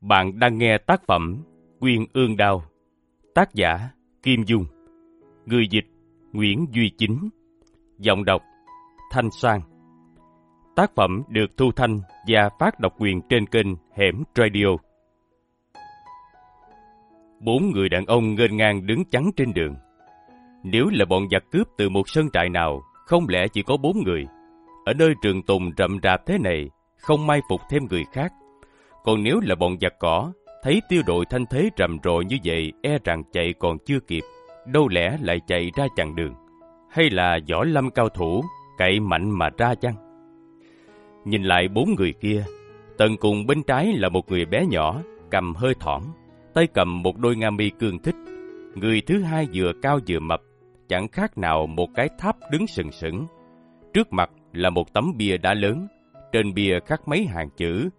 Bạn đang nghe tác phẩm Quyên Ương Đao, tác giả Kim Dung, người dịch Nguyễn Duy Chính, giọng đọc Thanh Sang. Tác phẩm được thu thanh và phát độc quyền trên kênh Hẻm Radio. Bốn người đàn ông ngênh ngang đứng chắn trên đường. Nếu là bọn giặc cướp từ một sân trại nào, không lẽ chỉ có bốn người? Ở nơi trường tùng rậm rạp thế này, không mai phục thêm người khác còn nếu là bọn giặc cỏ, thấy tiêu đội thanh thế rầm rộ như vậy, e rằng chạy còn chưa kịp, đâu lẽ lại chạy ra chặn đường. Hay là võ lâm cao thủ, cậy mạnh mà ra chăng? Nhìn lại bốn người kia, tận cùng bên trái là một người bé nhỏ, cầm hơi thỏm, tay cầm một đôi nga mi cương thích. Người thứ hai vừa cao vừa mập, chẳng khác nào một cái tháp đứng sừng sững. Trước mặt là một tấm bia đá lớn, trên bia khắc mấy hàng chữ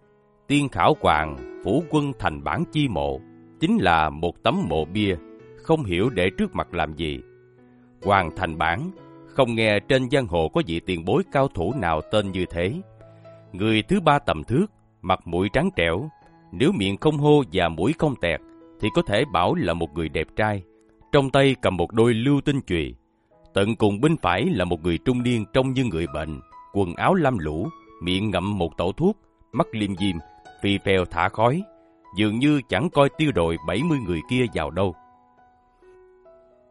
Tiên khảo hoàng, phủ quân thành bản chi mộ, chính là một tấm mộ bia, không hiểu để trước mặt làm gì. Hoàng thành bản, không nghe trên giang hồ có vị tiền bối cao thủ nào tên như thế. Người thứ ba tầm thước, mặt mũi trắng trẻo, nếu miệng không hô và mũi không tẹt, thì có thể bảo là một người đẹp trai. Trong tay cầm một đôi lưu tinh chùy. Tận cùng bên phải là một người trung niên trông như người bệnh, quần áo lam lũ, miệng ngậm một tẩu thuốc, mắt liêm diêm, phì phèo thả khói, dường như chẳng coi tiêu đội 70 người kia vào đâu.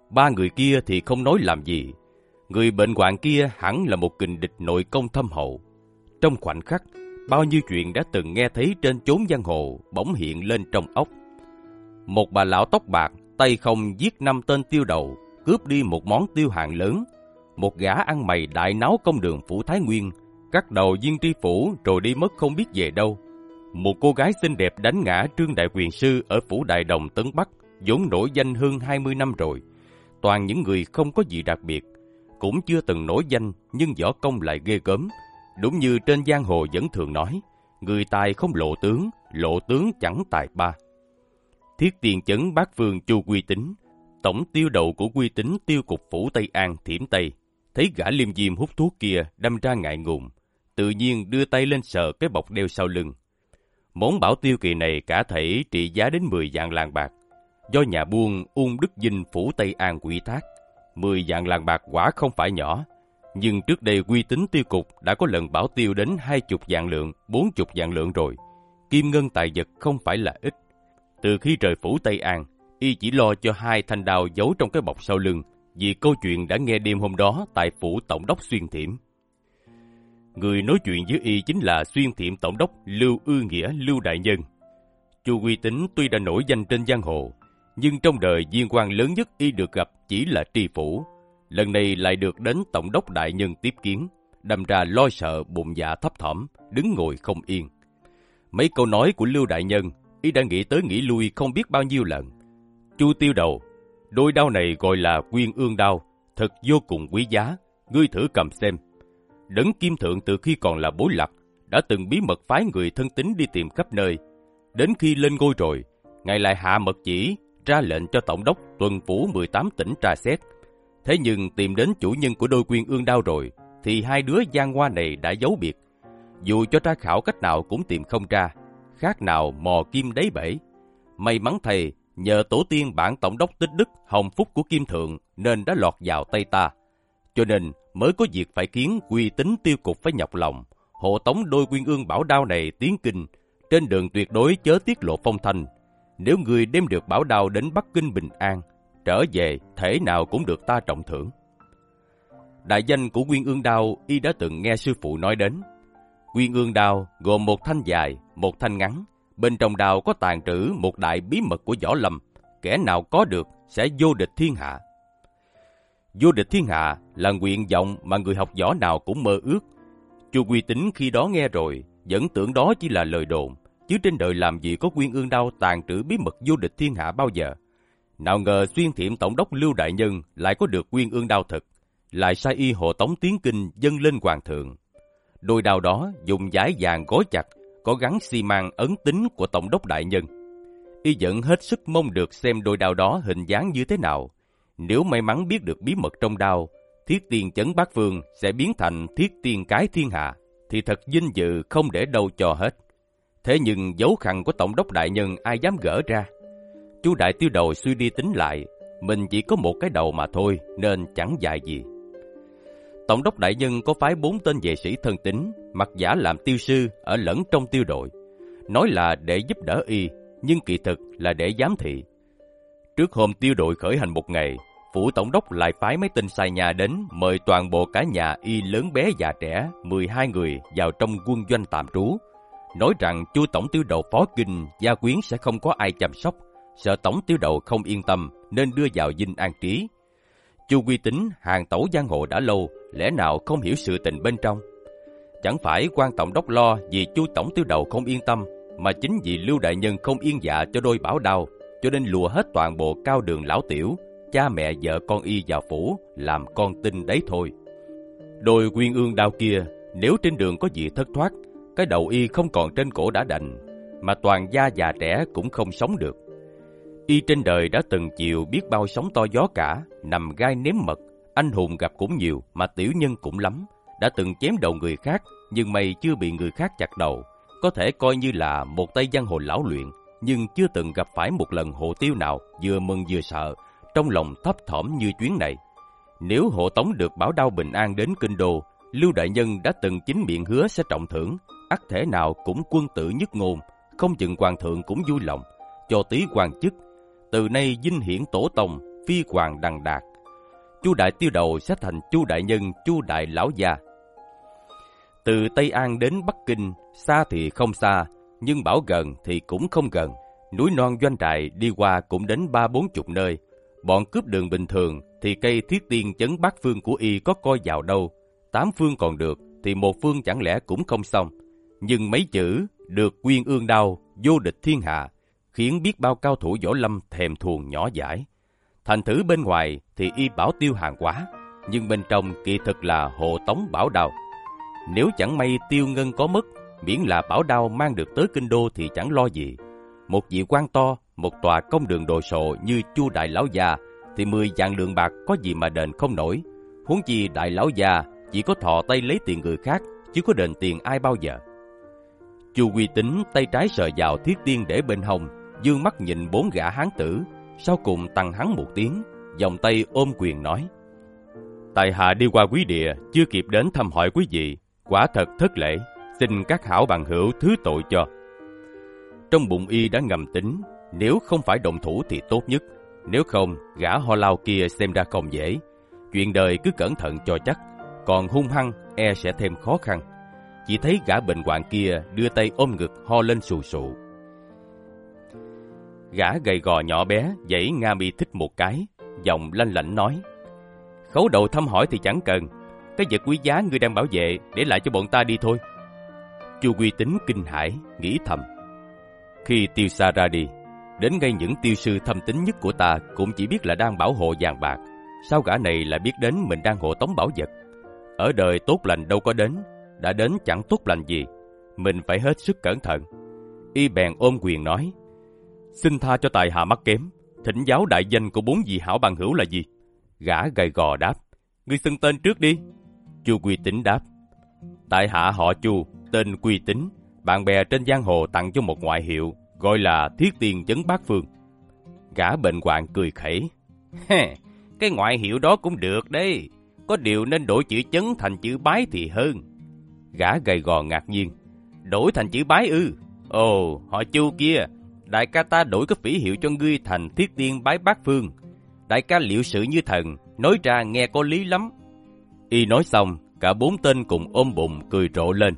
Ba người kia thì không nói làm gì, người bệnh hoạn kia hẳn là một kình địch nội công thâm hậu. Trong khoảnh khắc, bao nhiêu chuyện đã từng nghe thấy trên chốn giang hồ bỗng hiện lên trong óc. Một bà lão tóc bạc, tay không giết năm tên tiêu đầu, cướp đi một món tiêu hàng lớn. Một gã ăn mày đại náo công đường Phủ Thái Nguyên, cắt đầu viên tri phủ rồi đi mất không biết về đâu một cô gái xinh đẹp đánh ngã Trương Đại Quyền Sư ở Phủ Đại Đồng Tấn Bắc, vốn nổi danh hơn 20 năm rồi. Toàn những người không có gì đặc biệt, cũng chưa từng nổi danh nhưng võ công lại ghê gớm. Đúng như trên giang hồ vẫn thường nói, người tài không lộ tướng, lộ tướng chẳng tài ba. Thiết tiền chấn bát vương Chu Quy Tính, tổng tiêu đầu của Quy Tính tiêu cục phủ Tây An Thiểm Tây, thấy gã liêm diêm hút thuốc kia đâm ra ngại ngùng, tự nhiên đưa tay lên sờ cái bọc đeo sau lưng, Món bảo tiêu kỳ này cả thể trị giá đến 10 dạng làng bạc, do nhà buôn Ung Đức Dinh Phủ Tây An quỷ thác. 10 dạng làng bạc quả không phải nhỏ, nhưng trước đây quy tính tiêu cục đã có lần bảo tiêu đến hai chục dạng lượng, bốn chục dạng lượng rồi. Kim ngân tài vật không phải là ít. Từ khi rời Phủ Tây An, y chỉ lo cho hai thanh đao giấu trong cái bọc sau lưng, vì câu chuyện đã nghe đêm hôm đó tại Phủ Tổng đốc Xuyên Thiểm. Người nói chuyện với y chính là xuyên thiểm tổng đốc Lưu Ư Nghĩa Lưu Đại Nhân. Chu Quy Tính tuy đã nổi danh trên giang hồ, nhưng trong đời viên quan lớn nhất y được gặp chỉ là tri phủ. Lần này lại được đến tổng đốc đại nhân tiếp kiến, đâm ra lo sợ bụng dạ thấp thỏm, đứng ngồi không yên. Mấy câu nói của Lưu Đại Nhân, y đã nghĩ tới nghĩ lui không biết bao nhiêu lần. Chu tiêu đầu, đôi đao này gọi là quyên ương đao, thật vô cùng quý giá, ngươi thử cầm xem. Đấng Kim Thượng từ khi còn là bối lạc, đã từng bí mật phái người thân tín đi tìm khắp nơi. Đến khi lên ngôi rồi, Ngài lại hạ mật chỉ, ra lệnh cho Tổng đốc tuần phủ 18 tỉnh tra xét. Thế nhưng tìm đến chủ nhân của đôi quyên ương đao rồi, thì hai đứa gian hoa này đã giấu biệt. Dù cho tra khảo cách nào cũng tìm không ra, khác nào mò kim đáy bể. May mắn thầy, nhờ tổ tiên bản Tổng đốc tích đức hồng phúc của Kim Thượng nên đã lọt vào tay ta. Cho nên, mới có việc phải kiến quy tính tiêu cục phải nhọc lòng, hộ tống đôi quyên ương bảo đao này tiến kinh, trên đường tuyệt đối chớ tiết lộ phong thanh. Nếu người đem được bảo đao đến Bắc Kinh bình an, trở về thể nào cũng được ta trọng thưởng. Đại danh của Nguyên Ương Đao y đã từng nghe sư phụ nói đến. Nguyên Ương Đao gồm một thanh dài, một thanh ngắn. Bên trong đào có tàn trữ một đại bí mật của võ lâm. Kẻ nào có được sẽ vô địch thiên hạ. Vô địch thiên hạ là nguyện vọng mà người học võ nào cũng mơ ước. Chu Quy Tính khi đó nghe rồi, vẫn tưởng đó chỉ là lời đồn, chứ trên đời làm gì có quyên ương đao tàn trữ bí mật vô địch thiên hạ bao giờ. Nào ngờ xuyên thiểm tổng đốc Lưu Đại Nhân lại có được quyên ương đao thật, lại sai y hộ tống tiến kinh dâng lên hoàng thượng. Đôi đao đó dùng giải vàng gói chặt, có gắn xi măng ấn tính của tổng đốc đại nhân. Y vẫn hết sức mong được xem đôi đao đó hình dáng như thế nào, nếu may mắn biết được bí mật trong đao, thiết tiên chấn bát vương sẽ biến thành thiết tiên cái thiên hạ, thì thật vinh dự không để đâu cho hết. Thế nhưng dấu khăn của Tổng đốc Đại Nhân ai dám gỡ ra? Chú Đại Tiêu Đầu suy đi tính lại, mình chỉ có một cái đầu mà thôi, nên chẳng dài gì. Tổng đốc Đại Nhân có phái bốn tên vệ sĩ thân tín, mặc giả làm tiêu sư ở lẫn trong tiêu đội. Nói là để giúp đỡ y, nhưng kỳ thực là để giám thị. Trước hôm tiêu đội khởi hành một ngày, phủ tổng đốc lại phái mấy tên sai nhà đến mời toàn bộ cả nhà y lớn bé già trẻ, 12 người vào trong quân doanh tạm trú. Nói rằng chu tổng tiêu đầu phó kinh, gia quyến sẽ không có ai chăm sóc, sợ tổng tiêu đầu không yên tâm nên đưa vào dinh an trí. Chu Quy Tính, hàng tẩu giang hồ đã lâu, lẽ nào không hiểu sự tình bên trong? Chẳng phải quan tổng đốc lo vì chu tổng tiêu đầu không yên tâm, mà chính vì Lưu Đại Nhân không yên dạ cho đôi bảo đao, cho nên lùa hết toàn bộ cao đường lão tiểu, cha mẹ vợ con y vào phủ, làm con tin đấy thôi. Đôi quyên ương đao kia, nếu trên đường có gì thất thoát, cái đầu y không còn trên cổ đã đành, mà toàn gia già trẻ cũng không sống được. Y trên đời đã từng chịu biết bao sóng to gió cả, nằm gai nếm mật, anh hùng gặp cũng nhiều mà tiểu nhân cũng lắm. Đã từng chém đầu người khác, nhưng mày chưa bị người khác chặt đầu. Có thể coi như là một tay giang hồ lão luyện, nhưng chưa từng gặp phải một lần hộ tiêu nào vừa mừng vừa sợ, trong lòng thấp thỏm như chuyến này. Nếu hộ tống được bảo đao bình an đến kinh đô, Lưu Đại Nhân đã từng chính miệng hứa sẽ trọng thưởng, ắt thể nào cũng quân tử nhất ngôn, không chừng hoàng thượng cũng vui lòng, cho tí hoàng chức. Từ nay dinh hiển tổ tông, phi hoàng đằng đạt. Chu đại tiêu đầu sẽ thành Chu đại nhân, Chu đại lão gia. Từ Tây An đến Bắc Kinh, xa thì không xa, nhưng bảo gần thì cũng không gần. Núi non doanh trại đi qua cũng đến ba bốn chục nơi. Bọn cướp đường bình thường thì cây thiết tiên chấn bát phương của y có coi vào đâu. Tám phương còn được thì một phương chẳng lẽ cũng không xong. Nhưng mấy chữ được quyên ương đau vô địch thiên hạ, khiến biết bao cao thủ võ lâm thèm thuồng nhỏ dãi. Thành thử bên ngoài thì y bảo tiêu hàng quá, nhưng bên trong kỳ thực là hộ tống bảo đao. Nếu chẳng may tiêu ngân có mất, miễn là bảo đao mang được tới kinh đô thì chẳng lo gì. Một vị quan to, một tòa công đường đồ sộ như chu đại lão gia, thì mười vạn lượng bạc có gì mà đền không nổi. Huống chi đại lão gia chỉ có thọ tay lấy tiền người khác, chứ có đền tiền ai bao giờ. Chu Quy Tính tay trái sờ vào thiết tiên để bên hông, dương mắt nhìn bốn gã hán tử, sau cùng tăng hắn một tiếng, vòng tay ôm quyền nói. Tại hạ đi qua quý địa, chưa kịp đến thăm hỏi quý vị, quả thật thất lễ, xin các hảo bằng hữu thứ tội cho. Trong bụng y đã ngầm tính, nếu không phải động thủ thì tốt nhất, nếu không, gã ho lao kia xem ra không dễ. Chuyện đời cứ cẩn thận cho chắc, còn hung hăng e sẽ thêm khó khăn. Chỉ thấy gã bệnh hoạn kia đưa tay ôm ngực ho lên sù sụ. Gã gầy gò nhỏ bé, dãy Nga mi thích một cái, giọng lanh lảnh nói. Khấu đầu thăm hỏi thì chẳng cần, cái vật quý giá ngươi đang bảo vệ để lại cho bọn ta đi thôi. Chu Quy Tính kinh hãi, nghĩ thầm. Khi tiêu xa ra đi, đến ngay những tiêu sư thâm tính nhất của ta cũng chỉ biết là đang bảo hộ vàng bạc. Sao gã này lại biết đến mình đang hộ tống bảo vật? Ở đời tốt lành đâu có đến, đã đến chẳng tốt lành gì. Mình phải hết sức cẩn thận. Y bèn ôm quyền nói, Xin tha cho tài hạ mắc kém, thỉnh giáo đại danh của bốn vị hảo bằng hữu là gì? Gã gầy gò đáp, Ngươi xưng tên trước đi. Chu Quy Tính đáp, Tại hạ họ Chu, tên Quy Tính, bạn bè trên giang hồ tặng cho một ngoại hiệu, gọi là Thiết Tiền Chấn Bát Phương. Gã bệnh hoạn cười khẩy, cái ngoại hiệu đó cũng được đấy, có điều nên đổi chữ chấn thành chữ bái thì hơn. Gã gầy gò ngạc nhiên, đổi thành chữ bái ư? Ồ, họ Chu kia, đại ca ta đổi cái phỉ hiệu cho ngươi thành thiết tiên bái bát phương. Đại ca liệu sự như thần, nói ra nghe có lý lắm. Y nói xong, cả bốn tên cùng ôm bụng cười rộ lên.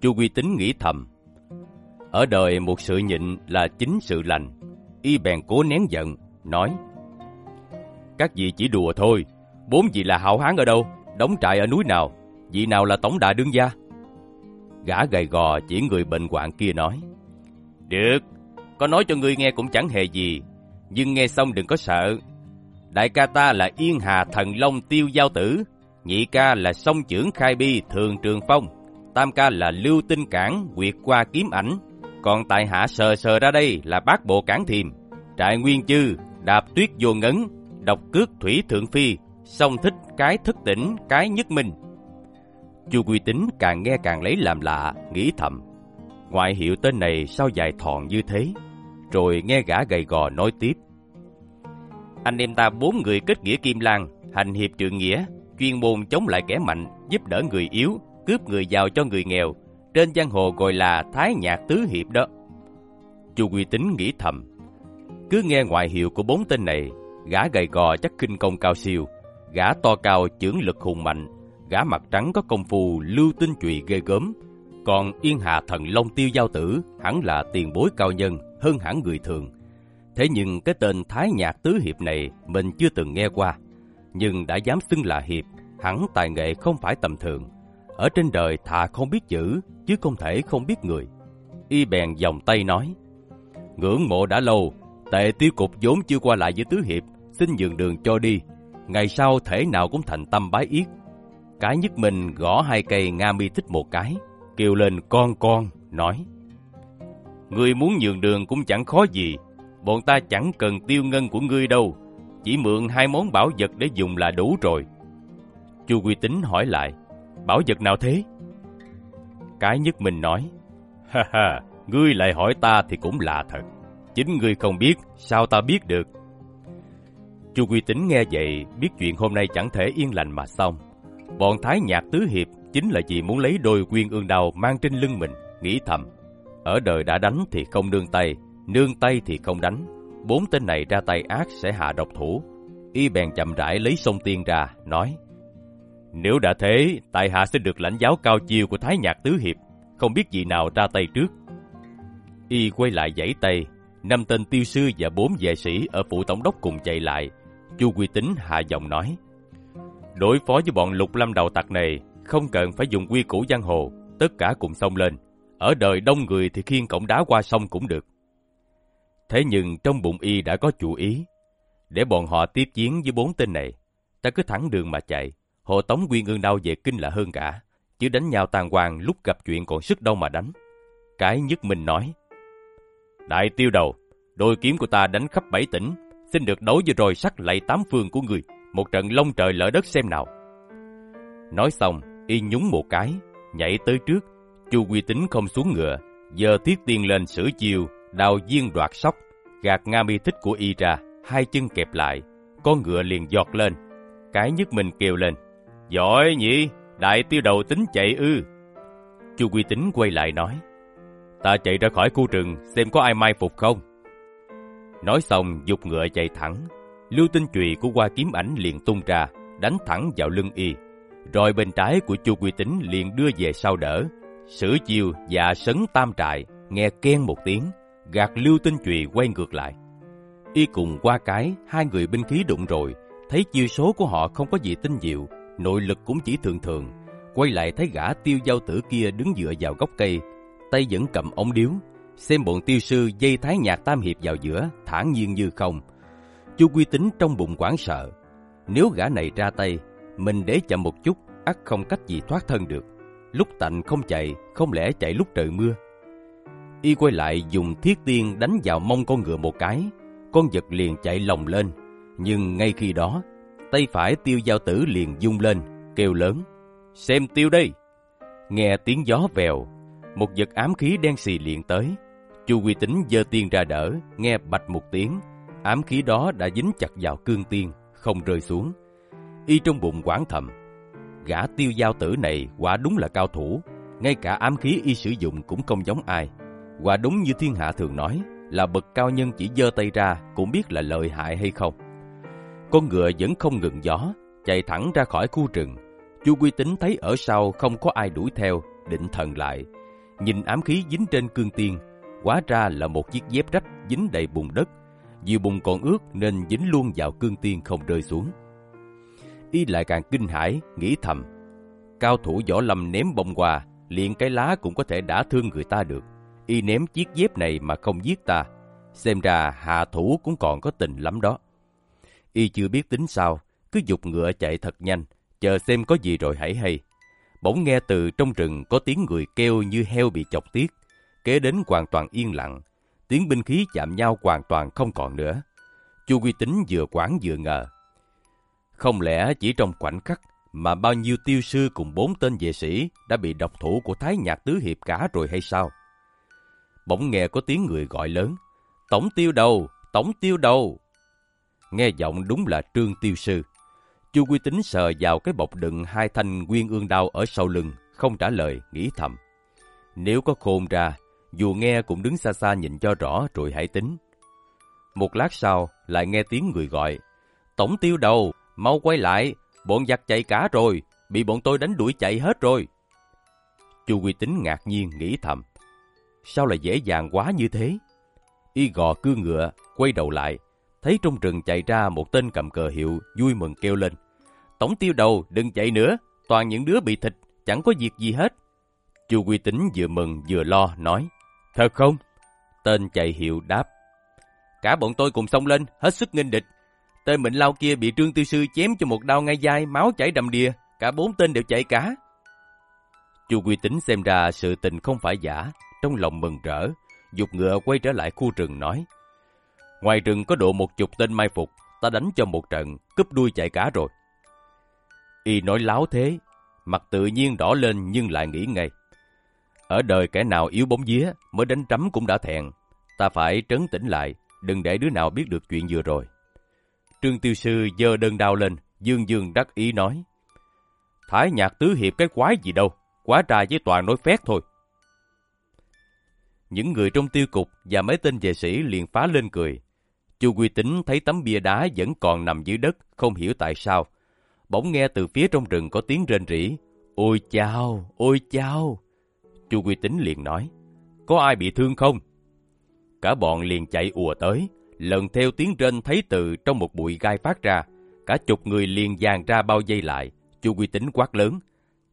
Chu Quy Tính nghĩ thầm. Ở đời một sự nhịn là chính sự lành. Y bèn cố nén giận, nói. Các vị chỉ đùa thôi, bốn vị là hảo hán ở đâu, đóng trại ở núi nào, vị nào là tổng đại đương gia? Gã gầy gò chỉ người bệnh hoạn kia nói. Được, có nói cho ngươi nghe cũng chẳng hề gì, nhưng nghe xong đừng có sợ. Đại ca ta là Yên Hà Thần Long Tiêu Giao Tử, nhị ca là Sông Trưởng Khai Bi Thường Trường Phong, tam ca là Lưu Tinh Cảng Quyệt Qua Kiếm Ảnh, còn tại hạ sờ sờ ra đây là bác bộ Cảng Thiềm, trại Nguyên Chư, đạp tuyết vô ngấn, độc cước Thủy Thượng Phi, song thích cái thức tỉnh, cái nhất minh. Chu Quy Tính càng nghe càng lấy làm lạ, nghĩ thầm. Ngoại hiệu tên này sao dài thòn như thế? Rồi nghe gã gầy gò nói tiếp. Anh em ta bốn người kết nghĩa Kim Lan, hành hiệp trượng nghĩa, chuyên môn chống lại kẻ mạnh, giúp đỡ người yếu, cướp người giàu cho người nghèo. Trên giang hồ gọi là Thái Nhạc Tứ Hiệp đó. Chu Quy Tính nghĩ thầm. Cứ nghe ngoại hiệu của bốn tên này, gã gầy gò chắc kinh công cao siêu, gã to cao chưởng lực hùng mạnh, gã mặt trắng có công phu lưu tinh trụy ghê gớm, còn Yên Hà Thần Long Tiêu Giao Tử hẳn là tiền bối cao nhân hơn hẳn người thường. Thế nhưng cái tên Thái Nhạc Tứ Hiệp này mình chưa từng nghe qua, nhưng đã dám xưng là Hiệp, hẳn tài nghệ không phải tầm thường. Ở trên đời thà không biết chữ, chứ không thể không biết người. Y bèn dòng tay nói, Ngưỡng mộ đã lâu, tệ tiêu cục vốn chưa qua lại với Tứ Hiệp, xin nhường đường cho đi. Ngày sau thể nào cũng thành tâm bái yết. Cái nhất mình gõ hai cây Nga mi thích một cái, kêu lên con con, nói. Ngươi muốn nhường đường cũng chẳng khó gì, bọn ta chẳng cần tiêu ngân của ngươi đâu, chỉ mượn hai món bảo vật để dùng là đủ rồi. Chu Quy Tính hỏi lại, bảo vật nào thế? Cái nhất mình nói, ha ha, ngươi lại hỏi ta thì cũng lạ thật. Chính ngươi không biết, sao ta biết được? Chu Quy Tính nghe vậy, biết chuyện hôm nay chẳng thể yên lành mà xong. Bọn Thái Nhạc Tứ Hiệp chính là vì muốn lấy đôi quyên ương đào mang trên lưng mình, nghĩ thầm. Ở đời đã đánh thì không nương tay, nương tay thì không đánh. Bốn tên này ra tay ác sẽ hạ độc thủ. Y bèn chậm rãi lấy sông tiên ra, nói. Nếu đã thế, tại hạ sẽ được lãnh giáo cao chiêu của Thái Nhạc Tứ Hiệp, không biết vị nào ra tay trước. Y quay lại giãy tay, năm tên tiêu sư và bốn vệ sĩ ở phủ tổng đốc cùng chạy lại. Chu Quy Tính hạ giọng nói. Đối phó với bọn lục lâm đầu tặc này, không cần phải dùng quy củ giang hồ, tất cả cùng xông lên. Ở đời đông người thì khiên cổng đá qua sông cũng được. Thế nhưng trong bụng y đã có chủ ý. Để bọn họ tiếp chiến với bốn tên này, ta cứ thẳng đường mà chạy. Hộ tống quy ngương đau về kinh là hơn cả. Chứ đánh nhau tàn hoàng lúc gặp chuyện còn sức đâu mà đánh. Cái nhất mình nói. Đại tiêu đầu, đôi kiếm của ta đánh khắp bảy tỉnh. Xin được đấu với rồi sắt lạy tám phương của người. Một trận long trời lỡ đất xem nào. Nói xong, y nhúng một cái, nhảy tới trước. Chu Quy Tính không xuống ngựa, giờ thiết tiên lên sửa chiều, đào viên đoạt sóc, gạt nga mi thích của y ra, hai chân kẹp lại, con ngựa liền giọt lên. Cái nhất mình kêu lên, giỏi nhỉ, đại tiêu đầu tính chạy ư. Chu Quy Tính quay lại nói, ta chạy ra khỏi khu rừng xem có ai mai phục không. Nói xong dục ngựa chạy thẳng, lưu tinh chùy của qua kiếm ảnh liền tung ra, đánh thẳng vào lưng y. Rồi bên trái của Chu Quy Tính liền đưa về sau đỡ, sử chiều và sấn tam trại, nghe ken một tiếng, gạt lưu tinh chùy quay ngược lại. Y cùng qua cái, hai người binh khí đụng rồi, thấy chiêu số của họ không có gì tinh diệu, nội lực cũng chỉ thường thường. Quay lại thấy gã tiêu giao tử kia đứng dựa vào gốc cây, tay vẫn cầm ống điếu, xem bọn tiêu sư dây thái nhạc tam hiệp vào giữa, thản nhiên như không. Chu Quy Tính trong bụng quảng sợ, nếu gã này ra tay, mình để chậm một chút, ắt không cách gì thoát thân được. Lúc tạnh không chạy, không lẽ chạy lúc trời mưa. Y quay lại dùng thiết tiên đánh vào mông con ngựa một cái, con vật liền chạy lồng lên. Nhưng ngay khi đó, tay phải tiêu giao tử liền dung lên, kêu lớn. Xem tiêu đây! Nghe tiếng gió vèo, một vật ám khí đen xì liền tới. Chu Quy Tính giơ tiên ra đỡ, nghe bạch một tiếng, ám khí đó đã dính chặt vào cương tiên, không rơi xuống. Y trong bụng quán thầm, gã tiêu giao tử này quả đúng là cao thủ, ngay cả ám khí y sử dụng cũng không giống ai. Quả đúng như thiên hạ thường nói, là bậc cao nhân chỉ giơ tay ra cũng biết là lợi hại hay không. Con ngựa vẫn không ngừng gió, chạy thẳng ra khỏi khu rừng. Chu Quy Tính thấy ở sau không có ai đuổi theo, định thần lại. Nhìn ám khí dính trên cương tiên, hóa ra là một chiếc dép rách dính đầy bùn đất. Vì bùn còn ướt nên dính luôn vào cương tiên không rơi xuống. Y lại càng kinh hãi, nghĩ thầm. Cao thủ võ lâm ném bông hoa, liền cái lá cũng có thể đả thương người ta được y ném chiếc dép này mà không giết ta. Xem ra hạ thủ cũng còn có tình lắm đó. Y chưa biết tính sao, cứ dục ngựa chạy thật nhanh, chờ xem có gì rồi hãy hay. Bỗng nghe từ trong rừng có tiếng người kêu như heo bị chọc tiết. Kế đến hoàn toàn yên lặng, tiếng binh khí chạm nhau hoàn toàn không còn nữa. Chu Quy Tính vừa quán vừa ngờ. Không lẽ chỉ trong khoảnh khắc mà bao nhiêu tiêu sư cùng bốn tên vệ sĩ đã bị độc thủ của Thái Nhạc Tứ Hiệp cả rồi hay sao? Bỗng nghe có tiếng người gọi lớn, Tổng tiêu đầu, tổng tiêu đầu. Nghe giọng đúng là trương tiêu sư. Chu Quy Tính sờ vào cái bọc đựng hai thanh nguyên ương đao ở sau lưng, không trả lời, nghĩ thầm. Nếu có khôn ra, dù nghe cũng đứng xa xa nhìn cho rõ rồi hãy tính. Một lát sau, lại nghe tiếng người gọi. Tổng tiêu đầu, mau quay lại, bọn giặc chạy cả rồi, bị bọn tôi đánh đuổi chạy hết rồi. Chu Quy Tính ngạc nhiên nghĩ thầm. Sao lại dễ dàng quá như thế? Y gò cưa ngựa, quay đầu lại, thấy trong rừng chạy ra một tên cầm cờ hiệu, vui mừng kêu lên. Tổng tiêu đầu, đừng chạy nữa, toàn những đứa bị thịt, chẳng có việc gì hết. Chu Quy Tính vừa mừng vừa lo, nói. Thật không? Tên chạy hiệu đáp. Cả bọn tôi cùng xông lên, hết sức nghênh địch. Tên mệnh Lao kia bị Trương Tư Sư chém cho một đau ngay dai, máu chảy đầm đìa, cả bốn tên đều chạy cả. Chu Quy Tính xem ra sự tình không phải giả, trong lòng mừng rỡ, dục ngựa quay trở lại khu rừng nói. Ngoài rừng có độ một chục tên mai phục, ta đánh cho một trận, cướp đuôi chạy cả rồi. Y nói láo thế, mặt tự nhiên đỏ lên nhưng lại nghĩ ngay. Ở đời kẻ nào yếu bóng vía, mới đánh trắm cũng đã thẹn. Ta phải trấn tĩnh lại, đừng để đứa nào biết được chuyện vừa rồi. Trương Tiêu Sư giơ đơn đao lên, dương dương đắc ý nói. Thái nhạc tứ hiệp cái quái gì đâu, quá trai với toàn nói phét thôi. Những người trong tiêu cục và mấy tên vệ sĩ liền phá lên cười. Chu Quy Tính thấy tấm bia đá vẫn còn nằm dưới đất, không hiểu tại sao. Bỗng nghe từ phía trong rừng có tiếng rên rỉ. Ôi chao, ôi chao. Chu Quy Tính liền nói, có ai bị thương không? Cả bọn liền chạy ùa tới, lần theo tiếng rên thấy từ trong một bụi gai phát ra. Cả chục người liền dàn ra bao dây lại, Chu Quy Tính quát lớn.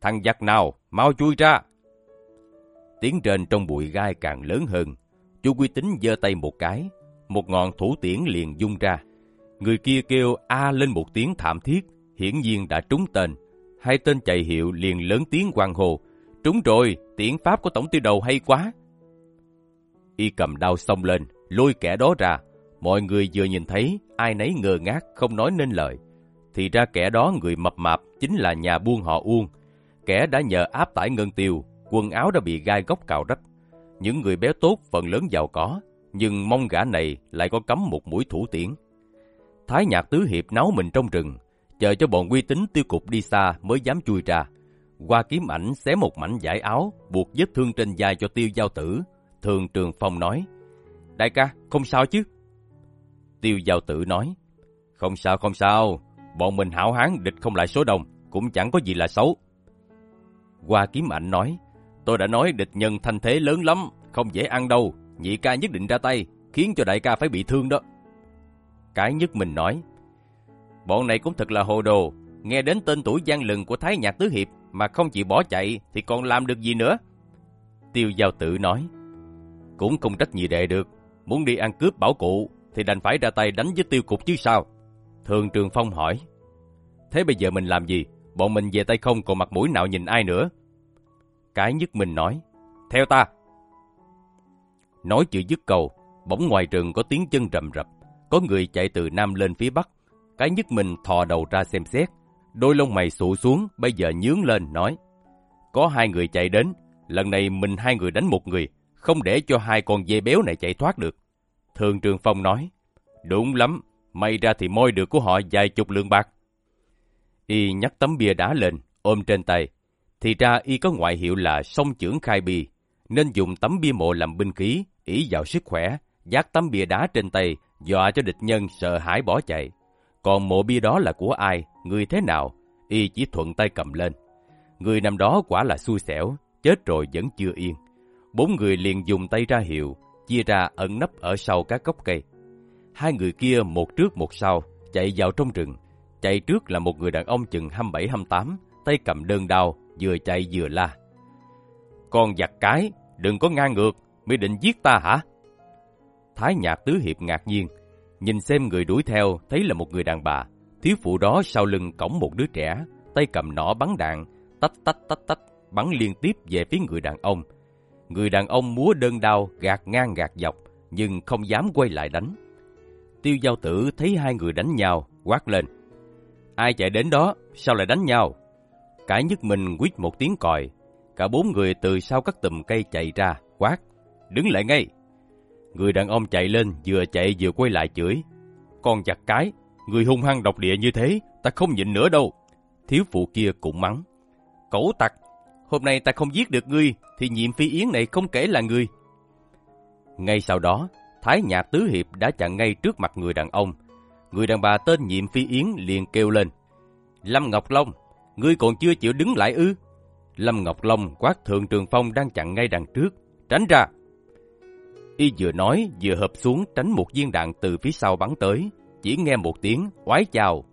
Thằng giặc nào, mau chui ra! Tiếng rên trong bụi gai càng lớn hơn. Chu Quy Tính giơ tay một cái, một ngọn thủ tiễn liền dung ra. Người kia kêu a lên một tiếng thảm thiết, hiển nhiên đã trúng tên. Hai tên chạy hiệu liền lớn tiếng quang hồ. Trúng rồi, tiễn pháp của tổng tiêu đầu hay quá. Y cầm đao xông lên, lôi kẻ đó ra. Mọi người vừa nhìn thấy, ai nấy ngơ ngác, không nói nên lời. Thì ra kẻ đó người mập mạp chính là nhà buôn họ Uông. Kẻ đã nhờ áp tải ngân tiêu, quần áo đã bị gai góc cào rách. Những người béo tốt phần lớn giàu có, nhưng mong gã này lại có cắm một mũi thủ tiễn. Thái nhạc tứ hiệp náo mình trong rừng, chờ cho bọn uy tín tiêu cục đi xa mới dám chui ra. Qua kiếm ảnh xé một mảnh giải áo, buộc vết thương trên vai cho tiêu giao tử. Thường Trường Phong nói, Đại ca, không sao chứ? Tiêu giao tử nói, Không sao, không sao, bọn mình hảo hán địch không lại số đông, cũng chẳng có gì là xấu. Qua kiếm ảnh nói, Tôi đã nói địch nhân thanh thế lớn lắm, không dễ ăn đâu, nhị ca nhất định ra tay, khiến cho đại ca phải bị thương đó. Cái nhất mình nói, bọn này cũng thật là hồ đồ, nghe đến tên tuổi gian lừng của Thái Nhạc Tứ Hiệp mà không chịu bỏ chạy thì còn làm được gì nữa. Tiêu Giao Tử nói, cũng không trách nhị đệ được, muốn đi ăn cướp bảo cụ thì đành phải ra tay đánh với tiêu cục chứ sao. Thường Trường Phong hỏi, thế bây giờ mình làm gì? Bọn mình về tay không còn mặt mũi nào nhìn ai nữa. Cái nhất mình nói, theo ta. Nói chưa dứt câu, bỗng ngoài rừng có tiếng chân rầm rập, có người chạy từ nam lên phía bắc. Cái nhất mình thò đầu ra xem xét, đôi lông mày sụ xuống, bây giờ nhướng lên, nói, có hai người chạy đến, lần này mình hai người đánh một người, không để cho hai con dê béo này chạy thoát được. Thường Trường Phong nói, đúng lắm, may ra thì môi được của họ vài chục lượng bạc. Y nhắc tấm bia đá lên, ôm trên tay, thì ra y có ngoại hiệu là sông trưởng khai bì, nên dùng tấm bia mộ làm binh khí, ý vào sức khỏe, giác tấm bia đá trên tay, dọa cho địch nhân sợ hãi bỏ chạy. Còn mộ bia đó là của ai, người thế nào, y chỉ thuận tay cầm lên. Người nằm đó quả là xui xẻo, chết rồi vẫn chưa yên. Bốn người liền dùng tay ra hiệu, chia ra ẩn nấp ở sau các gốc cây. Hai người kia một trước một sau, chạy vào trong rừng. Chạy trước là một người đàn ông chừng 27-28, tay cầm đơn đao, vừa chạy vừa la. Con giặc cái, đừng có ngang ngược, mới định giết ta hả? Thái nhạc tứ hiệp ngạc nhiên, nhìn xem người đuổi theo thấy là một người đàn bà. Thiếu phụ đó sau lưng cổng một đứa trẻ, tay cầm nỏ bắn đạn, tách tách tách tách, bắn liên tiếp về phía người đàn ông. Người đàn ông múa đơn đao gạt ngang gạt dọc, nhưng không dám quay lại đánh. Tiêu giao tử thấy hai người đánh nhau, quát lên. Ai chạy đến đó, sao lại đánh nhau? Cái nhất mình quýt một tiếng còi. Cả bốn người từ sau các tùm cây chạy ra, quát. Đứng lại ngay! Người đàn ông chạy lên, vừa chạy vừa quay lại chửi. Con chặt cái, người hung hăng độc địa như thế, ta không nhịn nữa đâu. Thiếu phụ kia cũng mắng. Cẩu tặc, hôm nay ta không giết được ngươi, thì nhiệm phi yến này không kể là ngươi. Ngay sau đó, Thái Nhạc Tứ Hiệp đã chặn ngay trước mặt người đàn ông. Người đàn bà tên nhiệm phi yến liền kêu lên. Lâm Ngọc Long, ngươi còn chưa chịu đứng lại ư? Lâm Ngọc Long quát Thượng Trường Phong đang chặn ngay đằng trước. Tránh ra! Y vừa nói vừa hợp xuống tránh một viên đạn từ phía sau bắn tới. Chỉ nghe một tiếng oái chào.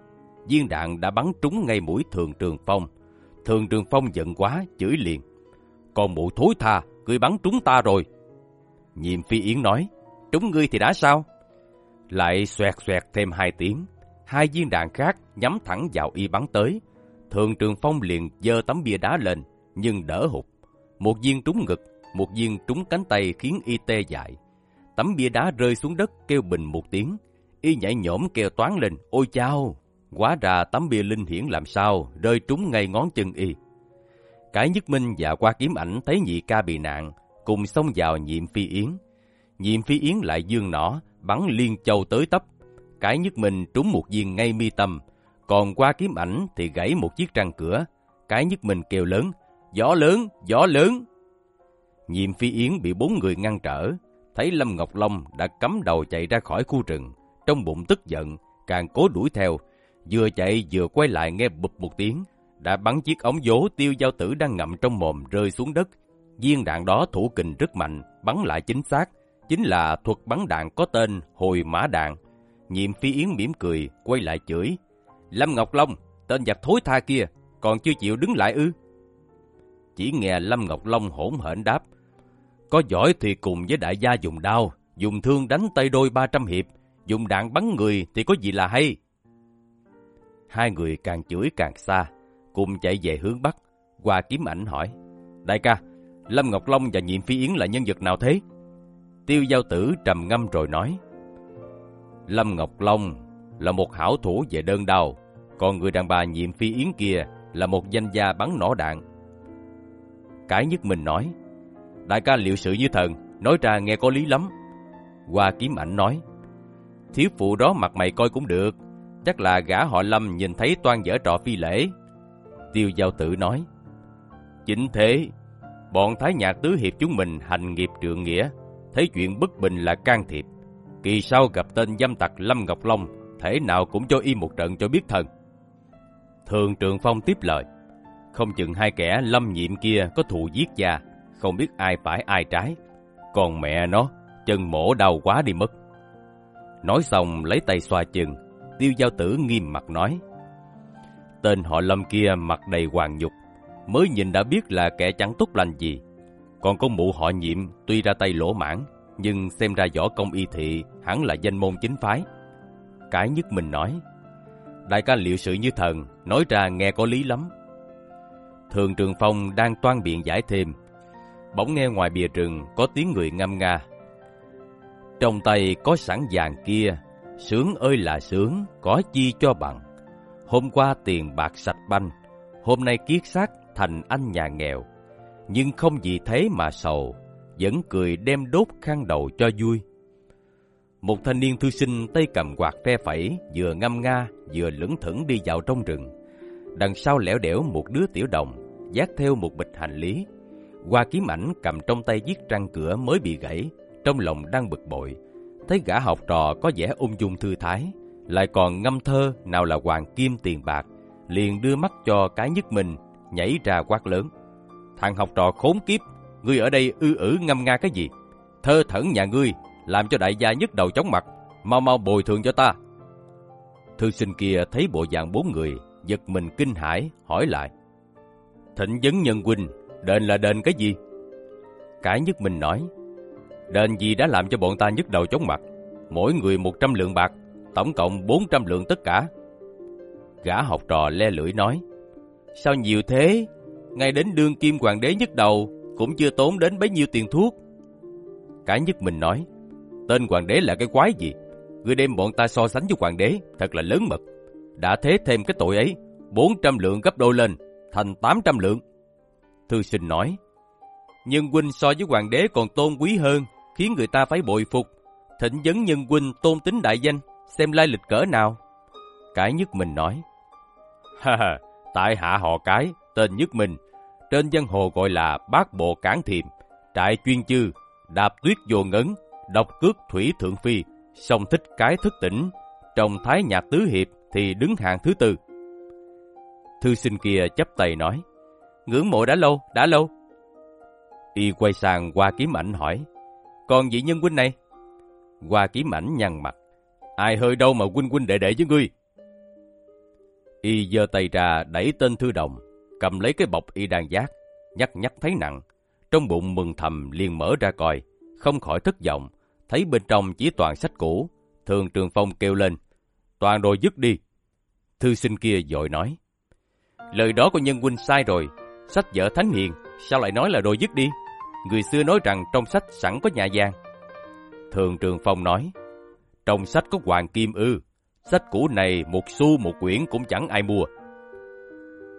Viên đạn đã bắn trúng ngay mũi Thượng Trường Phong thường Trường Phong giận quá, chửi liền. Còn mụ thối tha, ngươi bắn trúng ta rồi. Nhiệm Phi Yến nói, trúng ngươi thì đã sao? Lại xoẹt xoẹt thêm hai tiếng. Hai viên đạn khác nhắm thẳng vào y bắn tới. thường Trường Phong liền dơ tấm bia đá lên, nhưng đỡ hụt. Một viên trúng ngực, một viên trúng cánh tay khiến y tê dại. Tấm bia đá rơi xuống đất kêu bình một tiếng. Y nhảy nhổm kêu toán lên, ôi chao! Quá ra tấm bia linh hiển làm sao, rơi trúng ngay ngón chân y. Cái nhất minh và qua kiếm ảnh thấy nhị ca bị nạn, cùng xông vào nhiệm phi yến. Nhiệm phi yến lại dương nỏ, bắn liên châu tới tấp. Cái nhất minh trúng một viên ngay mi tâm, còn qua kiếm ảnh thì gãy một chiếc răng cửa. Cái nhất minh kêu lớn, gió lớn, gió lớn. Nhiệm phi yến bị bốn người ngăn trở, thấy Lâm Ngọc Long đã cắm đầu chạy ra khỏi khu rừng. Trong bụng tức giận, càng cố đuổi theo, vừa chạy vừa quay lại nghe bụp một tiếng, đã bắn chiếc ống vố tiêu giao tử đang ngậm trong mồm rơi xuống đất. Viên đạn đó thủ kình rất mạnh, bắn lại chính xác, chính là thuật bắn đạn có tên hồi mã đạn. Nhiệm phi yến mỉm cười, quay lại chửi. Lâm Ngọc Long, tên giặc thối tha kia, còn chưa chịu đứng lại ư? Chỉ nghe Lâm Ngọc Long hỗn hển đáp. Có giỏi thì cùng với đại gia dùng đao, dùng thương đánh tay đôi 300 hiệp, dùng đạn bắn người thì có gì là hay? Hai người càng chửi càng xa, cùng chạy về hướng Bắc. Qua kiếm ảnh hỏi, Đại ca, Lâm Ngọc Long và Nhiệm Phi Yến là nhân vật nào thế? Tiêu giao tử trầm ngâm rồi nói, Lâm Ngọc Long là một hảo thủ về đơn đao, còn người đàn bà Nhiệm Phi Yến kia là một danh gia bắn nỏ đạn. Cái nhất mình nói, Đại ca liệu sự như thần, nói ra nghe có lý lắm. Qua kiếm ảnh nói, Thiếu phụ đó mặt mày coi cũng được, chắc là gã họ Lâm nhìn thấy toan dở trò phi lễ. Tiêu giao tử nói, Chính thế, bọn Thái Nhạc Tứ Hiệp chúng mình hành nghiệp trượng nghĩa, thấy chuyện bất bình là can thiệp. Kỳ sau gặp tên dâm tặc Lâm Ngọc Long, thể nào cũng cho y một trận cho biết thần. Thường Trường Phong tiếp lời, không chừng hai kẻ lâm nhiệm kia có thù giết cha, không biết ai phải ai trái. Còn mẹ nó, chân mổ đau quá đi mất. Nói xong lấy tay xoa chân, tiêu giao tử nghiêm mặt nói. Tên họ lâm kia mặt đầy hoàng nhục, mới nhìn đã biết là kẻ chẳng tốt lành gì. Còn có mụ họ nhiệm tuy ra tay lỗ mãn, nhưng xem ra võ công y thị hẳn là danh môn chính phái. Cái nhất mình nói, đại ca liệu sự như thần, nói ra nghe có lý lắm. Thường Trường Phong đang toan biện giải thêm, bỗng nghe ngoài bìa rừng có tiếng người ngâm nga. Trong tay có sẵn vàng kia, sướng ơi là sướng, có chi cho bằng. Hôm qua tiền bạc sạch banh, hôm nay kiết xác thành anh nhà nghèo. Nhưng không vì thế mà sầu, vẫn cười đem đốt khăn đầu cho vui. Một thanh niên thư sinh tay cầm quạt tre phẩy, vừa ngâm nga, vừa lững thững đi vào trong rừng. Đằng sau lẻo đẻo một đứa tiểu đồng, dắt theo một bịch hành lý. Qua kiếm ảnh cầm trong tay chiếc răng cửa mới bị gãy, trong lòng đang bực bội. Thấy gã học trò có vẻ ung dung thư thái, lại còn ngâm thơ nào là hoàng kim tiền bạc, liền đưa mắt cho cái nhất mình, nhảy ra quát lớn. Thằng học trò khốn kiếp, ngươi ở đây ư ử ngâm nga cái gì? Thơ thẩn nhà ngươi, làm cho đại gia nhức đầu chóng mặt, mau mau bồi thường cho ta. Thư sinh kia thấy bộ dạng bốn người, giật mình kinh hãi hỏi lại. Thịnh vấn nhân huynh, đền là đền cái gì? Cái nhất mình nói, đền gì đã làm cho bọn ta nhức đầu chóng mặt, mỗi người một trăm lượng bạc, tổng cộng bốn trăm lượng tất cả. Gã học trò le lưỡi nói, sao nhiều thế? Ngay đến đương kim hoàng đế nhức đầu, cũng chưa tốn đến bấy nhiêu tiền thuốc. Cái nhất mình nói, tên hoàng đế là cái quái gì? Người đem bọn ta so sánh với hoàng đế, thật là lớn mật. đã thế thêm cái tội ấy, 400 lượng gấp đôi lên, thành 800 lượng. Thư sinh nói, Nhân huynh so với hoàng đế còn tôn quý hơn, khiến người ta phải bội phục. Thịnh vấn nhân huynh tôn tính đại danh, xem lai lịch cỡ nào. Cái nhất mình nói, Ha ha, tại hạ họ cái, tên nhất mình, trên dân hồ gọi là bác bộ cán thiềm, trại chuyên chư, đạp tuyết vô ngấn, độc cước thủy thượng phi, song thích cái thức tỉnh, trong thái nhạc tứ hiệp thì đứng hạng thứ tư. Thư sinh kia chấp tay nói, ngưỡng mộ đã lâu, đã lâu. Y quay sang qua kiếm ảnh hỏi, còn vị nhân huynh này? Qua kiếm ảnh nhăn mặt, ai hơi đâu mà huynh huynh đệ đệ với ngươi. Y giơ tay ra đẩy tên thư đồng, cầm lấy cái bọc y đang giác, nhắc nhắc thấy nặng. Trong bụng mừng thầm liền mở ra coi, không khỏi thất vọng, thấy bên trong chỉ toàn sách cũ. Thường Trường Phong kêu lên, toàn đồ dứt đi. Thư sinh kia dội nói, lời đó của nhân huynh sai rồi, sách vở thánh hiền, sao lại nói là đồ dứt đi? Người xưa nói rằng trong sách sẵn có nhà giang. Thường Trường Phong nói, trong sách có hoàng kim ư, sách cũ này một xu một quyển cũng chẳng ai mua.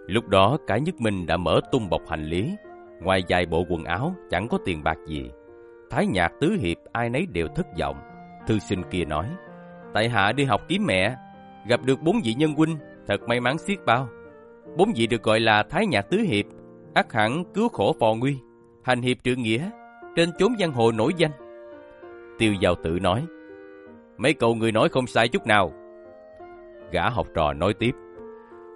Lúc đó cả nhất minh đã mở tung bọc hành lý, ngoài vài bộ quần áo chẳng có tiền bạc gì. Thái nhạc tứ hiệp ai nấy đều thất vọng. Thư sinh kia nói, tại hạ đi học kiếm mẹ, gặp được bốn vị nhân huynh, thật may mắn xiết bao. Bốn vị được gọi là Thái nhạc tứ hiệp, ác hẳn cứu khổ phò nguy, hành hiệp trượng nghĩa, trên chốn giang hồ nổi danh. Tiêu giao tử nói, mấy cậu người nói không sai chút nào. Gã học trò nói tiếp,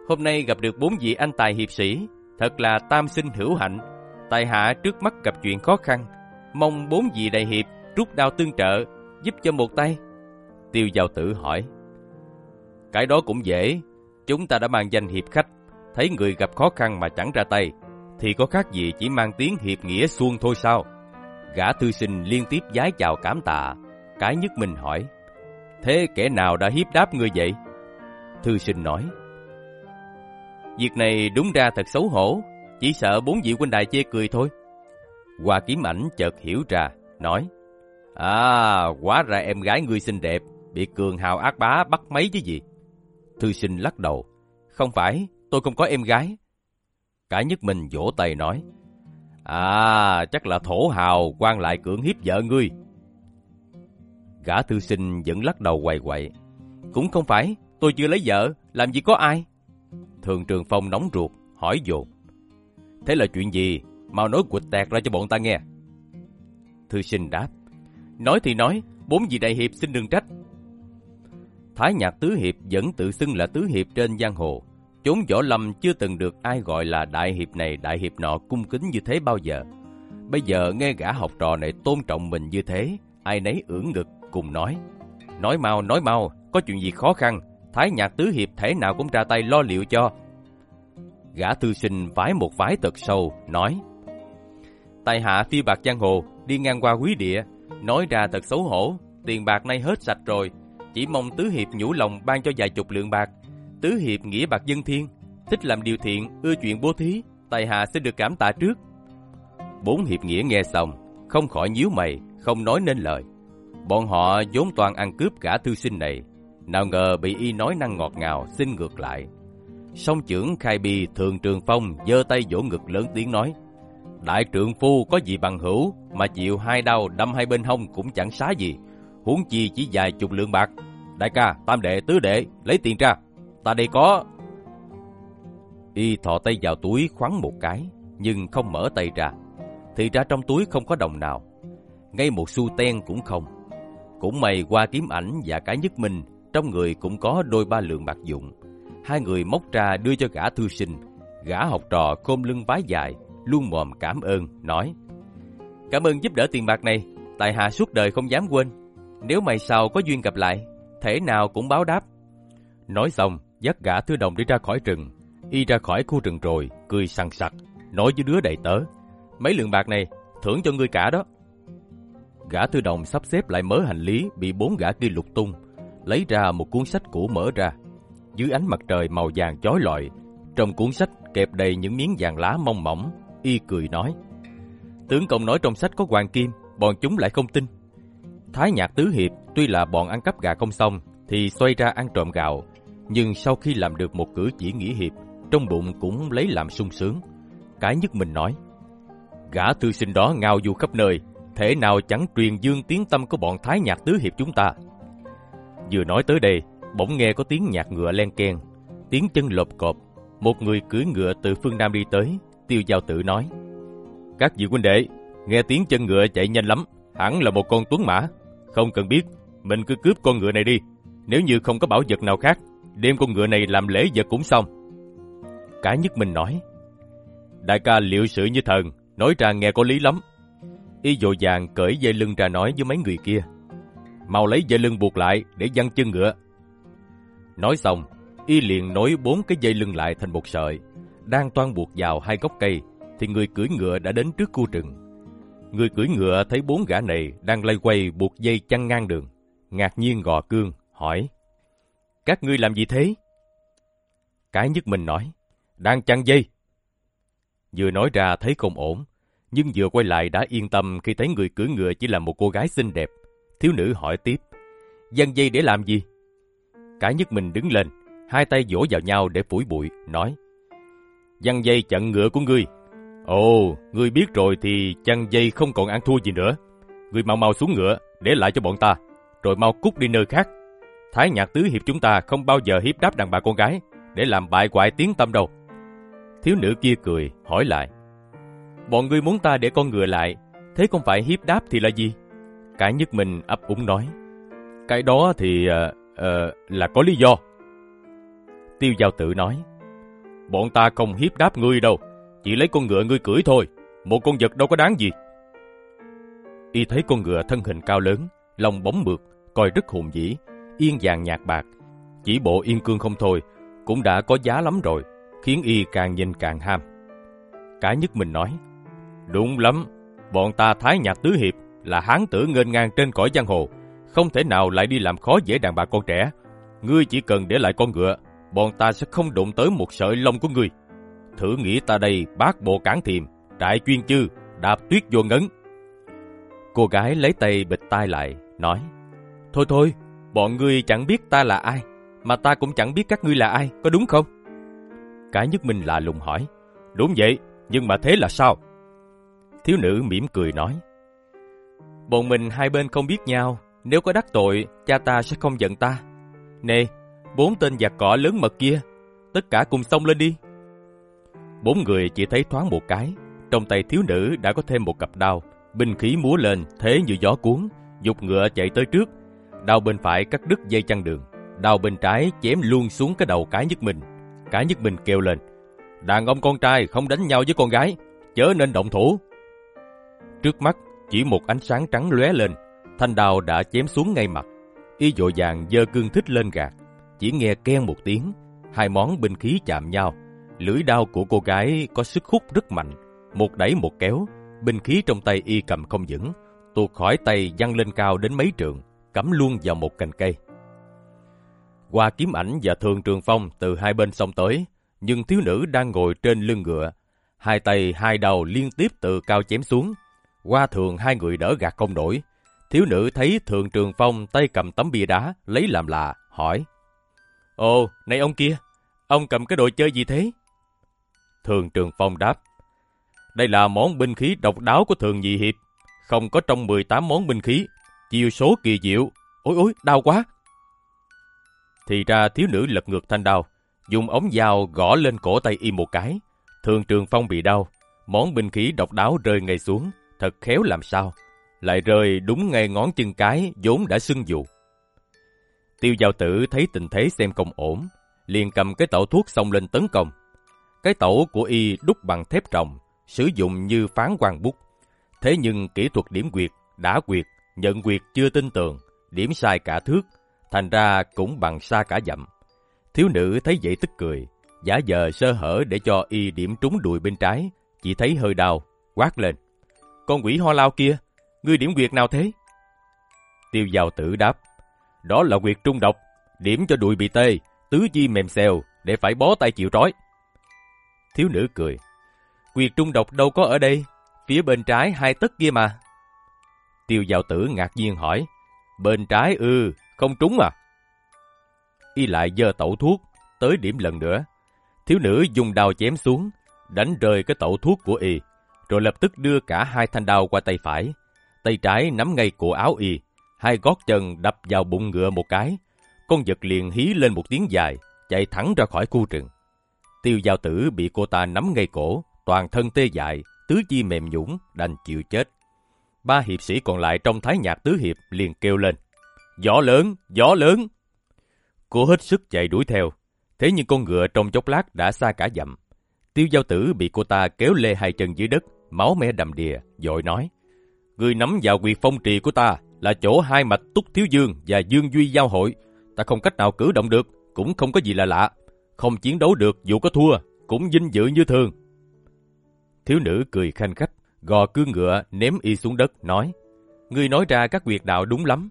Hôm nay gặp được bốn vị anh tài hiệp sĩ, thật là tam sinh hữu hạnh. Tài hạ trước mắt gặp chuyện khó khăn, mong bốn vị đại hiệp rút đao tương trợ, giúp cho một tay. Tiêu giao tử hỏi, Cái đó cũng dễ, chúng ta đã mang danh hiệp khách, thấy người gặp khó khăn mà chẳng ra tay, thì có khác gì chỉ mang tiếng hiệp nghĩa xuông thôi sao? Gã thư sinh liên tiếp giái chào cảm tạ, cái nhất mình hỏi, Thế kẻ nào đã hiếp đáp người vậy? Thư sinh nói, Việc này đúng ra thật xấu hổ, chỉ sợ bốn vị huynh đài chê cười thôi. Hoa kiếm ảnh chợt hiểu ra, nói, À, quá ra em gái ngươi xinh đẹp, bị cường hào ác bá bắt mấy chứ gì. Thư sinh lắc đầu, không phải, tôi không có em gái. Cả nhất mình vỗ tay nói, À, chắc là thổ hào quan lại cưỡng hiếp vợ ngươi. Gã thư sinh vẫn lắc đầu quầy quậy. Cũng không phải, tôi chưa lấy vợ, làm gì có ai. Thường Trường Phong nóng ruột, hỏi dồn. Thế là chuyện gì? Mau nói quịch tẹt ra cho bọn ta nghe. Thư sinh đáp. Nói thì nói, bốn vị đại hiệp xin đừng trách. Thái nhạc tứ hiệp vẫn tự xưng là tứ hiệp trên giang hồ. Chốn võ lâm chưa từng được ai gọi là đại hiệp này đại hiệp nọ cung kính như thế bao giờ. Bây giờ nghe gã học trò này tôn trọng mình như thế, ai nấy ưỡn ngực cùng nói. Nói mau, nói mau, có chuyện gì khó khăn, Thái nhạc tứ hiệp thể nào cũng ra tay lo liệu cho. Gã thư sinh vái một vái thật sâu, nói Tài hạ phi bạc giang hồ, đi ngang qua quý địa, nói ra thật xấu hổ, tiền bạc nay hết sạch rồi, chỉ mong tứ hiệp nhủ lòng ban cho vài chục lượng bạc. Tứ hiệp nghĩa bạc dân thiên, thích làm điều thiện, ưa chuyện bố thí, tài hạ xin được cảm tạ trước. Bốn hiệp nghĩa nghe xong, không khỏi nhíu mày, không nói nên lời. Bọn họ vốn toàn ăn cướp cả thư sinh này, nào ngờ bị y nói năng ngọt ngào, xin ngược lại. Song trưởng khai bi thường trường phong giơ tay vỗ ngực lớn tiếng nói Đại trượng phu có gì bằng hữu mà chịu hai đau đâm hai bên hông cũng chẳng xá gì Huống chi chỉ vài chục lượng bạc Đại ca, tam đệ, tứ đệ, lấy tiền ra Ta đây có Y thọ tay vào túi khoắn một cái Nhưng không mở tay ra Thì ra trong túi không có đồng nào Ngay một xu ten cũng không Cũng may qua kiếm ảnh và cái nhất mình trong người cũng có đôi ba lượng bạc dụng. Hai người móc ra đưa cho gã thư sinh. Gã học trò khom lưng vái dài, luôn mồm cảm ơn, nói Cảm ơn giúp đỡ tiền bạc này, tại hạ suốt đời không dám quên. Nếu mày sau có duyên gặp lại, thể nào cũng báo đáp. Nói xong, dắt gã thư đồng đi ra khỏi rừng. Y ra khỏi khu rừng rồi, cười sằng sặc, nói với đứa đầy tớ. Mấy lượng bạc này, thưởng cho ngươi cả đó. Gã thư đồng sắp xếp lại mớ hành lý bị bốn gã kia lục tung, lấy ra một cuốn sách cũ mở ra. Dưới ánh mặt trời màu vàng chói lọi, trong cuốn sách kẹp đầy những miếng vàng lá mong mỏng, y cười nói. Tướng công nói trong sách có hoàng kim, bọn chúng lại không tin. Thái nhạc tứ hiệp tuy là bọn ăn cắp gà không xong, thì xoay ra ăn trộm gạo. Nhưng sau khi làm được một cử chỉ nghĩa hiệp, trong bụng cũng lấy làm sung sướng. Cái nhất mình nói, gã thư sinh đó ngao du khắp nơi, thể nào chẳng truyền dương tiếng tâm của bọn thái nhạc tứ hiệp chúng ta. Vừa nói tới đây, bỗng nghe có tiếng nhạc ngựa len keng, tiếng chân lộp cộp. Một người cưỡi ngựa từ phương Nam đi tới, tiêu giao tử nói. Các vị huynh đệ, nghe tiếng chân ngựa chạy nhanh lắm, hẳn là một con tuấn mã. Không cần biết, mình cứ cướp con ngựa này đi. Nếu như không có bảo vật nào khác, đem con ngựa này làm lễ vật cũng xong. Cả nhất mình nói. Đại ca liệu sự như thần, nói ra nghe có lý lắm. Y dội vàng cởi dây lưng ra nói với mấy người kia. Mau lấy dây lưng buộc lại để dăng chân ngựa. Nói xong, Y liền nối bốn cái dây lưng lại thành một sợi, đang toan buộc vào hai gốc cây, thì người cưỡi ngựa đã đến trước khu rừng. Người cưỡi ngựa thấy bốn gã này đang lay quay buộc dây chăn ngang đường, ngạc nhiên gò cương, hỏi. Các ngươi làm gì thế? Cái nhất mình nói, đang chăn dây. Vừa nói ra thấy không ổn, nhưng vừa quay lại đã yên tâm khi thấy người cưỡi ngựa chỉ là một cô gái xinh đẹp. Thiếu nữ hỏi tiếp, dăng dây để làm gì? Cái nhất mình đứng lên, hai tay vỗ vào nhau để phủi bụi, nói Dăng dây chặn ngựa của ngươi. Ồ, ngươi biết rồi thì chăn dây không còn ăn thua gì nữa. Ngươi mau mau xuống ngựa, để lại cho bọn ta, rồi mau cút đi nơi khác. Thái nhạc tứ hiệp chúng ta không bao giờ hiếp đáp đàn bà con gái, để làm bại hoại tiếng tâm đâu. Thiếu nữ kia cười, hỏi lại. Bọn ngươi muốn ta để con ngựa lại, thế không phải hiếp đáp thì là gì? Cái nhất mình ấp úng nói. Cái đó thì uh, uh, là có lý do. Tiêu giao tự nói. Bọn ta không hiếp đáp ngươi đâu, chỉ lấy con ngựa ngươi cưỡi thôi, một con vật đâu có đáng gì. Y thấy con ngựa thân hình cao lớn, lòng bóng mượt, coi rất hùng dĩ, yên vàng nhạt bạc. Chỉ bộ yên cương không thôi, cũng đã có giá lắm rồi, khiến Y càng nhìn càng ham. Cả nhất mình nói, đúng lắm, bọn ta thái nhạc tứ hiệp là hán tử ngênh ngang trên cõi giang hồ, không thể nào lại đi làm khó dễ đàn bà con trẻ. Ngươi chỉ cần để lại con ngựa, bọn ta sẽ không đụng tới một sợi lông của ngươi. Thử nghĩ ta đây bác bộ cản thiềm, trại chuyên chư, đạp tuyết vô ngấn. Cô gái lấy tay bịch tai lại, nói, Thôi thôi, bọn ngươi chẳng biết ta là ai, mà ta cũng chẳng biết các ngươi là ai, có đúng không? Cả nhất mình lạ lùng hỏi, Đúng vậy, nhưng mà thế là sao? Thiếu nữ mỉm cười nói, Bọn mình hai bên không biết nhau, nếu có đắc tội, cha ta sẽ không giận ta. Nè, bốn tên giặc cỏ lớn mật kia, tất cả cùng xông lên đi. Bốn người chỉ thấy thoáng một cái, trong tay thiếu nữ đã có thêm một cặp đao, binh khí múa lên thế như gió cuốn, dục ngựa chạy tới trước, đao bên phải cắt đứt dây chăn đường, đao bên trái chém luôn xuống cái đầu cái nhất mình. Cái nhất mình kêu lên, đàn ông con trai không đánh nhau với con gái, chớ nên động thủ. Trước mắt chỉ một ánh sáng trắng lóe lên, thanh đao đã chém xuống ngay mặt. Y dội vàng giơ cương thích lên gạt, chỉ nghe ken một tiếng, hai món binh khí chạm nhau. Lưỡi đao của cô gái có sức hút rất mạnh, một đẩy một kéo, binh khí trong tay y cầm không vững, tuột khỏi tay văng lên cao đến mấy trượng, cắm luôn vào một cành cây. Qua kiếm ảnh và thường trường phong từ hai bên sông tới, nhưng thiếu nữ đang ngồi trên lưng ngựa, hai tay hai đầu liên tiếp từ cao chém xuống. Qua thường hai người đỡ gạt không nổi. Thiếu nữ thấy thường trường phong tay cầm tấm bia đá, lấy làm lạ, hỏi. Ồ, này ông kia, ông cầm cái đồ chơi gì thế? Thường Trường Phong đáp. Đây là món binh khí độc đáo của Thường Nhị Hiệp. Không có trong 18 món binh khí. Chiêu số kỳ diệu. Ôi ôi, đau quá. Thì ra thiếu nữ lật ngược thanh đao. Dùng ống dao gõ lên cổ tay y một cái. Thường Trường Phong bị đau. Món binh khí độc đáo rơi ngay xuống. Thật khéo làm sao. Lại rơi đúng ngay ngón chân cái vốn đã sưng dù. Tiêu giao tử thấy tình thế xem không ổn, liền cầm cái tẩu thuốc xông lên tấn công. Cái tẩu của y đúc bằng thép trồng, sử dụng như phán quan bút. Thế nhưng kỹ thuật điểm quyệt, đã quyệt, nhận quyệt chưa tin tưởng, điểm sai cả thước, thành ra cũng bằng xa cả dặm. Thiếu nữ thấy vậy tức cười, giả giờ sơ hở để cho y điểm trúng đùi bên trái, chỉ thấy hơi đau, quát lên. Con quỷ ho lao kia, ngươi điểm quyệt nào thế? Tiêu giao tử đáp, đó là quyệt trung độc, điểm cho đùi bị tê, tứ chi mềm xèo để phải bó tay chịu trói. Thiếu nữ cười. Quyệt trung độc đâu có ở đây, phía bên trái hai tấc kia mà. Tiêu giao tử ngạc nhiên hỏi, bên trái ư, không trúng à? y lại giơ tẩu thuốc, tới điểm lần nữa. Thiếu nữ dùng đao chém xuống, đánh rơi cái tẩu thuốc của y, rồi lập tức đưa cả hai thanh đao qua tay phải. Tay trái nắm ngay cổ áo y, hai gót chân đập vào bụng ngựa một cái. Con vật liền hí lên một tiếng dài, chạy thẳng ra khỏi khu rừng. Tiêu giao tử bị cô ta nắm ngay cổ, toàn thân tê dại, tứ chi mềm nhũng, đành chịu chết. Ba hiệp sĩ còn lại trong thái nhạc tứ hiệp liền kêu lên. Gió lớn, gió lớn! Cô hết sức chạy đuổi theo, thế nhưng con ngựa trong chốc lát đã xa cả dặm. Tiêu giao tử bị cô ta kéo lê hai chân dưới đất, máu me đầm đìa, dội nói. Người nắm vào quyệt phong trì của ta là chỗ hai mạch Túc Thiếu Dương và Dương Duy giao hội. Ta không cách nào cử động được, cũng không có gì là lạ. Không chiến đấu được dù có thua, cũng vinh dự như thường. Thiếu nữ cười khanh khách, gò cương ngựa ném y xuống đất, nói. Ngươi nói ra các quyệt đạo đúng lắm.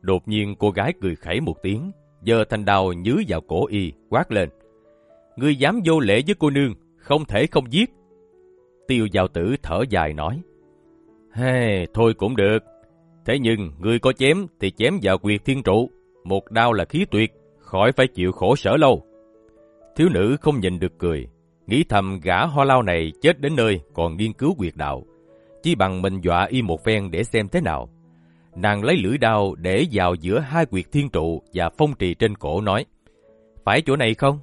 Đột nhiên cô gái cười khẩy một tiếng, giơ thanh đào nhứ vào cổ y, quát lên. Ngươi dám vô lễ với cô nương, không thể không giết. Tiêu giao tử thở dài nói. Hey, thôi cũng được. Thế nhưng, ngươi có chém thì chém vào quyệt thiên trụ. Một đau là khí tuyệt, khỏi phải chịu khổ sở lâu. Thiếu nữ không nhìn được cười, nghĩ thầm gã ho lao này chết đến nơi còn nghiên cứu quyệt đạo. Chỉ bằng mình dọa y một phen để xem thế nào. Nàng lấy lưỡi đao để vào giữa hai quyệt thiên trụ và phong trì trên cổ nói. Phải chỗ này không?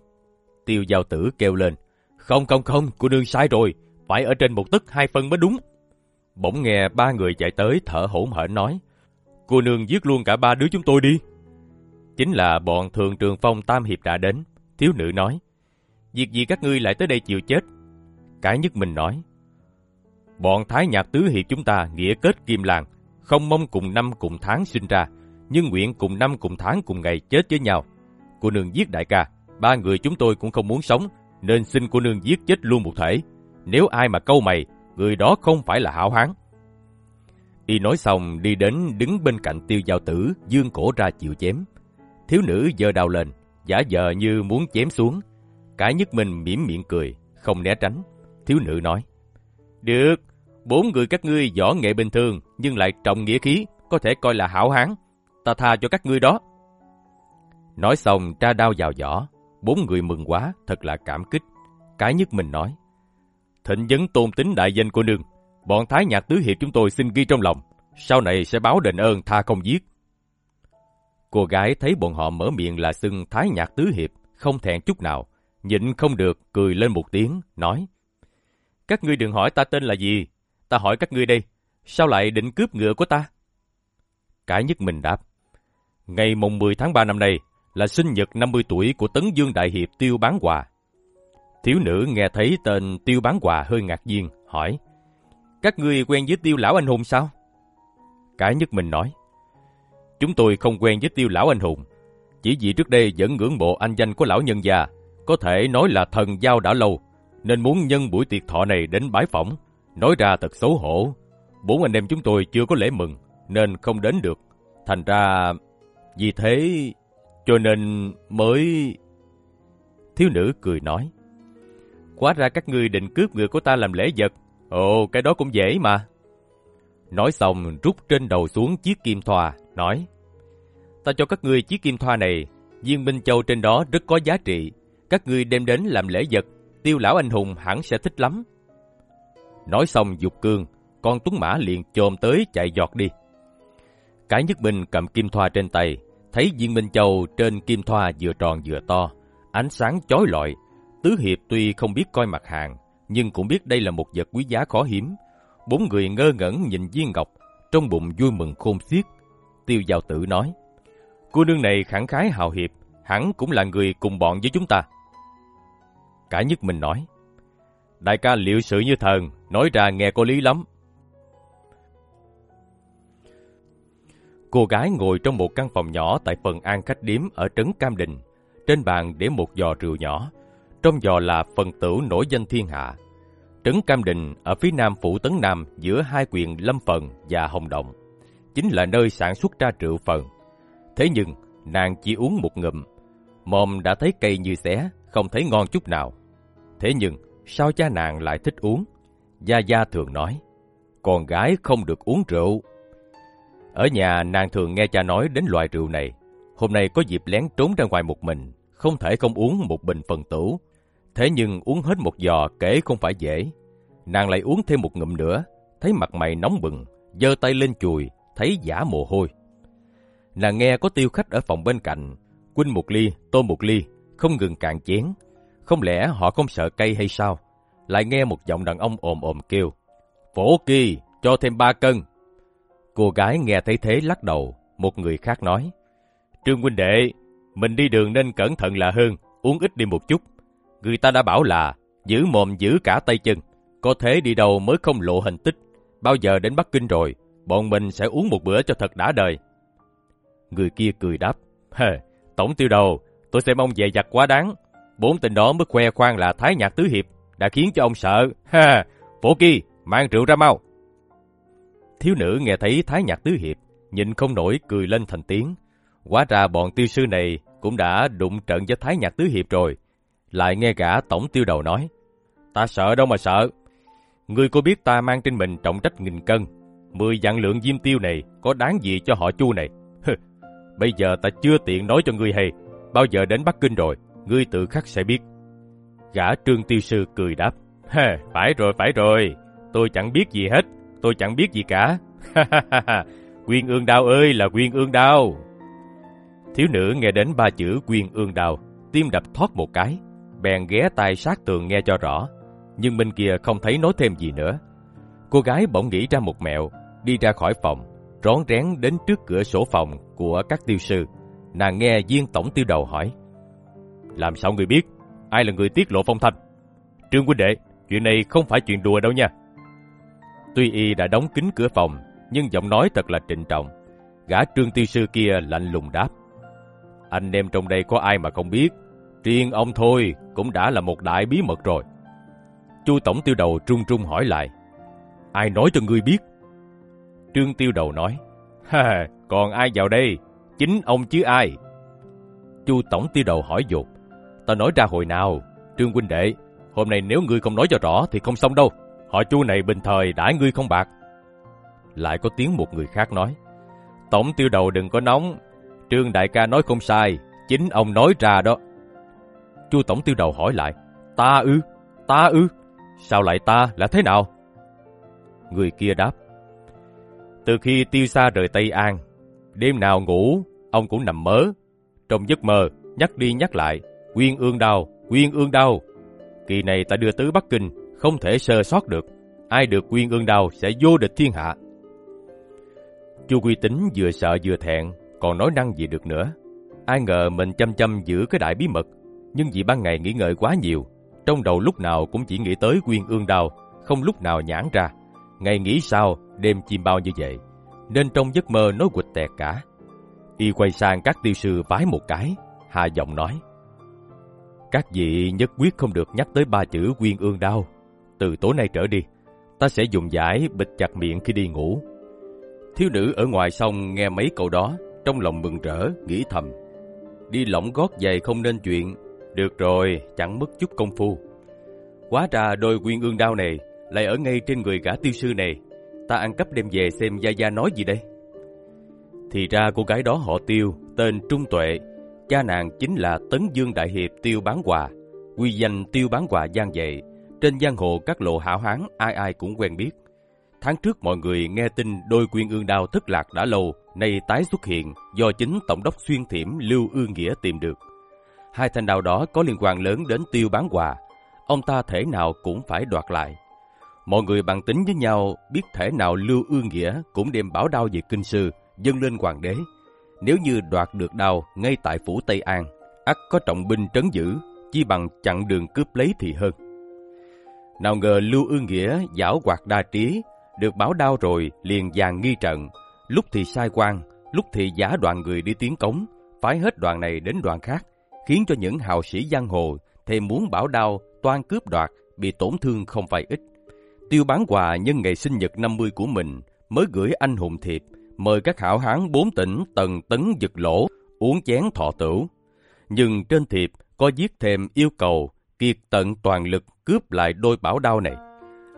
Tiêu giao tử kêu lên. Không không không, cô nương sai rồi. Phải ở trên một tức hai phân mới đúng. Bỗng nghe ba người chạy tới thở hổn hển nói. Cô nương giết luôn cả ba đứa chúng tôi đi. Chính là bọn thường trường phong tam hiệp đã đến. Thiếu nữ nói. Việc gì các ngươi lại tới đây chịu chết? Cái nhất mình nói. Bọn thái nhạc tứ hiệp chúng ta nghĩa kết kim làng. Không mong cùng năm cùng tháng sinh ra. Nhưng nguyện cùng năm cùng tháng cùng ngày chết với nhau. Cô nương giết đại ca. Ba người chúng tôi cũng không muốn sống. Nên xin cô nương giết chết luôn một thể. Nếu ai mà câu mày người đó không phải là hảo hán. Y nói xong đi đến đứng bên cạnh tiêu giao tử, dương cổ ra chịu chém. Thiếu nữ giơ đao lên, giả vờ như muốn chém xuống cái nhất mình mỉm miệng cười, không né tránh. Thiếu nữ nói, Được, bốn người các ngươi võ nghệ bình thường, nhưng lại trọng nghĩa khí, có thể coi là hảo hán. Ta tha cho các ngươi đó. Nói xong tra đao vào vỏ, bốn người mừng quá, thật là cảm kích. Cái nhất mình nói, thịnh vấn tôn tính đại danh của nương. Bọn Thái Nhạc Tứ Hiệp chúng tôi xin ghi trong lòng, sau này sẽ báo đền ơn tha không giết. Cô gái thấy bọn họ mở miệng là xưng Thái Nhạc Tứ Hiệp, không thẹn chút nào, nhịn không được, cười lên một tiếng, nói. Các ngươi đừng hỏi ta tên là gì, ta hỏi các ngươi đây, sao lại định cướp ngựa của ta? Cái nhất mình đáp. Ngày mùng 10 tháng 3 năm nay là sinh nhật 50 tuổi của Tấn Dương Đại Hiệp Tiêu Bán Hòa. Thiếu nữ nghe thấy tên Tiêu Bán Hòa hơi ngạc nhiên, hỏi. Các ngươi quen với Tiêu Lão Anh Hùng sao? Cái nhất mình nói. Chúng tôi không quen với Tiêu Lão Anh Hùng. Chỉ vì trước đây vẫn ngưỡng mộ anh danh của lão nhân già, có thể nói là thần giao đã lâu, nên muốn nhân buổi tiệc thọ này đến bái phỏng. Nói ra thật xấu hổ. Bốn anh em chúng tôi chưa có lễ mừng, nên không đến được. Thành ra... Vì thế... Cho nên mới... Thiếu nữ cười nói. Quá ra các ngươi định cướp người của ta làm lễ vật. Ồ, cái đó cũng dễ mà. Nói xong rút trên đầu xuống chiếc kim thoa, nói. Ta cho các ngươi chiếc kim thoa này, viên Minh Châu trên đó rất có giá trị. Các ngươi đem đến làm lễ vật, tiêu lão anh hùng hẳn sẽ thích lắm. Nói xong dục cương, con tuấn mã liền chồm tới chạy giọt đi. Cái nhất minh cầm kim thoa trên tay, thấy viên Minh Châu trên kim thoa vừa tròn vừa to, ánh sáng chói lọi, Tứ Hiệp tuy không biết coi mặt hàng, nhưng cũng biết đây là một vật quý giá khó hiếm. Bốn người ngơ ngẩn nhìn viên ngọc, trong bụng vui mừng khôn xiết. Tiêu giao tử nói, cô nương này khẳng khái hào hiệp, hẳn cũng là người cùng bọn với chúng ta. Cả nhất mình nói, đại ca liệu sự như thần, nói ra nghe có lý lắm. Cô gái ngồi trong một căn phòng nhỏ tại phần an khách điếm ở trấn Cam Đình. Trên bàn để một giò rượu nhỏ, trong giò là phần tử nổi danh thiên hạ. Trấn Cam Đình ở phía nam phủ Tấn Nam giữa hai quyền Lâm Phần và Hồng Động, chính là nơi sản xuất ra rượu phần. Thế nhưng, nàng chỉ uống một ngụm, mồm đã thấy cây như xé, không thấy ngon chút nào. Thế nhưng, sao cha nàng lại thích uống? Gia Gia thường nói, con gái không được uống rượu. Ở nhà nàng thường nghe cha nói đến loại rượu này, Hôm nay có dịp lén trốn ra ngoài một mình, không thể không uống một bình phần tử. Thế nhưng uống hết một giò kể không phải dễ. Nàng lại uống thêm một ngụm nữa, thấy mặt mày nóng bừng, giơ tay lên chùi, thấy giả mồ hôi. Nàng nghe có tiêu khách ở phòng bên cạnh, Quynh một ly, tô một ly, không ngừng cạn chén. Không lẽ họ không sợ cây hay sao? Lại nghe một giọng đàn ông ồm ồm kêu. Phổ kỳ, cho thêm ba cân. Cô gái nghe thấy thế lắc đầu, một người khác nói. Trương huynh đệ, mình đi đường nên cẩn thận là hơn, uống ít đi một chút. Người ta đã bảo là giữ mồm giữ cả tay chân, có thế đi đâu mới không lộ hình tích. Bao giờ đến Bắc Kinh rồi, bọn mình sẽ uống một bữa cho thật đã đời. Người kia cười đáp, Hề, tổng tiêu đầu, tôi xem ông dè dặt quá đáng. Bốn tên đó mới khoe khoang là Thái Nhạc Tứ Hiệp, đã khiến cho ông sợ. Ha, phổ kỳ, mang rượu ra mau. Thiếu nữ nghe thấy Thái Nhạc Tứ Hiệp, nhìn không nổi cười lên thành tiếng. Quá ra bọn tiêu sư này cũng đã đụng trận với Thái Nhạc Tứ Hiệp rồi. Lại nghe gã tổng tiêu đầu nói, ta sợ đâu mà sợ. Ngươi có biết ta mang trên mình trọng trách nghìn cân, mười vạn lượng diêm tiêu này có đáng gì cho họ chu này? Bây giờ ta chưa tiện nói cho ngươi hay, bao giờ đến Bắc Kinh rồi, ngươi tự khắc sẽ biết. Gã trương tiêu sư cười đáp, ha, phải rồi, phải rồi, tôi chẳng biết gì hết, tôi chẳng biết gì cả. Quyên ương đao ơi là quyên ương đao. Thiếu nữ nghe đến ba chữ quyên ương đao, tim đập thoát một cái, bèn ghé tai sát tường nghe cho rõ. Nhưng bên kia không thấy nói thêm gì nữa. Cô gái bỗng nghĩ ra một mẹo, đi ra khỏi phòng, rón rén đến trước cửa sổ phòng của các tiêu sư. Nàng nghe viên tổng tiêu đầu hỏi. Làm sao người biết? Ai là người tiết lộ phong thanh? Trương huynh đệ, chuyện này không phải chuyện đùa đâu nha. Tuy y đã đóng kín cửa phòng, nhưng giọng nói thật là trịnh trọng. Gã trương tiêu sư kia lạnh lùng đáp. Anh em trong đây có ai mà không biết, riêng ông thôi cũng đã là một đại bí mật rồi. Chu tổng tiêu đầu trung trung hỏi lại. Ai nói cho ngươi biết? Trương tiêu đầu nói. Ha, còn ai vào đây? Chính ông chứ ai? Chu tổng tiêu đầu hỏi dột. Ta nói ra hồi nào? Trương huynh đệ, hôm nay nếu ngươi không nói cho rõ thì không xong đâu. Họ chu này bình thời đãi ngươi không bạc. Lại có tiếng một người khác nói. Tổng tiêu đầu đừng có nóng. Trương đại ca nói không sai. Chính ông nói ra đó. Chu tổng tiêu đầu hỏi lại. Ta ư? Ta ư? Sao lại ta là thế nào? Người kia đáp. Từ khi tiêu xa rời Tây An, đêm nào ngủ, ông cũng nằm mớ. Trong giấc mơ, nhắc đi nhắc lại, quyên ương đào, quyên ương đào. Kỳ này ta đưa tứ Bắc Kinh, không thể sơ sót được. Ai được quyên ương đào sẽ vô địch thiên hạ. Chu Quy Tính vừa sợ vừa thẹn, còn nói năng gì được nữa. Ai ngờ mình chăm chăm giữ cái đại bí mật, nhưng vì ban ngày nghĩ ngợi quá nhiều, trong đầu lúc nào cũng chỉ nghĩ tới quyên ương đào, không lúc nào nhãn ra. Ngày nghĩ sao, đêm chim bao như vậy, nên trong giấc mơ nói quịch tẹt cả. Y quay sang các tiêu sư vái một cái, hạ giọng nói. Các vị nhất quyết không được nhắc tới ba chữ quyên ương đau. Từ tối nay trở đi, ta sẽ dùng giải bịt chặt miệng khi đi ngủ. Thiếu nữ ở ngoài sông nghe mấy câu đó, trong lòng mừng rỡ, nghĩ thầm. Đi lỏng gót giày không nên chuyện, được rồi, chẳng mất chút công phu. Quá ra đôi quyên ương đao này lại ở ngay trên người gã tiêu sư này. Ta ăn cắp đem về xem Gia Gia nói gì đây. Thì ra cô gái đó họ tiêu, tên Trung Tuệ. Cha nàng chính là Tấn Dương Đại Hiệp Tiêu Bán Hòa. Quy danh Tiêu Bán Hòa gian dậy Trên giang hồ các lộ hảo hán ai ai cũng quen biết. Tháng trước mọi người nghe tin đôi quyên ương đao thất lạc đã lâu, nay tái xuất hiện do chính Tổng đốc Xuyên Thiểm Lưu Ương Nghĩa tìm được. Hai thanh đao đó có liên quan lớn đến Tiêu Bán Hòa. Ông ta thể nào cũng phải đoạt lại. Mọi người bằng tính với nhau biết thể nào Lưu Ương Nghĩa cũng đem bảo đao về kinh sư, dâng lên hoàng đế. Nếu như đoạt được đào ngay tại phủ Tây An, ắt có trọng binh trấn giữ, chi bằng chặn đường cướp lấy thì hơn. Nào ngờ Lưu Ương Nghĩa giảo quạt đa trí, được báo đao rồi liền dàn nghi trận, lúc thì sai quan, lúc thì giả đoàn người đi tiến cống, phái hết đoàn này đến đoàn khác, khiến cho những hào sĩ giang hồ thêm muốn bảo đao toan cướp đoạt bị tổn thương không phải ít. Tiêu bán quà nhân ngày sinh nhật 50 của mình mới gửi anh hùng thiệp mời các hảo hán bốn tỉnh tần tấn giật lỗ uống chén thọ tửu. Nhưng trên thiệp có viết thêm yêu cầu kiệt tận toàn lực cướp lại đôi bảo đao này.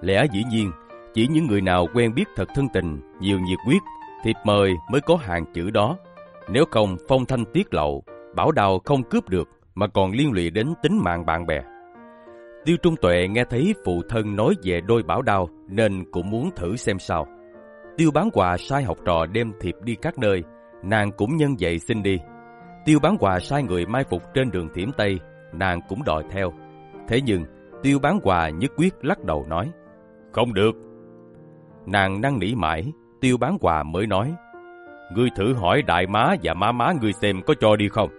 Lẽ dĩ nhiên, chỉ những người nào quen biết thật thân tình, nhiều nhiệt quyết, thiệp mời mới có hàng chữ đó. Nếu không phong thanh tiết lậu bảo đao không cướp được mà còn liên lụy đến tính mạng bạn bè. Tiêu Trung Tuệ nghe thấy phụ thân nói về đôi bảo đao nên cũng muốn thử xem sao. Tiêu bán quà sai học trò đem thiệp đi các nơi, nàng cũng nhân dậy xin đi. Tiêu bán quà sai người mai phục trên đường Thiểm Tây, nàng cũng đòi theo. Thế nhưng, Tiêu bán quà nhất quyết lắc đầu nói, Không được. Nàng năn nỉ mãi, Tiêu bán quà mới nói, Ngươi thử hỏi đại má và má má ngươi xem có cho đi không?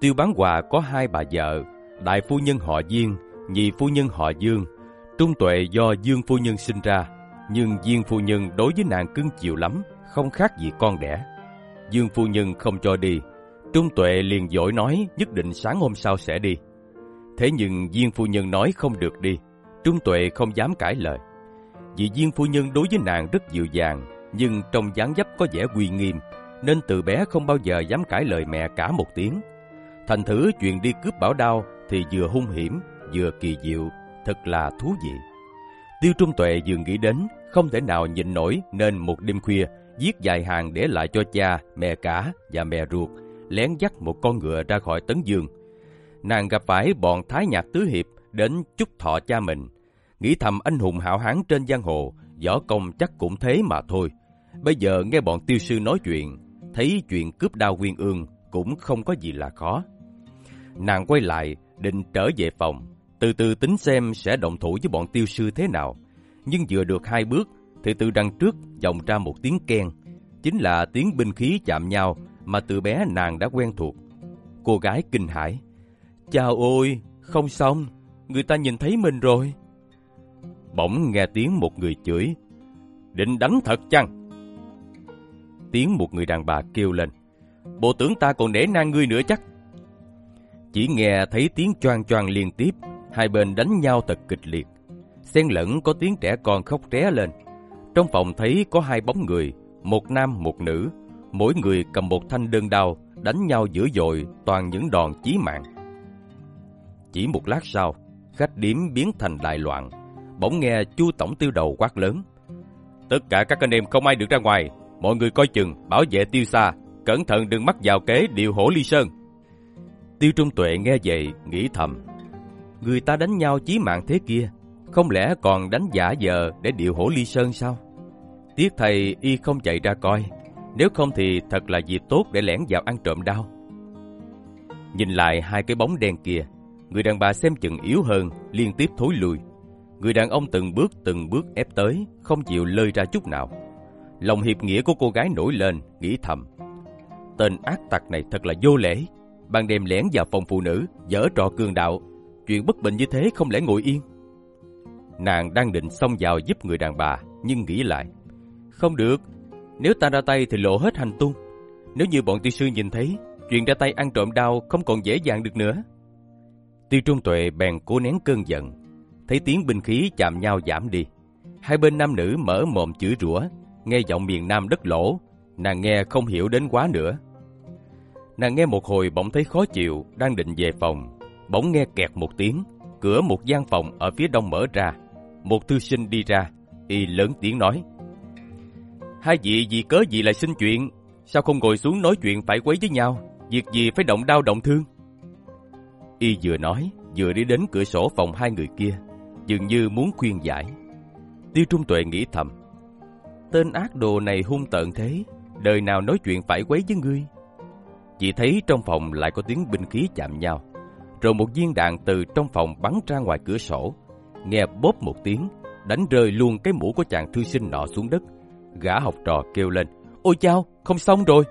Tiêu bán quà có hai bà vợ, đại phu nhân họ Diên, nhị phu nhân họ Dương. Trung tuệ do Dương phu nhân sinh ra, nhưng Diên phu nhân đối với nàng cưng chiều lắm, không khác gì con đẻ. Dương phu nhân không cho đi, Trung tuệ liền dỗi nói nhất định sáng hôm sau sẽ đi. Thế nhưng Diên phu nhân nói không được đi, Trung tuệ không dám cãi lời. Vì Diên phu nhân đối với nàng rất dịu dàng, nhưng trong dáng dấp có vẻ uy nghiêm, nên từ bé không bao giờ dám cãi lời mẹ cả một tiếng. Thành thử chuyện đi cướp bảo đao thì vừa hung hiểm, vừa kỳ diệu, thật là thú vị. Tiêu Trung Tuệ vừa nghĩ đến, không thể nào nhịn nổi nên một đêm khuya, viết dài hàng để lại cho cha, mẹ cả và mẹ ruột, lén dắt một con ngựa ra khỏi Tấn Dương. Nàng gặp phải bọn Thái Nhạc Tứ Hiệp đến chúc thọ cha mình. Nghĩ thầm anh hùng hảo hán trên giang hồ, võ công chắc cũng thế mà thôi. Bây giờ nghe bọn tiêu sư nói chuyện, thấy chuyện cướp đao nguyên ương cũng không có gì là khó. Nàng quay lại, định trở về phòng, từ từ tính xem sẽ động thủ với bọn tiêu sư thế nào. Nhưng vừa được hai bước, thì từ đằng trước vọng ra một tiếng keng. Chính là tiếng binh khí chạm nhau mà từ bé nàng đã quen thuộc. Cô gái kinh hãi. Chào ôi, không xong, người ta nhìn thấy mình rồi. Bỗng nghe tiếng một người chửi. Định đánh thật chăng? Tiếng một người đàn bà kêu lên. Bộ tưởng ta còn để nang ngươi nữa chắc. Chỉ nghe thấy tiếng choang choang liên tiếp, hai bên đánh nhau thật kịch liệt. Xen lẫn có tiếng trẻ con khóc ré lên. Trong phòng thấy có hai bóng người, một nam một nữ, mỗi người cầm một thanh đơn đao, đánh nhau dữ dội toàn những đòn chí mạng. Chỉ một lát sau, khách điếm biến thành đại loạn. Bỗng nghe chu tổng tiêu đầu quát lớn. Tất cả các anh em không ai được ra ngoài, mọi người coi chừng, bảo vệ tiêu xa, cẩn thận đừng mắc vào kế điều hổ ly sơn. Tiêu Trung Tuệ nghe vậy, nghĩ thầm. Người ta đánh nhau chí mạng thế kia, không lẽ còn đánh giả giờ để điệu hổ ly sơn sao? Tiếc thầy y không chạy ra coi, nếu không thì thật là dịp tốt để lẻn vào ăn trộm đau. Nhìn lại hai cái bóng đen kia, người đàn bà xem chừng yếu hơn, liên tiếp thối lui. Người đàn ông từng bước từng bước ép tới, không chịu lơi ra chút nào. Lòng hiệp nghĩa của cô gái nổi lên, nghĩ thầm. Tên ác tặc này thật là vô lễ, ban đêm lén vào phòng phụ nữ, dở trò cường đạo. Chuyện bất bình như thế không lẽ ngồi yên. Nàng đang định xông vào giúp người đàn bà, nhưng nghĩ lại. Không được, nếu ta ra tay thì lộ hết hành tung. Nếu như bọn tiêu sư nhìn thấy, chuyện ra tay ăn trộm đau không còn dễ dàng được nữa. Tiêu Trung Tuệ bèn cố nén cơn giận, thấy tiếng binh khí chạm nhau giảm đi. Hai bên nam nữ mở mồm chửi rủa, nghe giọng miền Nam đất lỗ, nàng nghe không hiểu đến quá nữa. Nàng nghe một hồi bỗng thấy khó chịu, đang định về phòng. Bỗng nghe kẹt một tiếng, cửa một gian phòng ở phía đông mở ra. Một thư sinh đi ra, y lớn tiếng nói. Hai vị vì cớ gì lại xin chuyện, sao không ngồi xuống nói chuyện phải quấy với nhau, việc gì phải động đau động thương. Y vừa nói, vừa đi đến cửa sổ phòng hai người kia, dường như muốn khuyên giải. Tiêu Trung Tuệ nghĩ thầm, tên ác đồ này hung tợn thế, đời nào nói chuyện phải quấy với ngươi. Chỉ thấy trong phòng lại có tiếng binh khí chạm nhau. Rồi một viên đạn từ trong phòng bắn ra ngoài cửa sổ. Nghe bóp một tiếng, đánh rơi luôn cái mũ của chàng thư sinh nọ xuống đất. Gã học trò kêu lên, Ôi chao, không xong rồi.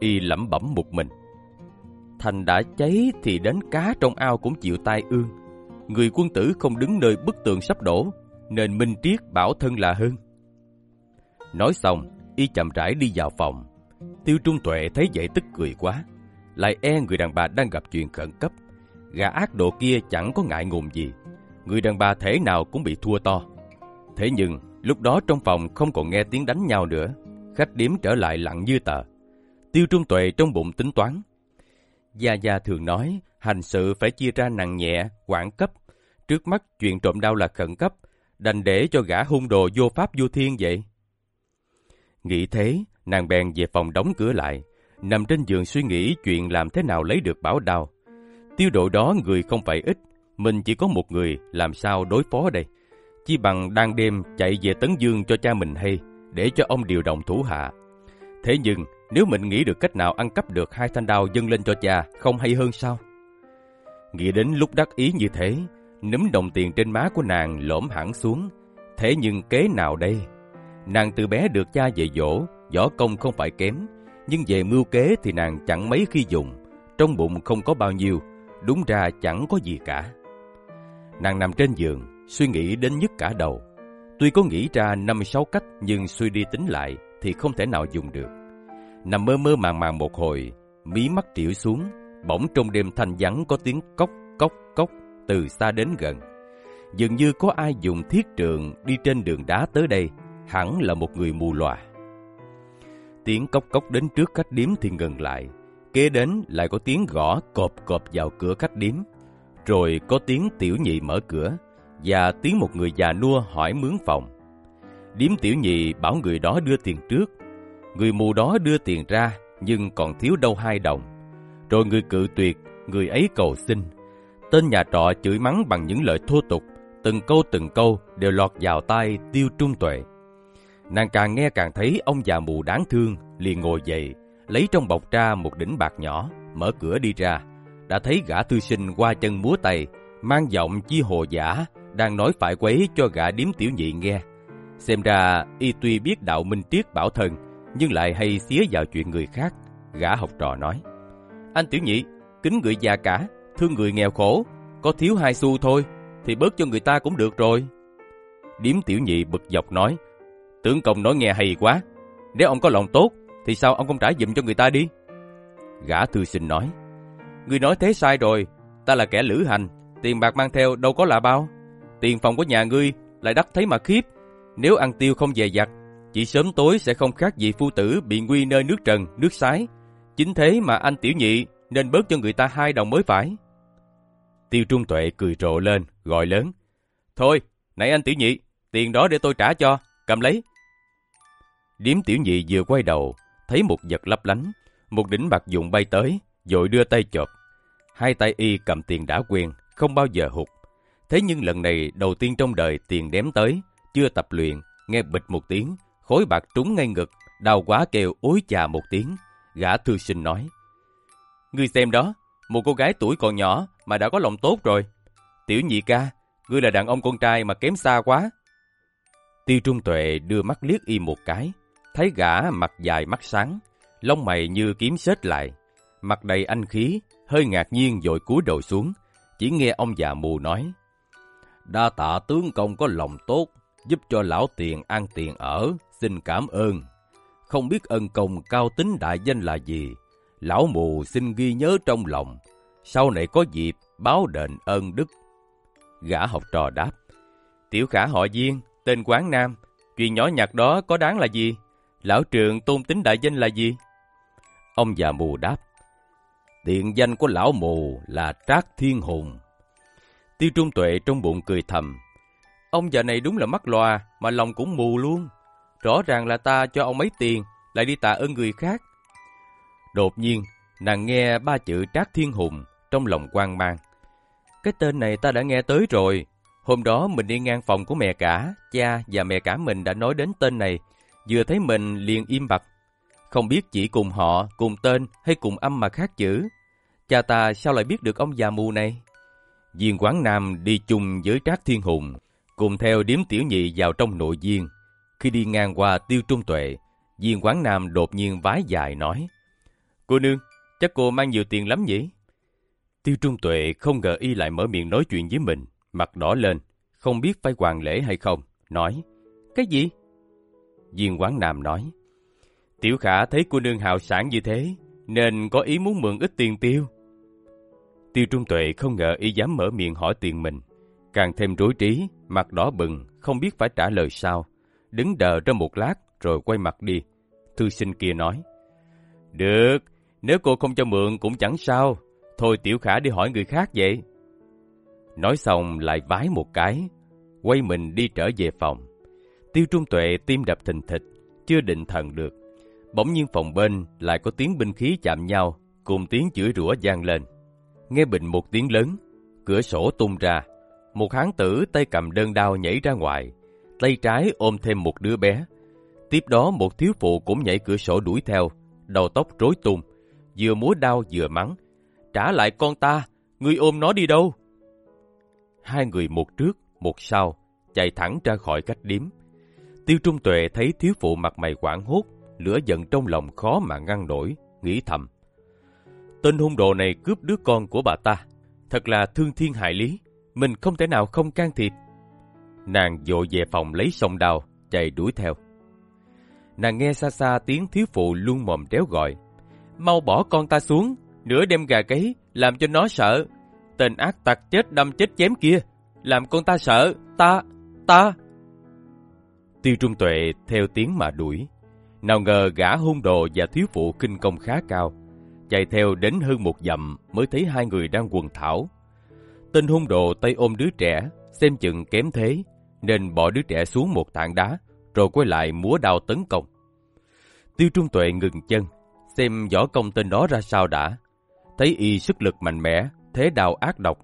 Y lẩm bẩm một mình. Thành đã cháy thì đến cá trong ao cũng chịu tai ương. Người quân tử không đứng nơi bức tường sắp đổ, nên minh triết bảo thân là hơn. Nói xong, y chậm rãi đi vào phòng, Tiêu Trung Tuệ thấy vậy tức cười quá, lại e người đàn bà đang gặp chuyện khẩn cấp. Gã ác độ kia chẳng có ngại ngùng gì, người đàn bà thể nào cũng bị thua to. Thế nhưng, lúc đó trong phòng không còn nghe tiếng đánh nhau nữa, khách điếm trở lại lặng như tờ. Tiêu Trung Tuệ trong bụng tính toán. Gia Gia thường nói, hành sự phải chia ra nặng nhẹ, quản cấp. Trước mắt chuyện trộm đau là khẩn cấp, đành để cho gã hung đồ vô pháp vô thiên vậy. Nghĩ thế, Nàng bèn về phòng đóng cửa lại, nằm trên giường suy nghĩ chuyện làm thế nào lấy được bảo đao. Tiêu độ đó người không phải ít, mình chỉ có một người, làm sao đối phó đây? Chi bằng đang đêm chạy về Tấn Dương cho cha mình hay, để cho ông điều động thủ hạ. Thế nhưng, nếu mình nghĩ được cách nào ăn cắp được hai thanh đao dâng lên cho cha, không hay hơn sao? Nghĩ đến lúc đắc ý như thế, nấm đồng tiền trên má của nàng lõm hẳn xuống. Thế nhưng kế nào đây? Nàng từ bé được cha dạy dỗ, võ công không phải kém, nhưng về mưu kế thì nàng chẳng mấy khi dùng. Trong bụng không có bao nhiêu, đúng ra chẳng có gì cả. Nàng nằm trên giường, suy nghĩ đến nhức cả đầu. Tuy có nghĩ ra năm sáu cách nhưng suy đi tính lại thì không thể nào dùng được. Nằm mơ mơ màng màng một hồi, mí mắt triểu xuống, bỗng trong đêm thanh vắng có tiếng cốc cốc cốc từ xa đến gần. Dường như có ai dùng thiết trường đi trên đường đá tới đây, hẳn là một người mù lòa. Tiếng cốc cốc đến trước khách điếm thì ngừng lại, kế đến lại có tiếng gõ cộp cộp vào cửa khách điếm. Rồi có tiếng tiểu nhị mở cửa, và tiếng một người già nua hỏi mướn phòng. Điếm tiểu nhị bảo người đó đưa tiền trước. Người mù đó đưa tiền ra, nhưng còn thiếu đâu hai đồng. Rồi người cự tuyệt, người ấy cầu xin. Tên nhà trọ chửi mắng bằng những lời thô tục, từng câu từng câu đều lọt vào tai tiêu trung tuệ. Nàng càng nghe càng thấy ông già mù đáng thương, liền ngồi dậy, lấy trong bọc ra một đỉnh bạc nhỏ, mở cửa đi ra. Đã thấy gã thư sinh qua chân múa tay, mang giọng chi hồ giả, đang nói phải quấy cho gã điếm tiểu nhị nghe. Xem ra y tuy biết đạo minh triết bảo thân, nhưng lại hay xía vào chuyện người khác. Gã học trò nói, anh tiểu nhị, kính người già cả, thương người nghèo khổ, có thiếu hai xu thôi, thì bớt cho người ta cũng được rồi. Điếm tiểu nhị bực dọc nói, Tướng công nói nghe hay quá, nếu ông có lòng tốt, thì sao ông không trả giùm cho người ta đi? Gã thư sinh nói, Người nói thế sai rồi, ta là kẻ lữ hành, tiền bạc mang theo đâu có là bao. Tiền phòng của nhà ngươi lại đắt thấy mà khiếp, nếu ăn tiêu không dè dặt, chỉ sớm tối sẽ không khác gì phu tử bị nguy nơi nước trần, nước sái. Chính thế mà anh tiểu nhị nên bớt cho người ta hai đồng mới phải. Tiêu Trung Tuệ cười rộ lên, gọi lớn. Thôi, nãy anh tiểu nhị, tiền đó để tôi trả cho, cầm lấy. Điếm tiểu nhị vừa quay đầu, thấy một vật lấp lánh, một đỉnh bạc dụng bay tới, dội đưa tay chộp. Hai tay y cầm tiền đã quen, không bao giờ hụt. Thế nhưng lần này đầu tiên trong đời tiền đếm tới, chưa tập luyện, nghe bịch một tiếng, khối bạc trúng ngay ngực, đau quá kêu ối chà một tiếng. Gã thư sinh nói, Ngươi xem đó, một cô gái tuổi còn nhỏ mà đã có lòng tốt rồi. Tiểu nhị ca, ngươi là đàn ông con trai mà kém xa quá. Tiêu Trung Tuệ đưa mắt liếc y một cái, thấy gã mặt dài mắt sáng, lông mày như kiếm xết lại, mặt đầy anh khí, hơi ngạc nhiên dội cúi đầu xuống, chỉ nghe ông già mù nói. Đa tạ tướng công có lòng tốt, giúp cho lão tiền ăn tiền ở, xin cảm ơn. Không biết ân công cao tính đại danh là gì, lão mù xin ghi nhớ trong lòng, sau này có dịp báo đền ơn đức. Gã học trò đáp, tiểu khả họ Diên, tên Quán Nam, chuyện nhỏ nhặt đó có đáng là gì? Lão trường tôn tính đại danh là gì? Ông già mù đáp, tiện danh của lão mù là Trác Thiên Hùng. Tiêu Trung Tuệ trong bụng cười thầm, ông già này đúng là mắt loa mà lòng cũng mù luôn. Rõ ràng là ta cho ông mấy tiền, lại đi tạ ơn người khác. Đột nhiên, nàng nghe ba chữ Trác Thiên Hùng trong lòng quan mang. Cái tên này ta đã nghe tới rồi. Hôm đó mình đi ngang phòng của mẹ cả, cha và mẹ cả mình đã nói đến tên này. Vừa thấy mình liền im bặt. Không biết chỉ cùng họ, cùng tên hay cùng âm mà khác chữ. Cha ta sao lại biết được ông già mù này? Viên quán Nam đi chung với Trác Thiên Hùng, cùng theo điếm tiểu nhị vào trong nội viên. Khi đi ngang qua tiêu trung tuệ, viên quán Nam đột nhiên vái dài nói. Cô nương, chắc cô mang nhiều tiền lắm nhỉ? Tiêu Trung Tuệ không ngờ y lại mở miệng nói chuyện với mình, mặt đỏ lên, không biết phải hoàng lễ hay không, nói, cái gì? Viên quán Nam nói, Tiểu Khả thấy cô nương hào sản như thế, nên có ý muốn mượn ít tiền tiêu. Tiêu Trung Tuệ không ngờ y dám mở miệng hỏi tiền mình, càng thêm rối trí, mặt đỏ bừng, không biết phải trả lời sao, đứng đờ ra một lát rồi quay mặt đi. Thư sinh kia nói, Được, nếu cô không cho mượn cũng chẳng sao, Thôi Tiểu Khả đi hỏi người khác vậy. Nói xong lại vái một cái, quay mình đi trở về phòng. Tiêu Trung Tuệ tim đập thình thịch, chưa định thần được. Bỗng nhiên phòng bên lại có tiếng binh khí chạm nhau, cùng tiếng chửi rủa vang lên. Nghe bình một tiếng lớn, cửa sổ tung ra, một hán tử tay cầm đơn đao nhảy ra ngoài, tay trái ôm thêm một đứa bé. Tiếp đó một thiếu phụ cũng nhảy cửa sổ đuổi theo, đầu tóc rối tung, vừa múa đao vừa mắng. Trả lại con ta, ngươi ôm nó đi đâu? Hai người một trước, một sau, chạy thẳng ra khỏi cách điếm. Tiêu Trung Tuệ thấy thiếu phụ mặt mày quảng hốt, lửa giận trong lòng khó mà ngăn nổi, nghĩ thầm. Tên hung đồ này cướp đứa con của bà ta, thật là thương thiên hại lý, mình không thể nào không can thiệp. Nàng dội về phòng lấy sông đào, chạy đuổi theo. Nàng nghe xa xa tiếng thiếu phụ luôn mồm réo gọi. Mau bỏ con ta xuống, nửa đêm gà cấy, làm cho nó sợ. Tên ác tặc chết đâm chết chém kia, làm con ta sợ, ta, ta. Tiêu Trung Tuệ theo tiếng mà đuổi. Nào ngờ gã hung đồ và thiếu phụ kinh công khá cao. Chạy theo đến hơn một dặm mới thấy hai người đang quần thảo. Tên hung đồ tay ôm đứa trẻ, xem chừng kém thế, nên bỏ đứa trẻ xuống một tảng đá, rồi quay lại múa đao tấn công. Tiêu Trung Tuệ ngừng chân, xem võ công tên đó ra sao đã. Thấy y sức lực mạnh mẽ, thế đào ác độc.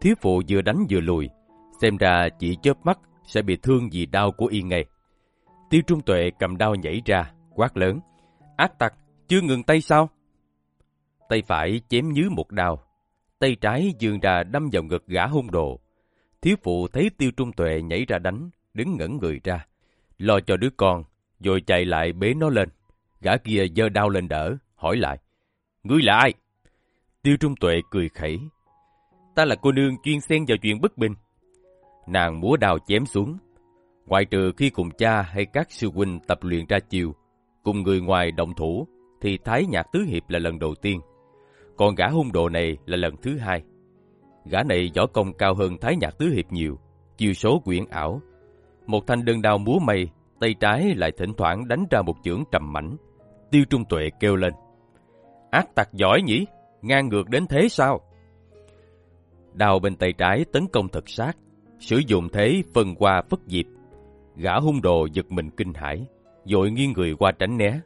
Thiếu phụ vừa đánh vừa lùi, xem ra chỉ chớp mắt sẽ bị thương vì đau của y ngay. Tiêu Trung Tuệ cầm đao nhảy ra, quát lớn. Ác tặc, chưa ngừng tay sao? Tay phải chém nhứ một đao, tay trái dường ra đâm vào ngực gã hung đồ. Thiếu phụ thấy Tiêu Trung Tuệ nhảy ra đánh, đứng ngẩn người ra, lo cho đứa con, rồi chạy lại bế nó lên. Gã kia giơ đao lên đỡ, hỏi lại. Ngươi là ai? Tiêu Trung Tuệ cười khẩy. Ta là cô nương chuyên xen vào chuyện bất bình. Nàng múa đào chém xuống. Ngoại trừ khi cùng cha hay các sư huynh tập luyện ra chiều, cùng người ngoài động thủ, thì Thái Nhạc Tứ Hiệp là lần đầu tiên. Còn gã hung độ này là lần thứ hai. Gã này võ công cao hơn Thái Nhạc Tứ Hiệp nhiều, chiều số quyển ảo. Một thanh đơn đao múa mây, tay trái lại thỉnh thoảng đánh ra một chưởng trầm mảnh. Tiêu Trung Tuệ kêu lên. Ác tặc giỏi nhỉ, ngang ngược đến thế sao? Đào bên tay trái tấn công thật sát, sử dụng thế phân qua phất diệp. Gã hung đồ giật mình kinh hãi, dội nghiêng người qua tránh né.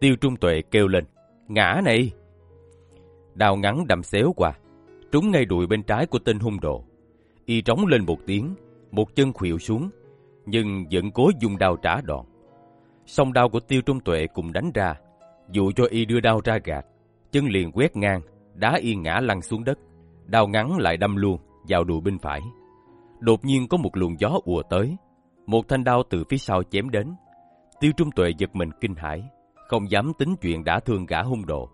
Tiêu Trung Tuệ kêu lên, ngã này! Đào ngắn đâm xéo qua, trúng ngay đùi bên trái của tên hung đồ. Y trống lên một tiếng, một chân khuỵu xuống, nhưng vẫn cố dùng đao trả đòn. Song đao của Tiêu Trung Tuệ cùng đánh ra, dụ cho y đưa đao ra gạt, chân liền quét ngang, đá y ngã lăn xuống đất, đao ngắn lại đâm luôn vào đùi bên phải. Đột nhiên có một luồng gió ùa tới, một thanh đao từ phía sau chém đến. Tiêu Trung Tuệ giật mình kinh hãi, không dám tính chuyện đã thương gã hung đồ,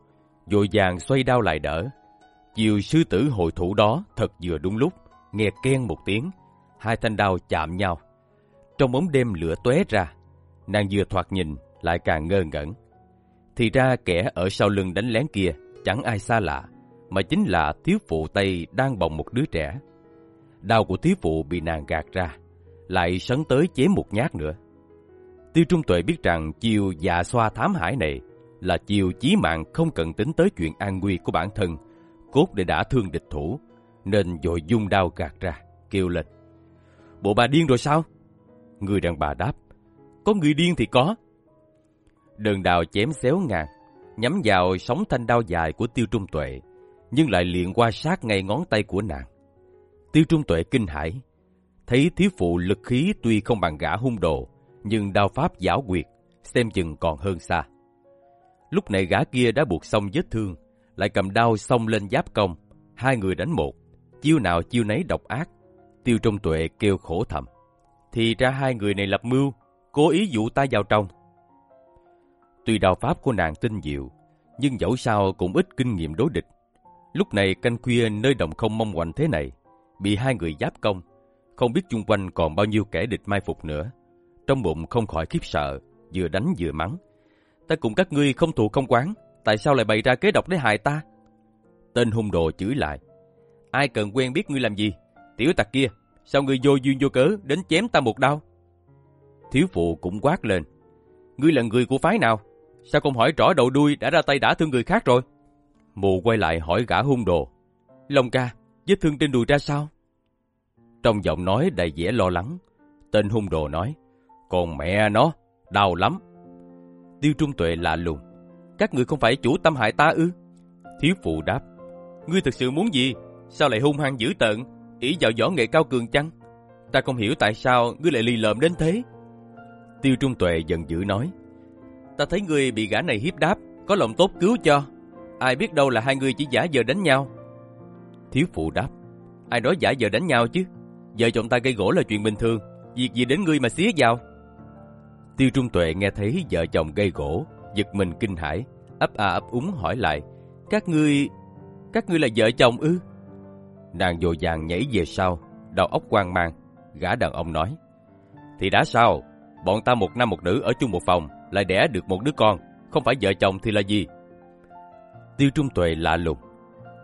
vội vàng xoay đao lại đỡ. Chiều sư tử hội thủ đó thật vừa đúng lúc, nghe ken một tiếng, hai thanh đao chạm nhau. Trong bóng đêm lửa tóe ra, nàng vừa thoạt nhìn lại càng ngơ ngẩn. Thì ra kẻ ở sau lưng đánh lén kia chẳng ai xa lạ, mà chính là thiếu phụ Tây đang bồng một đứa trẻ. Đau của thiếu phụ bị nàng gạt ra, lại sấn tới chém một nhát nữa. Tiêu Trung Tuệ biết rằng chiều dạ xoa thám hải này là chiều chí mạng không cần tính tới chuyện an nguy của bản thân, cốt để đã thương địch thủ, nên dội dung đao gạt ra, kêu lên. Bộ bà điên rồi sao? Người đàn bà đáp, có người điên thì có. Đơn đào chém xéo ngang, nhắm vào sóng thanh đao dài của Tiêu Trung Tuệ, nhưng lại liền qua sát ngay ngón tay của nàng. Tiêu Trung Tuệ kinh hãi, thấy thiếu phụ lực khí tuy không bằng gã hung đồ, nhưng đao pháp giáo quyệt, xem chừng còn hơn xa. Lúc này gã kia đã buộc xong vết thương, lại cầm đao xông lên giáp công, hai người đánh một, chiêu nào chiêu nấy độc ác. Tiêu Trung Tuệ kêu khổ thầm. Thì ra hai người này lập mưu, cố ý dụ ta vào trong. Tuy đao pháp của nàng tinh diệu, nhưng dẫu sao cũng ít kinh nghiệm đối địch. Lúc này canh khuya nơi đồng không mong quạnh thế này, bị hai người giáp công, không biết chung quanh còn bao nhiêu kẻ địch mai phục nữa. Trong bụng không khỏi khiếp sợ, vừa đánh vừa mắng. Ta cùng các ngươi không thù không quán, tại sao lại bày ra kế độc để hại ta? Tên hung đồ chửi lại. Ai cần quen biết ngươi làm gì? Tiểu tặc kia, sao ngươi vô duyên vô cớ đến chém ta một đau? Thiếu phụ cũng quát lên. Ngươi là người của phái nào? Sao không hỏi rõ đầu đuôi đã ra tay đã thương người khác rồi? Mù quay lại hỏi gã hung đồ. Long ca, vết thương trên đùi ra sao? Trong giọng nói đầy vẻ lo lắng, tên hung đồ nói. Còn mẹ nó, đau lắm. Tiêu Trung Tuệ lạ lùng. Các người không phải chủ tâm hại ta ư? Thiếu phụ đáp. Ngươi thực sự muốn gì? Sao lại hung hăng dữ tợn, ý vào võ nghệ cao cường chăng? Ta không hiểu tại sao ngươi lại lì lợm đến thế. Tiêu Trung Tuệ giận dữ nói. Ta thấy ngươi bị gã này hiếp đáp, có lòng tốt cứu cho. Ai biết đâu là hai người chỉ giả giờ đánh nhau. Thiếu phụ đáp. Ai nói giả giờ đánh nhau chứ? Vợ chồng ta gây gỗ là chuyện bình thường. Việc gì đến ngươi mà xía vào? Tiêu Trung Tuệ nghe thấy vợ chồng gây gỗ, giật mình kinh hãi, ấp à ấp úng hỏi lại. Các ngươi... các ngươi là vợ chồng ư? Nàng dồ dàng nhảy về sau, đầu óc quang mang. Gã đàn ông nói. Thì đã sao? Bọn ta một nam một nữ ở chung một phòng, lại đẻ được một đứa con. Không phải vợ chồng thì là gì? Tiêu Trung Tuệ lạ lùng.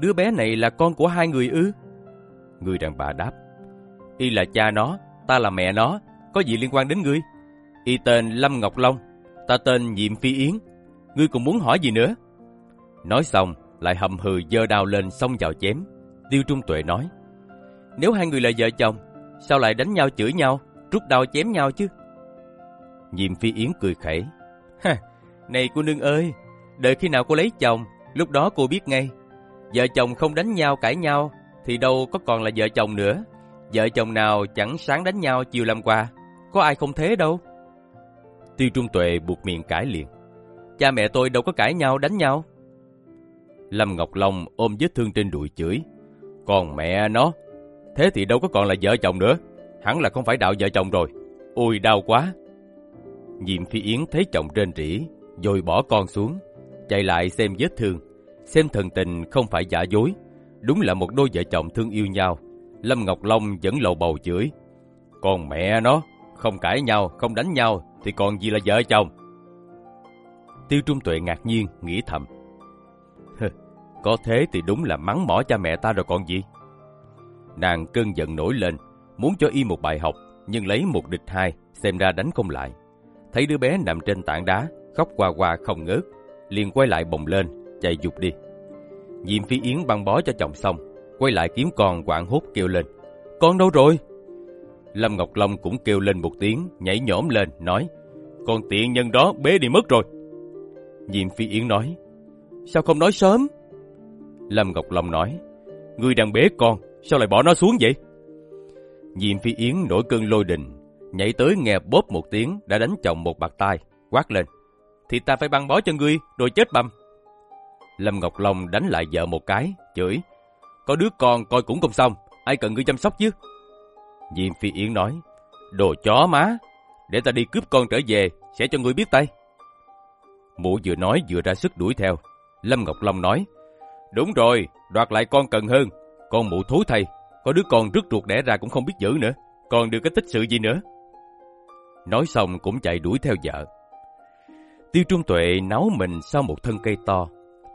Đứa bé này là con của hai người ư? Người đàn bà đáp. Y là cha nó, ta là mẹ nó, có gì liên quan đến ngươi? Y tên Lâm Ngọc Long, ta tên Diệm Phi Yến. Ngươi còn muốn hỏi gì nữa? Nói xong, lại hầm hừ dơ đao lên xông vào chém. Tiêu Trung Tuệ nói. Nếu hai người là vợ chồng, sao lại đánh nhau chửi nhau, rút đao chém nhau chứ? Diệm Phi Yến cười khẩy. Ha, này cô nương ơi, đợi khi nào cô lấy chồng, lúc đó cô biết ngay. Vợ chồng không đánh nhau cãi nhau, thì đâu có còn là vợ chồng nữa. Vợ chồng nào chẳng sáng đánh nhau chiều làm quà, có ai không thế đâu. Tiêu Trung Tuệ buộc miệng cãi liền. Cha mẹ tôi đâu có cãi nhau đánh nhau. Lâm Ngọc Long ôm vết thương trên đùi chửi. Còn mẹ nó, thế thì đâu có còn là vợ chồng nữa. Hẳn là không phải đạo vợ chồng rồi. Ôi đau quá. Diệm Phi Yến thấy chồng trên rỉ, rồi bỏ con xuống, chạy lại xem vết thương, xem thần tình không phải giả dối. Đúng là một đôi vợ chồng thương yêu nhau. Lâm Ngọc Long vẫn lầu bầu chửi. Còn mẹ nó, không cãi nhau, không đánh nhau, thì còn gì là vợ chồng? Tiêu Trung Tuệ ngạc nhiên, nghĩ thầm. Có thế thì đúng là mắng mỏ cha mẹ ta rồi còn gì? Nàng cơn giận nổi lên, muốn cho y một bài học, nhưng lấy một địch hai, xem ra đánh không lại. Thấy đứa bé nằm trên tảng đá, khóc qua qua không ngớt, liền quay lại bồng lên, chạy dục đi. Diệm Phi Yến băng bó cho chồng xong, quay lại kiếm con quảng hốt kêu lên. Con đâu rồi? Lâm Ngọc Long cũng kêu lên một tiếng, nhảy nhổm lên, nói. Con tiện nhân đó bế đi mất rồi. Diệm Phi Yến nói. Sao không nói sớm? Lâm Ngọc Long nói. Ngươi đang bế con, sao lại bỏ nó xuống vậy? Diệm Phi Yến nổi cơn lôi đình, nhảy tới nghe bóp một tiếng đã đánh chồng một bạc tay, quát lên. Thì ta phải băng bó cho ngươi, rồi chết băm. Lâm Ngọc Long đánh lại vợ một cái, chửi. Có đứa con coi cũng không xong, ai cần ngươi chăm sóc chứ? Diêm Phi Yến nói, đồ chó má, để ta đi cướp con trở về, sẽ cho ngươi biết tay. Mụ vừa nói vừa ra sức đuổi theo. Lâm Ngọc Long nói, đúng rồi, đoạt lại con cần hơn, con mụ thối thầy, có đứa con rứt ruột đẻ ra cũng không biết giữ nữa, còn được cái tích sự gì nữa. Nói xong cũng chạy đuổi theo vợ. Tiêu Trung Tuệ náu mình sau một thân cây to,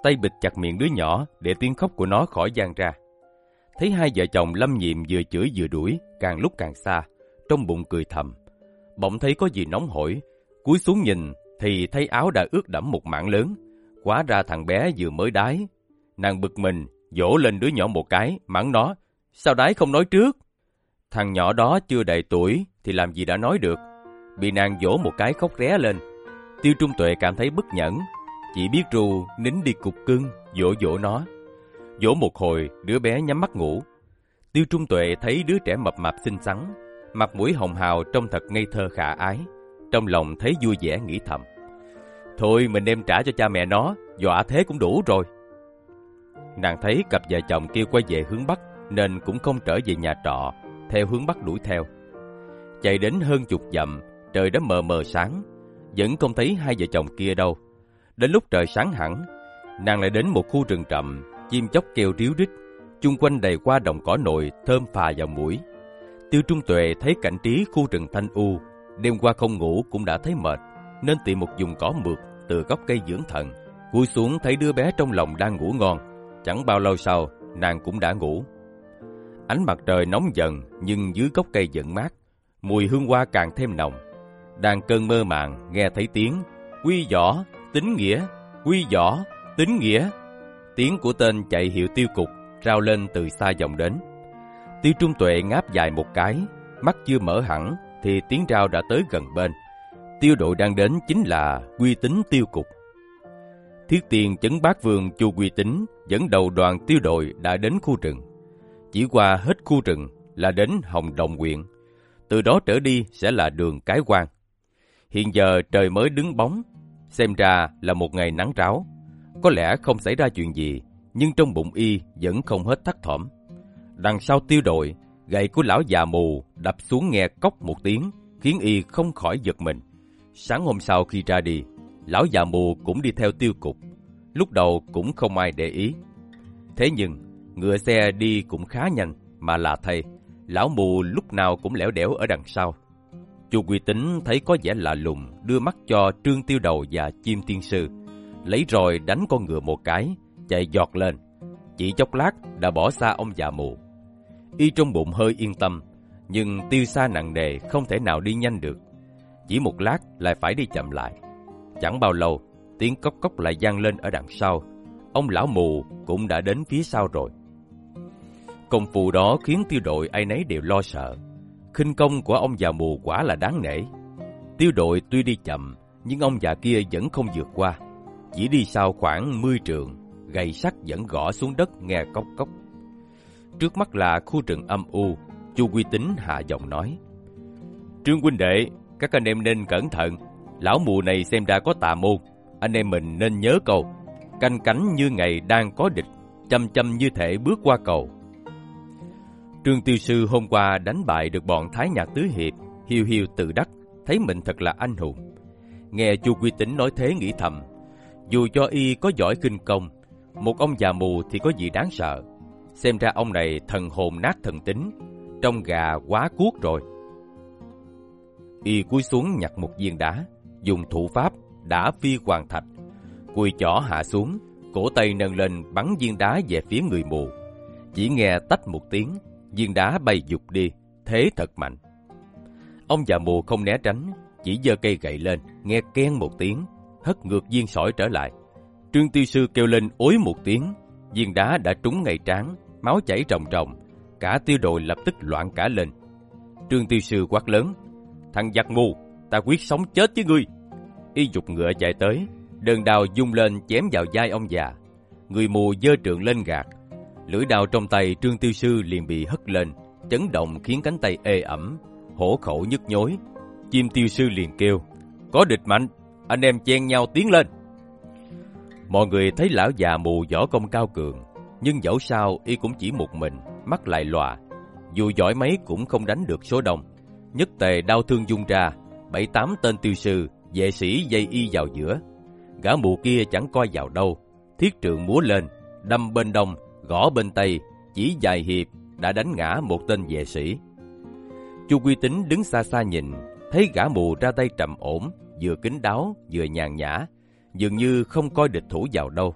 tay bịt chặt miệng đứa nhỏ để tiếng khóc của nó khỏi gian ra. Thấy hai vợ chồng lâm nhiệm vừa chửi vừa đuổi, càng lúc càng xa, trong bụng cười thầm. Bỗng thấy có gì nóng hổi, cúi xuống nhìn thì thấy áo đã ướt đẫm một mảng lớn. Quá ra thằng bé vừa mới đái. Nàng bực mình, dỗ lên đứa nhỏ một cái, mắng nó. Sao đái không nói trước? Thằng nhỏ đó chưa đầy tuổi thì làm gì đã nói được. Bị nàng dỗ một cái khóc ré lên. Tiêu Trung Tuệ cảm thấy bất nhẫn. Chỉ biết ru nín đi cục cưng, dỗ dỗ nó. Dỗ một hồi, đứa bé nhắm mắt ngủ. Tiêu Trung Tuệ thấy đứa trẻ mập mạp xinh xắn, mặt mũi hồng hào trông thật ngây thơ khả ái. Trong lòng thấy vui vẻ nghĩ thầm. Thôi mình đem trả cho cha mẹ nó, dọa thế cũng đủ rồi. Nàng thấy cặp vợ chồng kia quay về hướng Bắc, nên cũng không trở về nhà trọ, theo hướng Bắc đuổi theo. Chạy đến hơn chục dặm, trời đã mờ mờ sáng, vẫn không thấy hai vợ chồng kia đâu. Đến lúc trời sáng hẳn, nàng lại đến một khu rừng trầm, chim chóc kêu ríu rít, chung quanh đầy qua đồng cỏ nội thơm phà vào mũi. Tiêu Trung Tuệ thấy cảnh trí khu rừng thanh u, đêm qua không ngủ cũng đã thấy mệt, nên tìm một vùng cỏ mượt từ gốc cây dưỡng thần. Cúi xuống thấy đứa bé trong lòng đang ngủ ngon, chẳng bao lâu sau nàng cũng đã ngủ. Ánh mặt trời nóng dần nhưng dưới gốc cây vẫn mát, mùi hương hoa càng thêm nồng. Đang cơn mơ màng nghe thấy tiếng quy võ, tính nghĩa, quy võ, tính nghĩa. Tiếng của tên chạy hiệu tiêu cục rao lên từ xa dòng đến. Tiêu Trung Tuệ ngáp dài một cái, mắt chưa mở hẳn thì tiếng rao đã tới gần bên. tiêu đội đang đến chính là Quy Tính Tiêu Cục. Thiết tiền chấn bát vương Chu Quy Tính dẫn đầu đoàn tiêu đội đã đến khu rừng. Chỉ qua hết khu rừng là đến Hồng Đồng huyện. Từ đó trở đi sẽ là đường Cái quan. Hiện giờ trời mới đứng bóng, xem ra là một ngày nắng ráo. Có lẽ không xảy ra chuyện gì, nhưng trong bụng y vẫn không hết thắt thỏm. Đằng sau tiêu đội, gậy của lão già mù đập xuống nghe cốc một tiếng, khiến y không khỏi giật mình. Sáng hôm sau khi ra đi, lão già mù cũng đi theo tiêu cục. Lúc đầu cũng không ai để ý. Thế nhưng, ngựa xe đi cũng khá nhanh, mà là thay lão mù lúc nào cũng lẻo đẻo ở đằng sau. Chu Quy Tính thấy có vẻ lạ lùng, đưa mắt cho Trương Tiêu Đầu và Chim Tiên Sư, lấy rồi đánh con ngựa một cái, chạy giọt lên. Chỉ chốc lát đã bỏ xa ông già mù. Y trong bụng hơi yên tâm, nhưng tiêu xa nặng nề không thể nào đi nhanh được. Chỉ một lát lại phải đi chậm lại. Chẳng bao lâu, tiếng cốc cốc lại vang lên ở đằng sau. Ông lão mù cũng đã đến phía sau rồi. Công phu đó khiến tiêu đội ai nấy đều lo sợ. khinh công của ông già mù quả là đáng nể. Tiêu đội tuy đi chậm, nhưng ông già kia vẫn không vượt qua. Chỉ đi sau khoảng 10 trường, gầy sắt vẫn gõ xuống đất nghe cốc cốc. Trước mắt là khu rừng âm u, Chu Quy Tính hạ giọng nói. Trương huynh đệ, các anh em nên cẩn thận. Lão mù này xem ra có tà môn. Anh em mình nên nhớ câu. Canh cánh như ngày đang có địch, chăm chăm như thể bước qua cầu. Trương Tiêu Sư hôm qua đánh bại được bọn Thái Nhạc Tứ Hiệp, hiu hiu tự đắc, thấy mình thật là anh hùng. Nghe Chu Quy Tính nói thế nghĩ thầm, dù cho y có giỏi kinh công, một ông già mù thì có gì đáng sợ. Xem ra ông này thần hồn nát thần tính, trong gà quá cuốc rồi. Y cúi xuống nhặt một viên đá, dùng thủ pháp đã phi hoàng thạch. Cùi chỏ hạ xuống, cổ tay nâng lên bắn viên đá về phía người mù. Chỉ nghe tách một tiếng, viên đá bay dục đi, thế thật mạnh. Ông già mù không né tránh, chỉ giơ cây gậy lên, nghe ken một tiếng, hất ngược viên sỏi trở lại. Trương Tiêu Sư kêu lên ối một tiếng, viên đá đã trúng ngay trán, máu chảy ròng ròng, cả tiêu đội lập tức loạn cả lên. Trương Tiêu Sư quát lớn, thằng giặc mù, ta quyết sống chết với ngươi. Y dục ngựa chạy tới, đơn đao dung lên chém vào vai ông già. Người mù dơ trượng lên gạt, lưỡi đao trong tay Trương Tiêu Sư liền bị hất lên, chấn động khiến cánh tay ê ẩm, hổ khẩu nhức nhối. Chim Tiêu Sư liền kêu, có địch mạnh, anh em chen nhau tiến lên. Mọi người thấy lão già mù võ công cao cường, nhưng dẫu sao y cũng chỉ một mình, mắt lại lòa. Dù giỏi mấy cũng không đánh được số đông. Nhất tề đau thương dung ra, bảy tám tên tiêu sư, vệ sĩ dây y vào giữa. Gã mù kia chẳng coi vào đâu, thiết trượng múa lên, đâm bên đông, gõ bên tây, chỉ dài hiệp đã đánh ngã một tên vệ sĩ. Chu Quy Tính đứng xa xa nhìn, thấy gã mù ra tay trầm ổn, vừa kính đáo, vừa nhàn nhã, dường như không coi địch thủ vào đâu.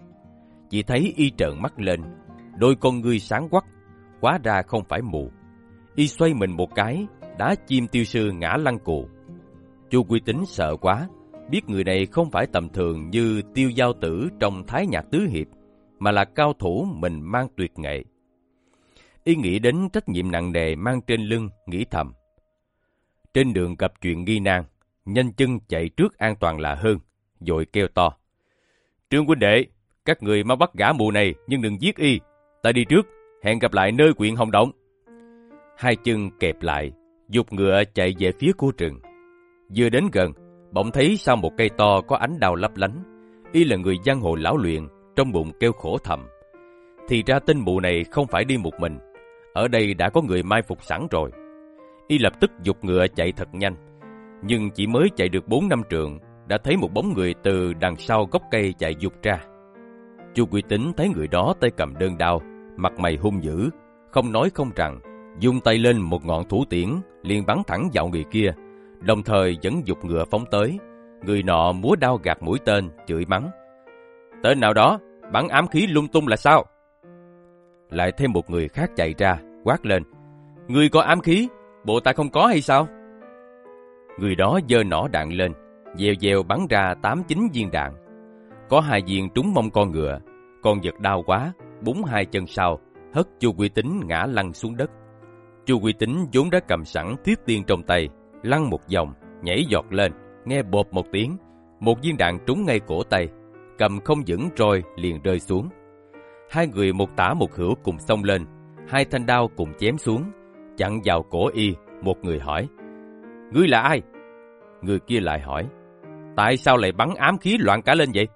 Chỉ thấy y trợn mắt lên, đôi con ngươi sáng quắc, quá ra không phải mù. Y xoay mình một cái, đá chim tiêu sư ngã lăn cù. Chu Quy Tính sợ quá, biết người này không phải tầm thường như tiêu giao tử trong thái nhạc tứ hiệp, mà là cao thủ mình mang tuyệt nghệ. Y nghĩ đến trách nhiệm nặng nề mang trên lưng, nghĩ thầm. Trên đường gặp chuyện nghi nan, nhanh chân chạy trước an toàn là hơn, dội kêu to. Trương huynh đệ, các người mau bắt gã mù này nhưng đừng giết y. Ta đi trước, hẹn gặp lại nơi quyện Hồng Động. Hai chân kẹp lại, dục ngựa chạy về phía khu rừng. Vừa đến gần, bỗng thấy sau một cây to có ánh đào lấp lánh. Y là người giang hồ lão luyện, trong bụng kêu khổ thầm. Thì ra tên mụ này không phải đi một mình. Ở đây đã có người mai phục sẵn rồi. Y lập tức dục ngựa chạy thật nhanh. Nhưng chỉ mới chạy được bốn năm trường, đã thấy một bóng người từ đằng sau gốc cây chạy dục ra. Chu Quy Tính thấy người đó tay cầm đơn đao, mặt mày hung dữ, không nói không rằng, dung tay lên một ngọn thủ tiễn, liền bắn thẳng vào người kia, đồng thời dẫn dục ngựa phóng tới. Người nọ múa đao gạt mũi tên, chửi mắng. Tên nào đó, bắn ám khí lung tung là sao? Lại thêm một người khác chạy ra, quát lên. Người có ám khí, bộ ta không có hay sao? Người đó giơ nỏ đạn lên, dèo dèo bắn ra tám chín viên đạn. Có hai viên trúng mông con ngựa, con giật đau quá, búng hai chân sau, hất Chu Quy Tính ngã lăn xuống đất. Chu Quy Tính vốn đã cầm sẵn thiết tiên trong tay, lăn một vòng, nhảy giọt lên, nghe bột một tiếng, một viên đạn trúng ngay cổ tay, cầm không vững rồi liền rơi xuống. Hai người một tả một hữu cùng xông lên, hai thanh đao cùng chém xuống, chặn vào cổ y, một người hỏi. Ngươi là ai? Người kia lại hỏi. Tại sao lại bắn ám khí loạn cả lên vậy?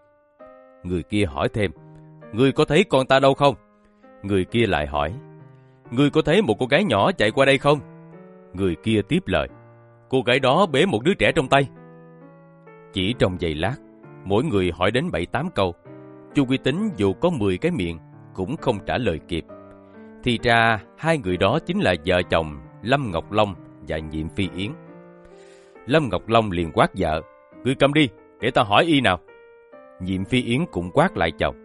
Người kia hỏi thêm. Ngươi có thấy con ta đâu không? Người kia lại hỏi. Ngươi có thấy một cô gái nhỏ chạy qua đây không? Người kia tiếp lời. Cô gái đó bế một đứa trẻ trong tay. Chỉ trong giây lát, mỗi người hỏi đến bảy tám câu. Chu Quy Tính dù có 10 cái miệng, cũng không trả lời kịp. Thì ra, hai người đó chính là vợ chồng Lâm Ngọc Long và Nhiệm Phi Yến. Lâm Ngọc Long liền quát vợ, Ngươi cầm đi, để ta hỏi y nào. Nhiệm Phi Yến cũng quát lại chồng.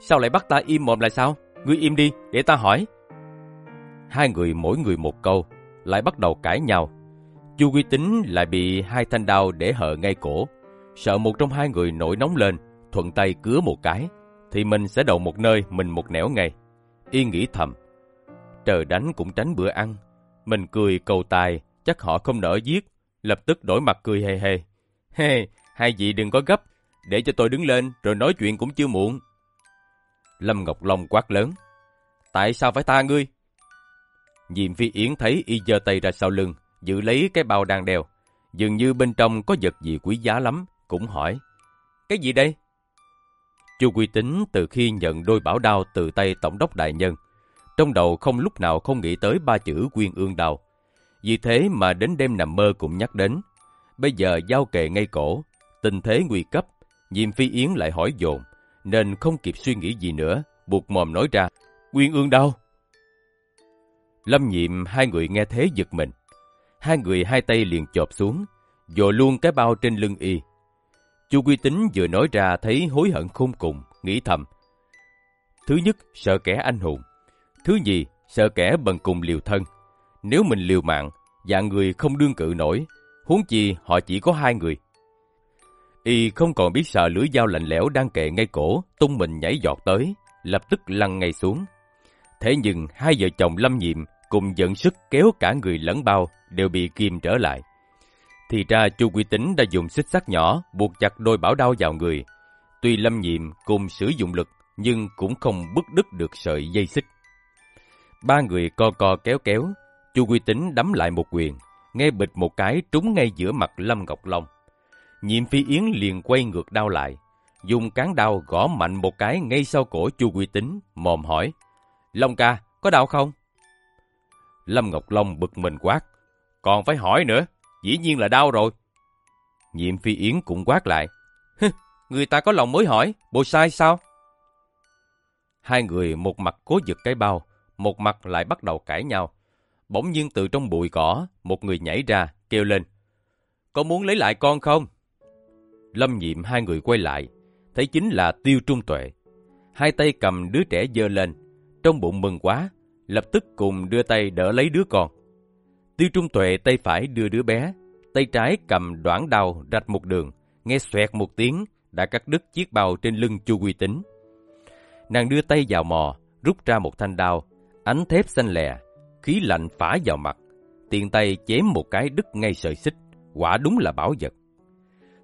Sao lại bắt ta im mồm lại sao? Ngươi im đi, để ta hỏi. Hai người mỗi người một câu, lại bắt đầu cãi nhau. Chu Quy Tính lại bị hai thanh đao để hở ngay cổ. Sợ một trong hai người nổi nóng lên, thuận tay cứa một cái, thì mình sẽ đầu một nơi, mình một nẻo ngay. Y nghĩ thầm, trời đánh cũng tránh bữa ăn. Mình cười cầu tài, chắc họ không nỡ giết, lập tức đổi mặt cười hề hề. Hê, hai vị đừng có gấp, để cho tôi đứng lên rồi nói chuyện cũng chưa muộn. Lâm Ngọc Long quát lớn. Tại sao phải tha ngươi? Diệm Phi Yến thấy y giơ tay ra sau lưng, giữ lấy cái bao đang đeo. Dường như bên trong có vật gì quý giá lắm, cũng hỏi. Cái gì đây? Chu Quy Tính từ khi nhận đôi bảo đao từ tay Tổng đốc Đại Nhân, trong đầu không lúc nào không nghĩ tới ba chữ quyên ương đao. Vì thế mà đến đêm nằm mơ cũng nhắc đến. Bây giờ giao kề ngay cổ, tình thế nguy cấp, Diêm Phi Yến lại hỏi dồn, nên không kịp suy nghĩ gì nữa, buộc mồm nói ra, Quyên ương đâu? Lâm nhiệm hai người nghe thế giật mình. Hai người hai tay liền chộp xuống, dồ luôn cái bao trên lưng y. Chu Quy Tính vừa nói ra thấy hối hận khôn cùng, nghĩ thầm. Thứ nhất, sợ kẻ anh hùng. Thứ nhì, sợ kẻ bần cùng liều thân. Nếu mình liều mạng, dạng người không đương cự nổi, huống chi họ chỉ có hai người. Y không còn biết sợ lưỡi dao lạnh lẽo đang kề ngay cổ, tung mình nhảy giọt tới, lập tức lăn ngay xuống. Thế nhưng hai vợ chồng lâm nhiệm cùng dẫn sức kéo cả người lẫn bao đều bị kìm trở lại. Thì ra Chu Quy Tính đã dùng xích sắt nhỏ buộc chặt đôi bảo đao vào người. Tuy lâm nhiệm cùng sử dụng lực nhưng cũng không bứt đứt được sợi dây xích. Ba người co co kéo kéo, Chu Quy Tính đấm lại một quyền, nghe bịch một cái trúng ngay giữa mặt Lâm Ngọc Long. Nhiệm Phi Yến liền quay ngược đao lại, dùng cán đao gõ mạnh một cái ngay sau cổ Chu Quy Tính, mồm hỏi: "Long ca, có đau không?" Lâm Ngọc Long bực mình quát. Còn phải hỏi nữa, dĩ nhiên là đau rồi. Nhiệm Phi Yến cũng quát lại. người ta có lòng mới hỏi, bộ sai sao? Hai người một mặt cố giật cái bao, một mặt lại bắt đầu cãi nhau. Bỗng nhiên từ trong bụi cỏ, một người nhảy ra, kêu lên. Có muốn lấy lại con không? Lâm nhiệm hai người quay lại, thấy chính là Tiêu Trung Tuệ. Hai tay cầm đứa trẻ dơ lên, trong bụng mừng quá, lập tức cùng đưa tay đỡ lấy đứa con. Tiêu Trung Tuệ tay phải đưa đứa bé, tay trái cầm đoạn đao rạch một đường, nghe xoẹt một tiếng, đã cắt đứt chiếc bao trên lưng Chu Quy Tính. Nàng đưa tay vào mò, rút ra một thanh đao, ánh thép xanh lè, khí lạnh phả vào mặt, tiện tay chém một cái đứt ngay sợi xích, quả đúng là bảo vật.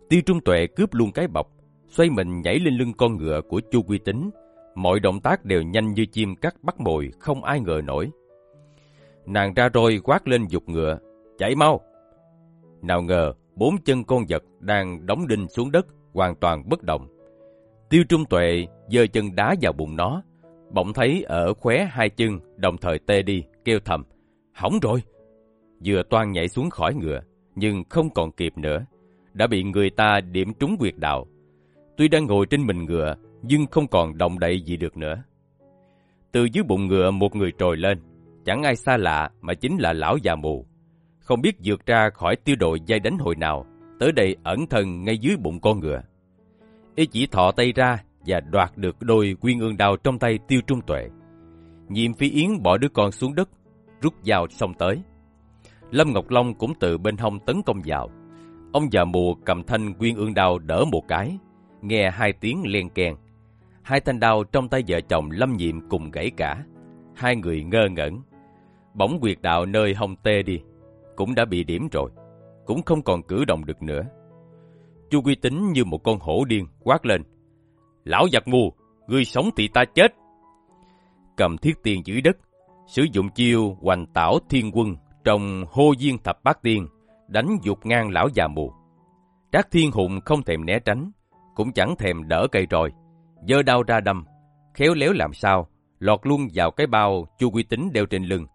Tiêu Trung Tuệ cướp luôn cái bọc, xoay mình nhảy lên lưng con ngựa của Chu Quy Tính, Mọi động tác đều nhanh như chim cắt bắt mồi, không ai ngờ nổi. Nàng ra rồi quát lên dục ngựa, chạy mau. Nào ngờ, bốn chân con vật đang đóng đinh xuống đất, hoàn toàn bất động. Tiêu Trung Tuệ giơ chân đá vào bụng nó, bỗng thấy ở khóe hai chân đồng thời tê đi, kêu thầm, hỏng rồi. Vừa toan nhảy xuống khỏi ngựa, nhưng không còn kịp nữa, đã bị người ta điểm trúng quyệt đạo. Tuy đang ngồi trên mình ngựa, nhưng không còn động đậy gì được nữa. Từ dưới bụng ngựa một người trồi lên, chẳng ai xa lạ mà chính là lão già mù. Không biết vượt ra khỏi tiêu đội dây đánh hồi nào, tới đây ẩn thân ngay dưới bụng con ngựa. Y chỉ thọ tay ra và đoạt được đôi quyên ương đao trong tay tiêu trung tuệ. Nhiệm phi yến bỏ đứa con xuống đất, rút dao xông tới. Lâm Ngọc Long cũng từ bên hông tấn công vào. Ông già mùa cầm thanh quyên ương đao đỡ một cái, nghe hai tiếng len keng Hai thanh đao trong tay vợ chồng lâm nhiệm cùng gãy cả. Hai người ngơ ngẩn. Bỗng quyệt đạo nơi hông tê đi. Cũng đã bị điểm rồi. Cũng không còn cử động được nữa. Chu Quy Tính như một con hổ điên quát lên. Lão giặc mù, ngươi sống thì ta chết. Cầm thiết tiền dưới đất, sử dụng chiêu hoành tảo thiên quân trong hô duyên thập bát tiên, đánh dục ngang lão già mù. Trác Thiên Hùng không thèm né tránh, cũng chẳng thèm đỡ cây rồi, giơ đau ra đâm, khéo léo làm sao, lọt luôn vào cái bao Chu Quy Tính đeo trên lưng.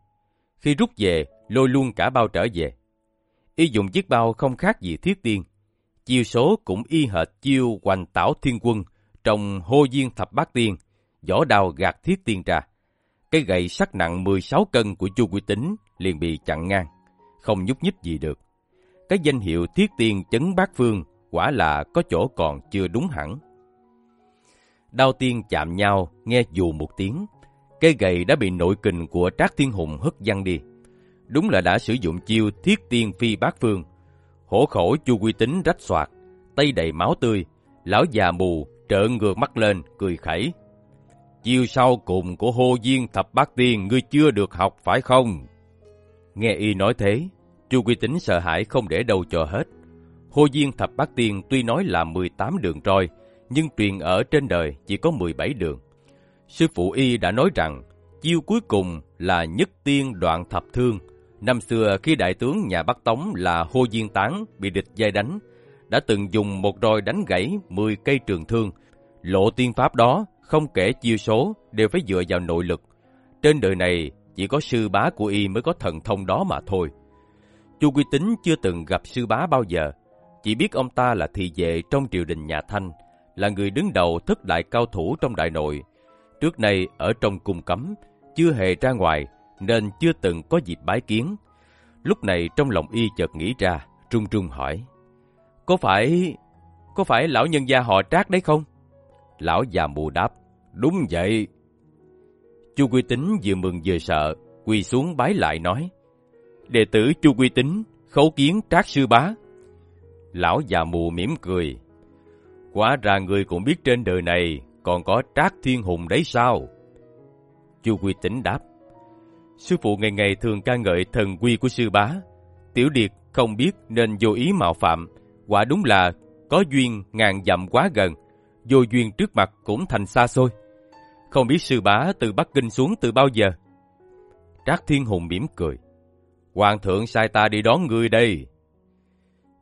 Khi rút về, lôi luôn cả bao trở về. Y dùng chiếc bao không khác gì thiết tiên. Chiêu số cũng y hệt chiêu hoành tảo thiên quân trong hô duyên thập bát tiên, vỏ đao gạt thiết tiên ra. Cái gậy sắc nặng 16 cân của Chu Quy Tính liền bị chặn ngang, không nhúc nhích gì được. Cái danh hiệu thiết tiên chấn bát phương quả là có chỗ còn chưa đúng hẳn. Đao tiên chạm nhau, nghe dù một tiếng. Cây gậy đã bị nội kình của Trác Thiên Hùng hất văng đi. Đúng là đã sử dụng chiêu thiết tiên phi bát phương. Hổ khổ chu quy tính rách soạt, tay đầy máu tươi. Lão già mù trợn ngược mắt lên, cười khẩy. Chiêu sau cùng của hô duyên thập bát tiên ngươi chưa được học phải không? Nghe y nói thế, chu quy tính sợ hãi không để đâu cho hết. Hô duyên thập bát tiên tuy nói là 18 đường trôi, nhưng truyền ở trên đời chỉ có 17 đường. Sư phụ y đã nói rằng, chiêu cuối cùng là nhất tiên đoạn thập thương. Năm xưa khi đại tướng nhà Bắc Tống là Hô Diên Tán bị địch dây đánh, đã từng dùng một roi đánh gãy 10 cây trường thương. Lộ tiên pháp đó, không kể chiêu số, đều phải dựa vào nội lực. Trên đời này, chỉ có sư bá của y mới có thần thông đó mà thôi. Chu Quy Tính chưa từng gặp sư bá bao giờ, chỉ biết ông ta là thị vệ trong triều đình nhà Thanh, là người đứng đầu thất đại cao thủ trong đại nội. Trước nay ở trong cung cấm, chưa hề ra ngoài, nên chưa từng có dịp bái kiến. Lúc này trong lòng y chợt nghĩ ra, trung trung hỏi. Có phải... có phải lão nhân gia họ trác đấy không? Lão già mù đáp. Đúng vậy. Chu Quy Tính vừa mừng vừa sợ, quỳ xuống bái lại nói. Đệ tử Chu Quy Tính, khấu kiến trác sư bá. Lão già mù mỉm cười. Quá ra người cũng biết trên đời này còn có trác thiên hùng đấy sao? Chu Quy Tính đáp. Sư phụ ngày ngày thường ca ngợi thần quy của sư bá. Tiểu Điệt không biết nên vô ý mạo phạm. Quả đúng là có duyên ngàn dặm quá gần. Vô duyên trước mặt cũng thành xa xôi. Không biết sư bá từ Bắc Kinh xuống từ bao giờ? Trác Thiên Hùng mỉm cười. Hoàng thượng sai ta đi đón người đây.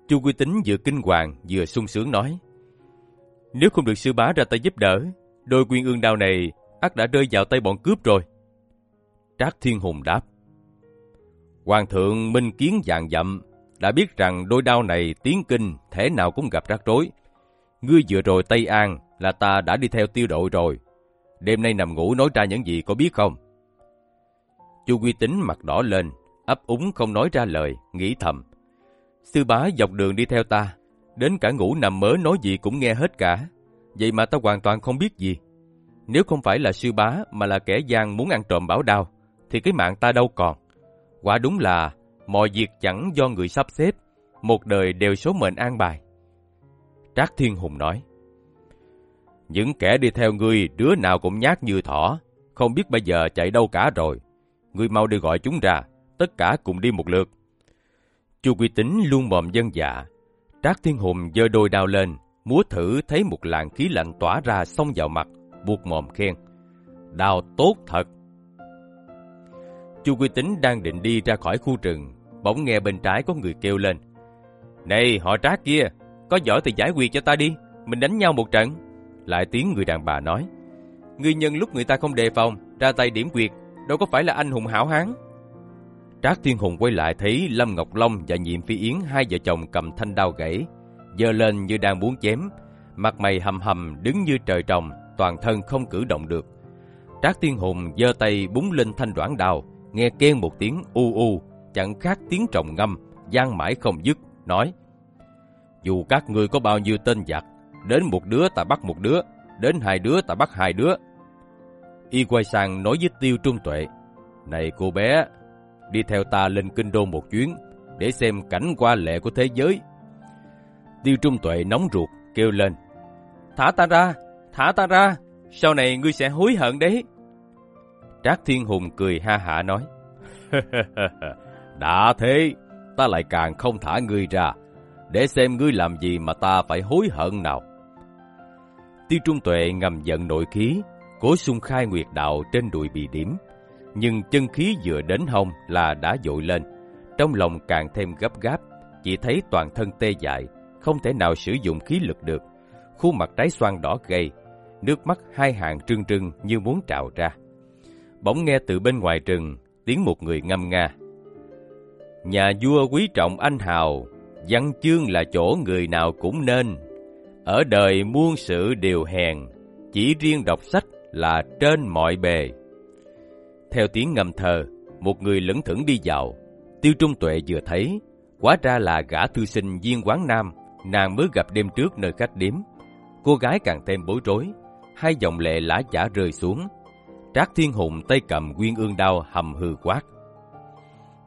Chu Quy Tính vừa kinh hoàng vừa sung sướng nói. Nếu không được sư bá ra tay giúp đỡ, đôi quyên ương đao này ắt đã rơi vào tay bọn cướp rồi. Trác Thiên Hùng đáp. Hoàng thượng minh kiến dạng dặm, đã biết rằng đôi đao này tiến kinh thế nào cũng gặp rắc rối. Ngươi vừa rồi Tây An là ta đã đi theo tiêu đội rồi. Đêm nay nằm ngủ nói ra những gì có biết không? Chu Quy Tính mặt đỏ lên, ấp úng không nói ra lời, nghĩ thầm. Sư bá dọc đường đi theo ta, đến cả ngủ nằm mớ nói gì cũng nghe hết cả. Vậy mà ta hoàn toàn không biết gì. Nếu không phải là sư bá mà là kẻ gian muốn ăn trộm bảo đao, thì cái mạng ta đâu còn. Quả đúng là mọi việc chẳng do người sắp xếp, một đời đều số mệnh an bài. Trác Thiên Hùng nói, Những kẻ đi theo ngươi đứa nào cũng nhát như thỏ, không biết bây giờ chạy đâu cả rồi. Ngươi mau đi gọi chúng ra, tất cả cùng đi một lượt. Chu Quy Tính luôn mồm dân dạ. Trác Thiên Hùng giơ đôi đao lên, múa thử thấy một làn khí lạnh tỏa ra xông vào mặt, buộc mồm khen. Đao tốt thật. Chu Quy Tính đang định đi ra khỏi khu rừng, bỗng nghe bên trái có người kêu lên. Này, họ trác kia, có giỏi thì giải quyết cho ta đi, mình đánh nhau một trận. Lại tiếng người đàn bà nói. Người nhân lúc người ta không đề phòng, ra tay điểm quyệt, đâu có phải là anh hùng hảo hán. Trác Thiên Hùng quay lại thấy Lâm Ngọc Long và Nhiệm Phi Yến hai vợ chồng cầm thanh đao gãy, giơ lên như đang muốn chém, mặt mày hầm hầm đứng như trời trồng, toàn thân không cử động được. Trác Thiên Hùng giơ tay búng lên thanh đoạn đao, nghe kêu một tiếng u u, chẳng khác tiếng trồng ngâm, gian mãi không dứt, nói Dù các ngươi có bao nhiêu tên giặc, đến một đứa ta bắt một đứa, đến hai đứa ta bắt hai đứa. Y quay sang nói với Tiêu Trung Tuệ, Này cô bé, đi theo ta lên kinh đô một chuyến, để xem cảnh qua lệ của thế giới. Tiêu Trung Tuệ nóng ruột, kêu lên, Thả ta ra, thả ta ra, sau này ngươi sẽ hối hận đấy. Trác Thiên Hùng cười ha hả nói, Đã thế, ta lại càng không thả ngươi ra. để xem ngươi làm gì mà ta phải hối hận nào. Tiêu Trung Tuệ ngầm giận nội khí, cố xung khai nguyệt đạo trên đùi bị điểm. Nhưng chân khí vừa đến hông là đã dội lên, trong lòng càng thêm gấp gáp, chỉ thấy toàn thân tê dại, không thể nào sử dụng khí lực được. Khuôn mặt trái xoan đỏ gầy, nước mắt hai hàng trưng trưng như muốn trào ra. Bỗng nghe từ bên ngoài rừng, tiếng một người ngâm nga. Nhà vua quý trọng anh hào, văn chương là chỗ người nào cũng nên. Ở đời muôn sự đều hèn, chỉ riêng đọc sách là trên mọi bề. Theo tiếng ngâm thơ, một người lững thững đi vào Tiêu Trung Tuệ vừa thấy, quá ra là gã thư sinh viên quán nam, nàng mới gặp đêm trước nơi khách điếm. Cô gái càng thêm bối rối, hai dòng lệ lã chả rơi xuống. Trác Thiên Hùng tay cầm quyên ương đao hầm hư quát.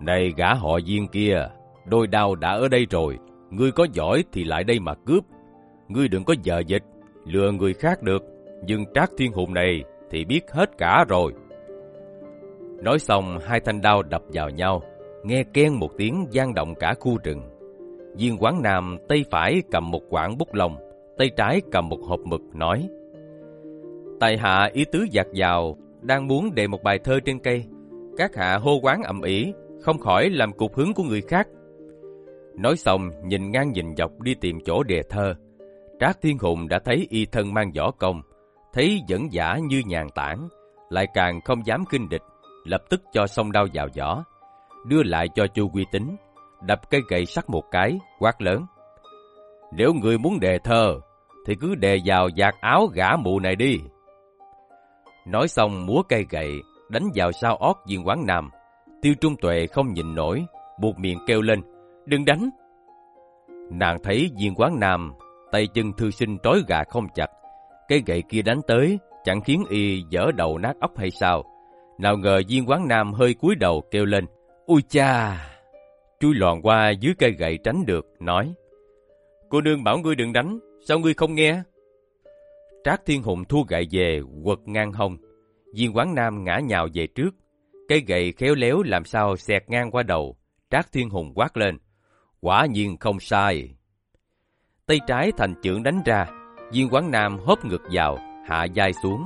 Này gã họ viên kia, đôi đao đã ở đây rồi, ngươi có giỏi thì lại đây mà cướp. Ngươi đừng có giờ dịch, lừa người khác được, nhưng Trác Thiên Hùng này thì biết hết cả rồi. Nói xong, hai thanh đao đập vào nhau, nghe ken một tiếng gian động cả khu rừng. Viên quán nam tay phải cầm một quảng bút lông, tay trái cầm một hộp mực nói. Tài hạ ý tứ giặc vào, đang muốn đề một bài thơ trên cây. Các hạ hô quán ầm ĩ, không khỏi làm cục hướng của người khác. Nói xong, nhìn ngang nhìn dọc đi tìm chỗ đề thơ. Trác Thiên Hùng đã thấy y thân mang võ công, thấy dẫn giả như nhàn tản, lại càng không dám kinh địch, lập tức cho song đao vào vỏ, đưa lại cho Chu Quy Tính, đập cây gậy sắt một cái, quát lớn. Nếu người muốn đề thơ, thì cứ đề vào giạt áo gã mụ này đi. Nói xong múa cây gậy, đánh vào sau ót viên quán nam. Tiêu Trung Tuệ không nhìn nổi, buộc miệng kêu lên, đừng đánh. Nàng thấy viên quán nam, tay chân thư sinh trói gà không chặt, cây gậy kia đánh tới, chẳng khiến y dở đầu nát óc hay sao. Nào ngờ viên quán nam hơi cúi đầu kêu lên, ui cha! Chui lòn qua dưới cây gậy tránh được, nói, Cô nương bảo ngươi đừng đánh, sao ngươi không nghe? Trác Thiên Hùng thua gậy về, quật ngang hông. Viên quán nam ngã nhào về trước. Cây gậy khéo léo làm sao xẹt ngang qua đầu. Trác Thiên Hùng quát lên. Quả nhiên không sai. Tay trái thành trưởng đánh ra. Viên quán nam hốp ngực vào, hạ dai xuống.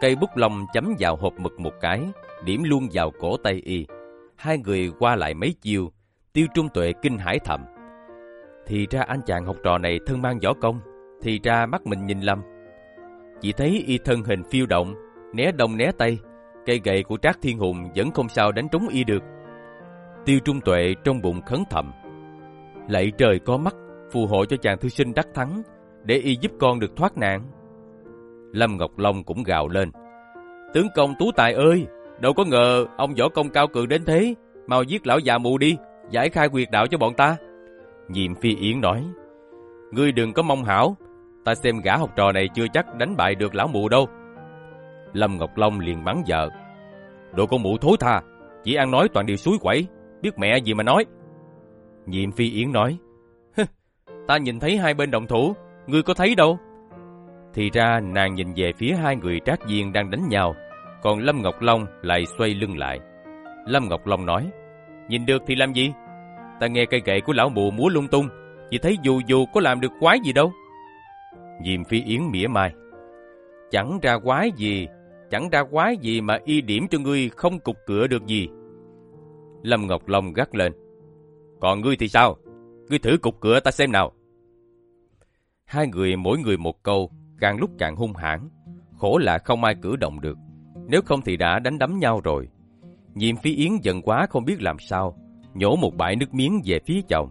Cây bút lông chấm vào hộp mực một cái, điểm luôn vào cổ tay y. Hai người qua lại mấy chiêu, tiêu trung tuệ kinh hải thầm. Thì ra anh chàng học trò này thân mang võ công, thì ra mắt mình nhìn lầm. Chỉ thấy y thân hình phiêu động, né đông né tây, cây gậy của Trác Thiên Hùng vẫn không sao đánh trúng y được. Tiêu Trung Tuệ trong bụng khấn thầm. Lạy trời có mắt, phù hộ cho chàng thư sinh đắc thắng, để y giúp con được thoát nạn. Lâm Ngọc Long cũng gào lên. Tướng công Tú Tài ơi, đâu có ngờ ông võ công cao cường đến thế, mau giết lão già mù đi, giải khai quyệt đạo cho bọn ta. Nhiệm Phi Yến nói, Ngươi đừng có mong hảo, ta xem gã học trò này chưa chắc đánh bại được lão mụ đâu. Lâm Ngọc Long liền bắn vợ. Đồ con mụ thối tha, chỉ ăn nói toàn điều suối quẩy, biết mẹ gì mà nói. Nhiệm Phi Yến nói, ta nhìn thấy hai bên đồng thủ, ngươi có thấy đâu? Thì ra nàng nhìn về phía hai người trác viên đang đánh nhau, còn Lâm Ngọc Long lại xoay lưng lại. Lâm Ngọc Long nói, nhìn được thì làm gì? Ta nghe cây gậy của lão mù múa lung tung, chỉ thấy dù dù có làm được quái gì đâu diêm Phi Yến mỉa mai. Chẳng ra quái gì, chẳng ra quái gì mà y điểm cho ngươi không cục cửa được gì. Lâm Ngọc Long gắt lên. Còn ngươi thì sao? Ngươi thử cục cửa ta xem nào. Hai người mỗi người một câu, càng lúc càng hung hãn. Khổ là không ai cử động được. Nếu không thì đã đánh đấm nhau rồi. Nhiệm Phi Yến giận quá không biết làm sao, nhổ một bãi nước miếng về phía chồng.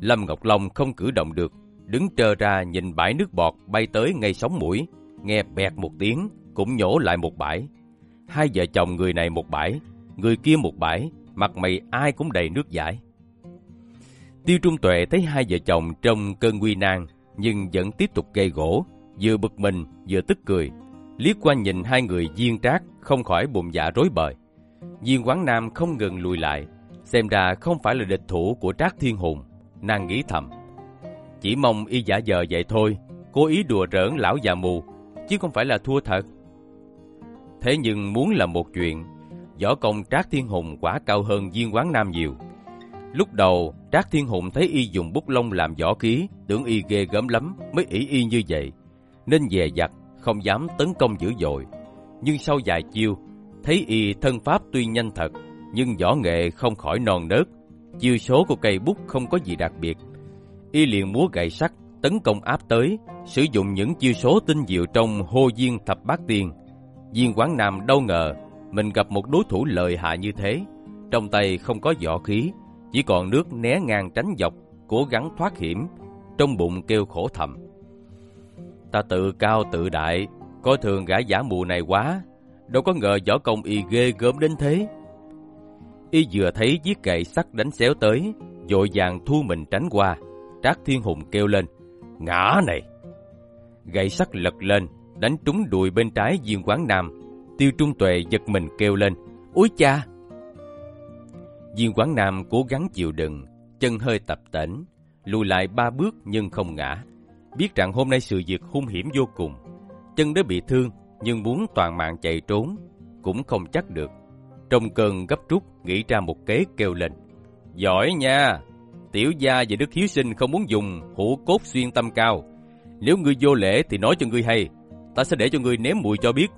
Lâm Ngọc Long không cử động được, đứng trơ ra nhìn bãi nước bọt bay tới ngay sóng mũi, nghe bẹt một tiếng, cũng nhổ lại một bãi. Hai vợ chồng người này một bãi, người kia một bãi, mặt mày ai cũng đầy nước giải. Tiêu Trung Tuệ thấy hai vợ chồng trong cơn nguy nan, nhưng vẫn tiếp tục gây gỗ, vừa bực mình vừa tức cười. Liếc qua nhìn hai người viên trác, không khỏi bùng dạ rối bời. Viên quán nam không ngừng lùi lại, xem ra không phải là địch thủ của Trác Thiên Hùng. Nàng nghĩ thầm, chỉ mong y giả dờ vậy thôi, cố ý đùa rỡn lão già mù, chứ không phải là thua thật. Thế nhưng muốn là một chuyện, võ công Trác Thiên Hùng quả cao hơn viên quán nam nhiều. Lúc đầu, Trác Thiên Hùng thấy y dùng bút lông làm võ khí, tưởng y ghê gớm lắm mới ỷ y như vậy, nên dè dặt, không dám tấn công dữ dội. Nhưng sau vài chiêu, thấy y thân pháp tuy nhanh thật, nhưng võ nghệ không khỏi non nớt, chiêu số của cây bút không có gì đặc biệt. Y liền múa gậy sắt, tấn công áp tới, sử dụng những chiêu số tinh diệu trong hô diên thập bát tiên. diên quán nam đâu ngờ, mình gặp một đối thủ lợi hại như thế. Trong tay không có võ khí, chỉ còn nước né ngang tránh dọc, cố gắng thoát hiểm, trong bụng kêu khổ thầm. Ta tự cao tự đại, coi thường gã giả mù này quá, đâu có ngờ võ công y ghê gớm đến thế. Y vừa thấy chiếc gậy sắt đánh xéo tới, dội vàng thu mình tránh qua. Trác Thiên Hùng kêu lên, ngã này! Gậy sắt lật lên, đánh trúng đùi bên trái viên quán nam. Tiêu Trung Tuệ giật mình kêu lên, úi cha! Viên quán nam cố gắng chịu đựng, chân hơi tập tễnh, lùi lại ba bước nhưng không ngã. Biết rằng hôm nay sự việc hung hiểm vô cùng, chân đã bị thương nhưng muốn toàn mạng chạy trốn cũng không chắc được. Trong cơn gấp rút nghĩ ra một kế kêu lên. Giỏi nha! Tiểu gia và Đức Hiếu Sinh không muốn dùng hũ cốt xuyên tâm cao. Nếu ngươi vô lễ thì nói cho ngươi hay, ta sẽ để cho ngươi ném mùi cho biết.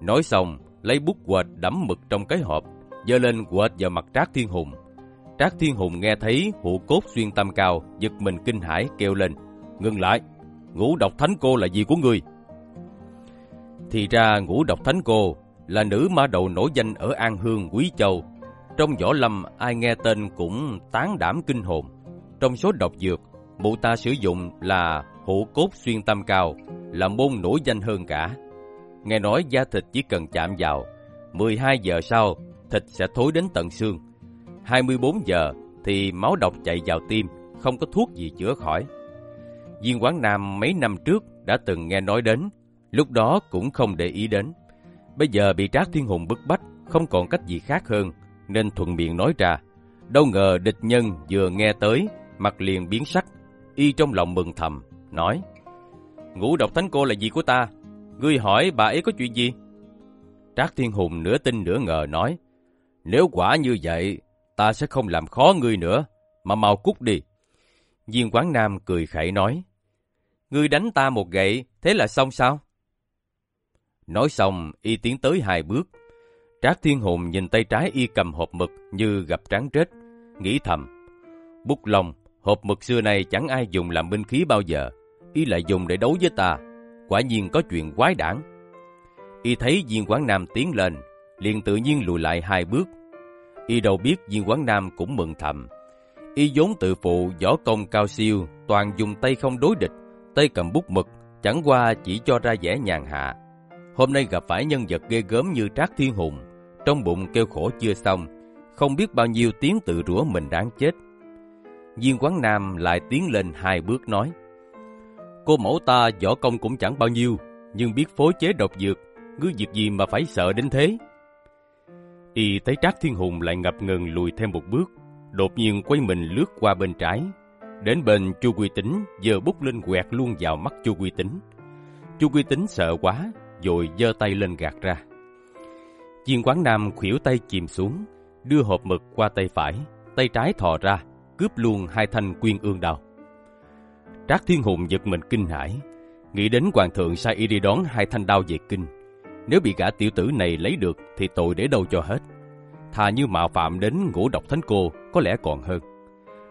Nói xong, lấy bút quệt đẫm mực trong cái hộp, dơ lên quệt vào mặt Trác Thiên Hùng. Trác Thiên Hùng nghe thấy hũ cốt xuyên tâm cao, giật mình kinh hãi kêu lên, ngừng lại, ngũ độc thánh cô là gì của ngươi? Thì ra ngũ độc thánh cô là nữ ma đầu nổi danh ở An Hương, Quý Châu. Trong võ lâm ai nghe tên cũng tán đảm kinh hồn. Trong số độc dược, mụ ta sử dụng là hũ cốt xuyên tâm cao, là môn nổi danh hơn cả. Nghe nói da thịt chỉ cần chạm vào, 12 giờ sau, thịt sẽ thối đến tận xương. 24 giờ thì máu độc chạy vào tim, không có thuốc gì chữa khỏi. Viên Quán Nam mấy năm trước đã từng nghe nói đến, lúc đó cũng không để ý đến. Bây giờ bị Trác Thiên Hùng bức bách, không còn cách gì khác hơn, nên thuận miệng nói ra. Đâu ngờ địch nhân vừa nghe tới, mặt liền biến sắc, y trong lòng mừng thầm, nói Ngũ độc thánh cô là gì của ta? Ngươi hỏi bà ấy có chuyện gì? Trác Thiên Hùng nửa tin nửa ngờ nói Nếu quả như vậy, ta sẽ không làm khó ngươi nữa, mà mau cút đi. Viên Quán Nam cười khẩy nói Ngươi đánh ta một gậy, thế là xong sao? Nói xong, y tiến tới hai bước. Trác Thiên Hùng nhìn tay trái y cầm hộp mực như gặp tráng trết, nghĩ thầm. Bút lông, hộp mực xưa này chẳng ai dùng làm binh khí bao giờ, y lại dùng để đấu với ta. Quả nhiên có chuyện quái đản. Y thấy Diên quán nam tiến lên, liền tự nhiên lùi lại hai bước. Y đâu biết Diên quán nam cũng mừng thầm. Y vốn tự phụ võ công cao siêu, toàn dùng tay không đối địch, tay cầm bút mực, chẳng qua chỉ cho ra vẻ nhàn hạ. Hôm nay gặp phải nhân vật ghê gớm như Trác Thiên Hùng, trong bụng kêu khổ chưa xong, không biết bao nhiêu tiếng tự rủa mình đáng chết. Viên Quán Nam lại tiến lên hai bước nói, Cô mẫu ta võ công cũng chẳng bao nhiêu, nhưng biết phối chế độc dược, cứ việc gì mà phải sợ đến thế. Y thấy Trác Thiên Hùng lại ngập ngừng lùi thêm một bước, đột nhiên quay mình lướt qua bên trái. Đến bên Chu Quy Tính, giờ bút lên quẹt luôn vào mắt Chu Quy Tính. Chu Quy Tính sợ quá, rồi giơ tay lên gạt ra. Diên quán nam khuỷu tay chìm xuống, đưa hộp mực qua tay phải, tay trái thò ra, cướp luôn hai thanh quyên ương đao. Trác Thiên Hùng giật mình kinh hãi, nghĩ đến hoàng thượng sai y đi đón hai thanh đao về kinh. Nếu bị gã tiểu tử này lấy được thì tội để đâu cho hết. Thà như mạo phạm đến ngũ độc thánh cô có lẽ còn hơn.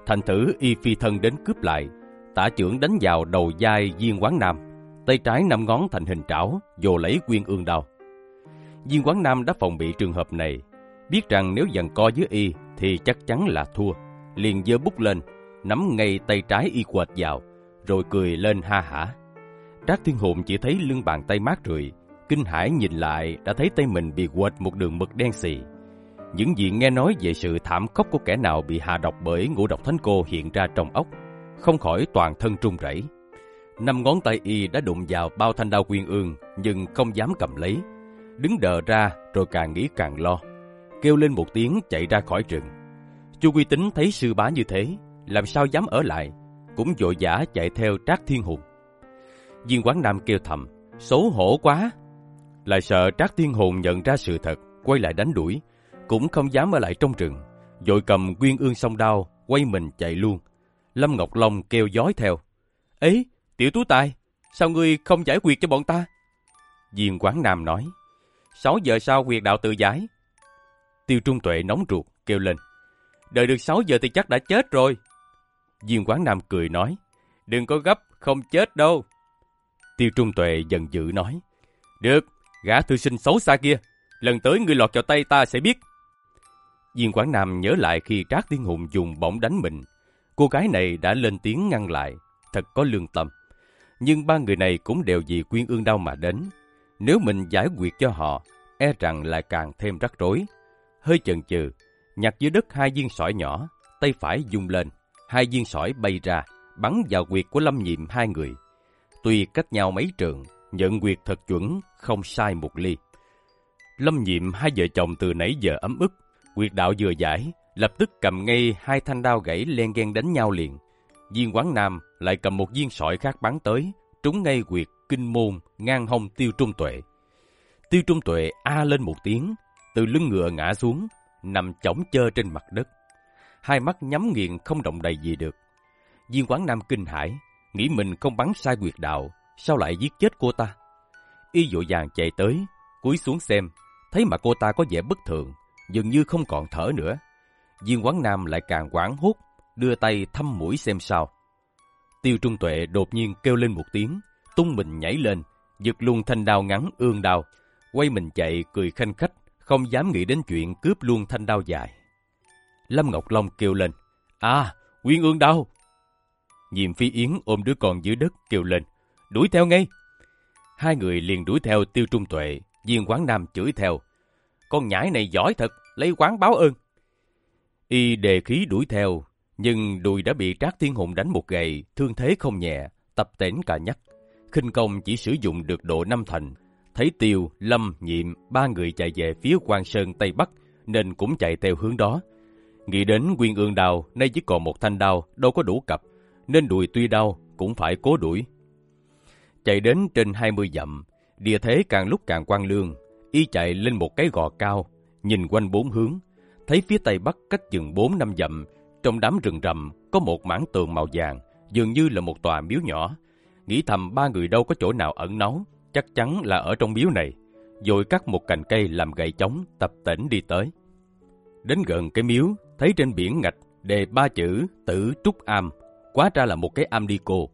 Thành thử y phi thân đến cướp lại, tả trưởng đánh vào đầu vai viên quán nam, tay trái năm ngón thành hình trảo, dồ lấy quyên ương đao. Viên quán nam đã phòng bị trường hợp này, biết rằng nếu giằng co với y thì chắc chắn là thua. Liền giơ bút lên, nắm ngay tay trái y quệt vào, rồi cười lên ha hả. Trác Thiên Hồn chỉ thấy lưng bàn tay mát rượi, kinh hãi nhìn lại đã thấy tay mình bị quệt một đường mực đen xì. Những gì nghe nói về sự thảm khốc của kẻ nào bị hạ độc bởi ngũ độc thánh cô hiện ra trong ốc, không khỏi toàn thân trung rẩy. Năm ngón tay y đã đụng vào bao thanh đao quyên ương, nhưng không dám cầm lấy. Đứng đờ ra, rồi càng nghĩ càng lo. Kêu lên một tiếng chạy ra khỏi rừng. Chu Quy Tính thấy sư bá như thế, làm sao dám ở lại, cũng vội vã chạy theo Trác Thiên Hùng. Viên Quán Nam kêu thầm, xấu hổ quá. Lại sợ Trác Thiên Hùng nhận ra sự thật, quay lại đánh đuổi, cũng không dám ở lại trong rừng. Dội cầm quyên ương song đao, quay mình chạy luôn. Lâm Ngọc Long kêu dói theo. Ấy, tiểu tú tài, sao ngươi không giải quyết cho bọn ta? Viên Quán Nam nói. Sáu giờ sau huyệt đạo tự giải. Tiêu Trung Tuệ nóng ruột, kêu lên. Đợi được sáu giờ thì chắc đã chết rồi. diên Quán Nam cười nói. Đừng có gấp, không chết đâu. Tiêu Trung Tuệ giận dữ nói. Được, gã thư sinh xấu xa kia. Lần tới ngươi lọt vào tay ta sẽ biết. diên Quảng Nam nhớ lại khi Trác Thiên Hùng dùng bổng đánh mình. Cô gái này đã lên tiếng ngăn lại, thật có lương tâm. Nhưng ba người này cũng đều vì quyên ương đau mà đến. Nếu mình giải quyết cho họ, e rằng lại càng thêm rắc rối. Hơi chần chừ, nhặt dưới đất hai viên sỏi nhỏ, tay phải dùng lên, hai viên sỏi bay ra, bắn vào quyệt của Lâm Nhiệm hai người. Tuy cách nhau mấy trường, nhận quyệt thật chuẩn, không sai một ly. Lâm Nhiệm hai vợ chồng từ nãy giờ ấm ức, quyệt đạo vừa giải, lập tức cầm ngay hai thanh đao gãy len ghen đánh nhau liền. Viên quán nam lại cầm một viên sỏi khác bắn tới, trúng ngay quyệt kinh môn ngang hông tiêu trung tuệ. Tiêu trung tuệ a lên một tiếng, từ lưng ngựa ngã xuống, nằm chỏng chơ trên mặt đất. Hai mắt nhắm nghiền không động đậy gì được. Viên quán nam kinh hãi, nghĩ mình không bắn sai quyệt đạo, sao lại giết chết cô ta? Y dội vàng chạy tới, cúi xuống xem, thấy mà cô ta có vẻ bất thường, dường như không còn thở nữa. Viên quán nam lại càng quảng hốt, đưa tay thăm mũi xem sao. Tiêu Trung Tuệ đột nhiên kêu lên một tiếng, tung mình nhảy lên, giật luôn thanh đao ngắn ương đao, quay mình chạy cười khanh khách, không dám nghĩ đến chuyện cướp luôn thanh đao dài. Lâm Ngọc Long kêu lên, À, Quyên ương đao! Nhiệm Phi Yến ôm đứa con dưới đất kêu lên, đuổi theo ngay! Hai người liền đuổi theo Tiêu Trung Tuệ, viên quán nam chửi theo. Con nhãi này giỏi thật, lấy quán báo ơn. Y đề khí đuổi theo, nhưng đùi đã bị Trác Thiên Hùng đánh một gậy, thương thế không nhẹ, tập tễnh cả nhắc khinh công chỉ sử dụng được độ năm thành. Thấy Tiêu, Lâm, Nhiệm, ba người chạy về phía Quan Sơn Tây Bắc, nên cũng chạy theo hướng đó. Nghĩ đến Quyên Ương Đào, nay chỉ còn một thanh đao, đâu có đủ cặp, nên đùi tuy đau, cũng phải cố đuổi. Chạy đến trên 20 dặm, địa thế càng lúc càng quang lương, y chạy lên một cái gò cao, nhìn quanh bốn hướng, thấy phía tây bắc cách chừng bốn năm dặm, trong đám rừng rậm có một mảng tường màu vàng, dường như là một tòa miếu nhỏ. Nghĩ thầm ba người đâu có chỗ nào ẩn náu, chắc chắn là ở trong miếu này. Rồi cắt một cành cây làm gậy chống, tập tỉnh đi tới. Đến gần cái miếu, thấy trên biển ngạch đề ba chữ tử trúc am, quá ra là một cái am đi cô.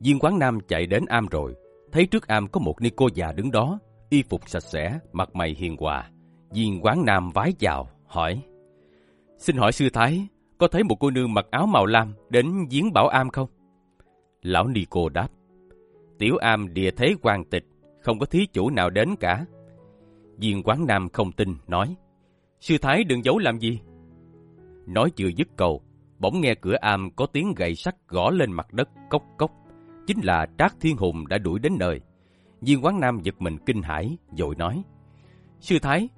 Viên quán nam chạy đến am rồi, thấy trước am có một ni cô già đứng đó, y phục sạch sẽ, mặt mày hiền hòa. Viên quán nam vái chào, hỏi. Xin hỏi sư thái, có thấy một cô nương mặc áo màu lam đến giếng bảo am không? Lão ni cô đáp. Tiểu am địa thế quan tịch, không có thí chủ nào đến cả. Viên quán nam không tin, nói. Sư thái đừng giấu làm gì? Nói chưa dứt câu, bỗng nghe cửa am có tiếng gậy sắt gõ lên mặt đất cốc cốc. Chính là Trác Thiên Hùng đã đuổi đến nơi. Viên quán nam giật mình kinh hãi, dội nói. Sư Thái,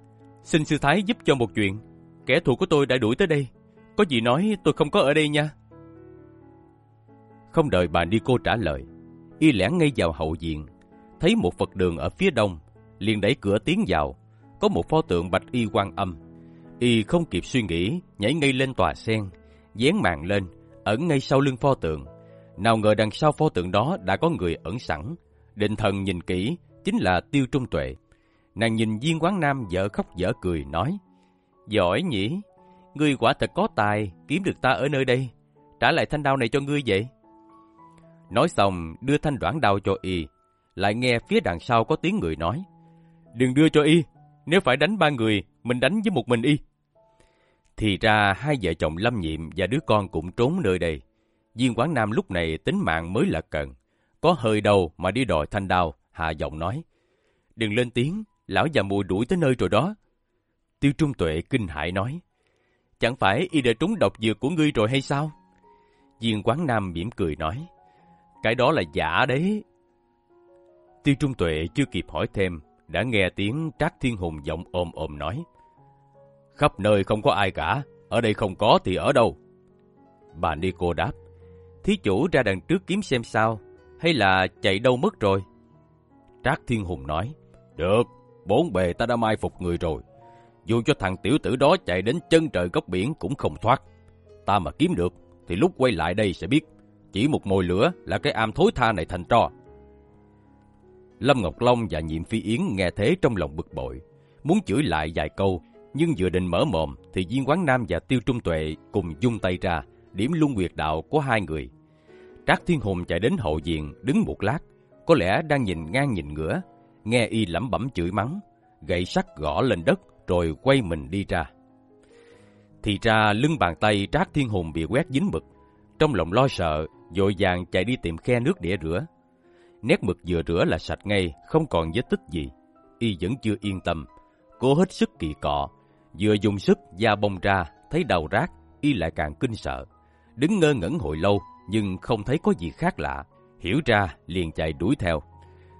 xin Sư Thái giúp cho một chuyện. Kẻ thù của tôi đã đuổi tới đây. Có gì nói tôi không có ở đây nha. Không đợi bà đi cô trả lời. Y lẻn ngay vào hậu viện. Thấy một Phật đường ở phía đông. liền đẩy cửa tiến vào. Có một pho tượng bạch y quan âm. Y không kịp suy nghĩ, nhảy ngay lên tòa sen. Dán màn lên, ẩn ngay sau lưng pho tượng. Nào ngờ đằng sau pho tượng đó đã có người ẩn sẵn. Định thần nhìn kỹ, chính là Tiêu Trung Tuệ. Nàng nhìn viên quán nam dở khóc dở cười, nói Giỏi nhỉ, ngươi quả thật có tài, kiếm được ta ở nơi đây. Trả lại thanh đao này cho ngươi vậy. Nói xong, đưa thanh đoạn đao cho y. Lại nghe phía đằng sau có tiếng người nói Đừng đưa cho y, nếu phải đánh ba người, mình đánh với một mình y. Thì ra hai vợ chồng Lâm Nhiệm và đứa con cũng trốn nơi đây. Viên quán nam lúc này tính mạng mới là cần. Có hơi đầu mà đi đòi thanh đao, hạ giọng nói. Đừng lên tiếng, lão già mùi đuổi tới nơi rồi đó. Tiêu Trung Tuệ kinh hãi nói. Chẳng phải y đã trúng độc dược của ngươi rồi hay sao? Viên quán nam mỉm cười nói. Cái đó là giả đấy. Tiêu Trung Tuệ chưa kịp hỏi thêm, đã nghe tiếng Trác Thiên Hùng giọng ôm ôm nói. Khắp nơi không có ai cả, ở đây không có thì ở đâu? Bà Nico đáp. Thí chủ ra đằng trước kiếm xem sao, hay là chạy đâu mất rồi? Trác Thiên Hùng nói. Được, bốn bề ta đã mai phục người rồi. dù cho thằng tiểu tử đó chạy đến chân trời góc biển cũng không thoát. Ta mà kiếm được, thì lúc quay lại đây sẽ biết, chỉ một mồi lửa là cái am thối tha này thành tro. Lâm Ngọc Long và Nhiệm Phi Yến nghe thế trong lòng bực bội, muốn chửi lại vài câu, nhưng vừa định mở mồm thì Viên Quán Nam và Tiêu Trung Tuệ cùng dung tay ra, điểm luân quyệt đạo của hai người. Trác Thiên Hùng chạy đến hậu diện đứng một lát, có lẽ đang nhìn ngang nhìn ngửa, nghe y lẩm bẩm chửi mắng, gậy sắt gõ lên đất rồi quay mình đi ra. Thì ra lưng bàn tay Trác Thiên Hùng bị quét dính mực, trong lòng lo sợ, dội vàng chạy đi tìm khe nước để rửa. Nét mực vừa rửa là sạch ngay, không còn vết tích gì. Y vẫn chưa yên tâm, cố hết sức kỳ cọ, vừa dùng sức da bông ra, thấy đầu rác, y lại càng kinh sợ. Đứng ngơ ngẩn hồi lâu, nhưng không thấy có gì khác lạ, hiểu ra liền chạy đuổi theo.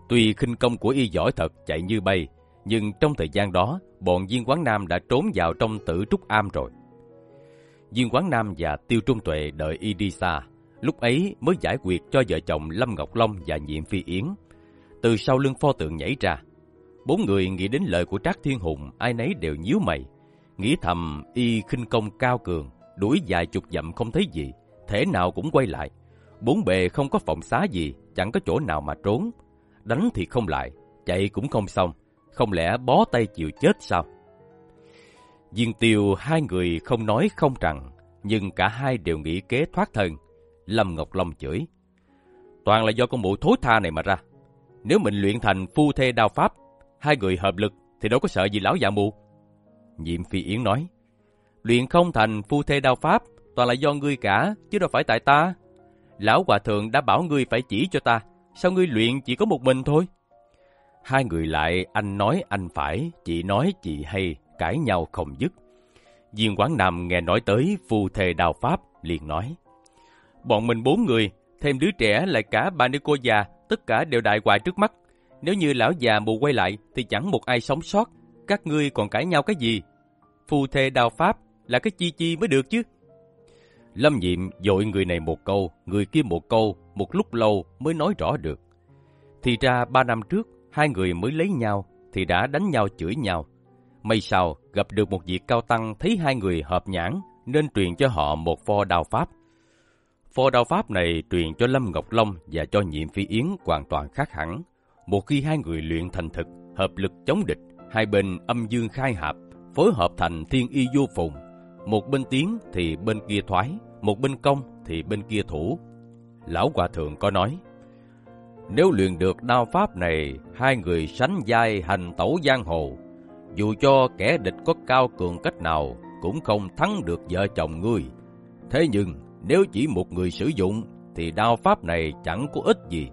Tuy khinh công của y giỏi thật chạy như bay, nhưng trong thời gian đó, bọn viên quán nam đã trốn vào trong tử trúc am rồi. Diên quán nam và Tiêu Trung Tuệ đợi y đi xa, lúc ấy mới giải quyết cho vợ chồng Lâm Ngọc Long và Nhiệm Phi Yến. Từ sau lưng pho tượng nhảy ra, bốn người nghĩ đến lời của Trác Thiên Hùng, ai nấy đều nhíu mày, nghĩ thầm y khinh công cao cường, đuổi vài chục dặm không thấy gì, thể nào cũng quay lại. Bốn bề không có phòng xá gì, chẳng có chỗ nào mà trốn. Đánh thì không lại, chạy cũng không xong, không lẽ bó tay chịu chết sao? Diên tiêu hai người không nói không rằng, nhưng cả hai đều nghĩ kế thoát thân. Lâm Ngọc Long chửi. Toàn là do con mụ thối tha này mà ra. Nếu mình luyện thành phu thê đao pháp, hai người hợp lực thì đâu có sợ gì lão già mù. Nhiệm Phi Yến nói. Luyện không thành phu thê đao pháp, toàn là do ngươi cả, chứ đâu phải tại ta. Lão Hòa Thượng đã bảo ngươi phải chỉ cho ta, sao ngươi luyện chỉ có một mình thôi? Hai người lại anh nói anh phải, chị nói chị hay, cãi nhau không dứt. Diên Quán Nam nghe nói tới phu thề đào Pháp, liền nói. Bọn mình bốn người, thêm đứa trẻ lại cả ba đứa cô già, tất cả đều đại hoại trước mắt. Nếu như lão già mù quay lại thì chẳng một ai sống sót, các ngươi còn cãi nhau cái gì? Phu thề đào Pháp là cái chi chi mới được chứ. Lâm Nhiệm dội người này một câu, người kia một câu, một lúc lâu mới nói rõ được. Thì ra ba năm trước, hai người mới lấy nhau thì đã đánh nhau chửi nhau. May sau gặp được một vị cao tăng thấy hai người hợp nhãn nên truyền cho họ một pho đao pháp. Pho đao pháp này truyền cho Lâm Ngọc Long và cho Nhiệm Phi Yến hoàn toàn khác hẳn. Một khi hai người luyện thành thực, hợp lực chống địch, hai bên âm dương khai hợp, phối hợp thành thiên y vô phùng. Một bên tiến thì bên kia thoái, một bên công thì bên kia thủ. Lão Hòa Thượng có nói, nếu luyện được đao pháp này, hai người sánh vai hành tẩu giang hồ. Dù cho kẻ địch có cao cường cách nào, cũng không thắng được vợ chồng ngươi. Thế nhưng, nếu chỉ một người sử dụng, thì đao pháp này chẳng có ích gì.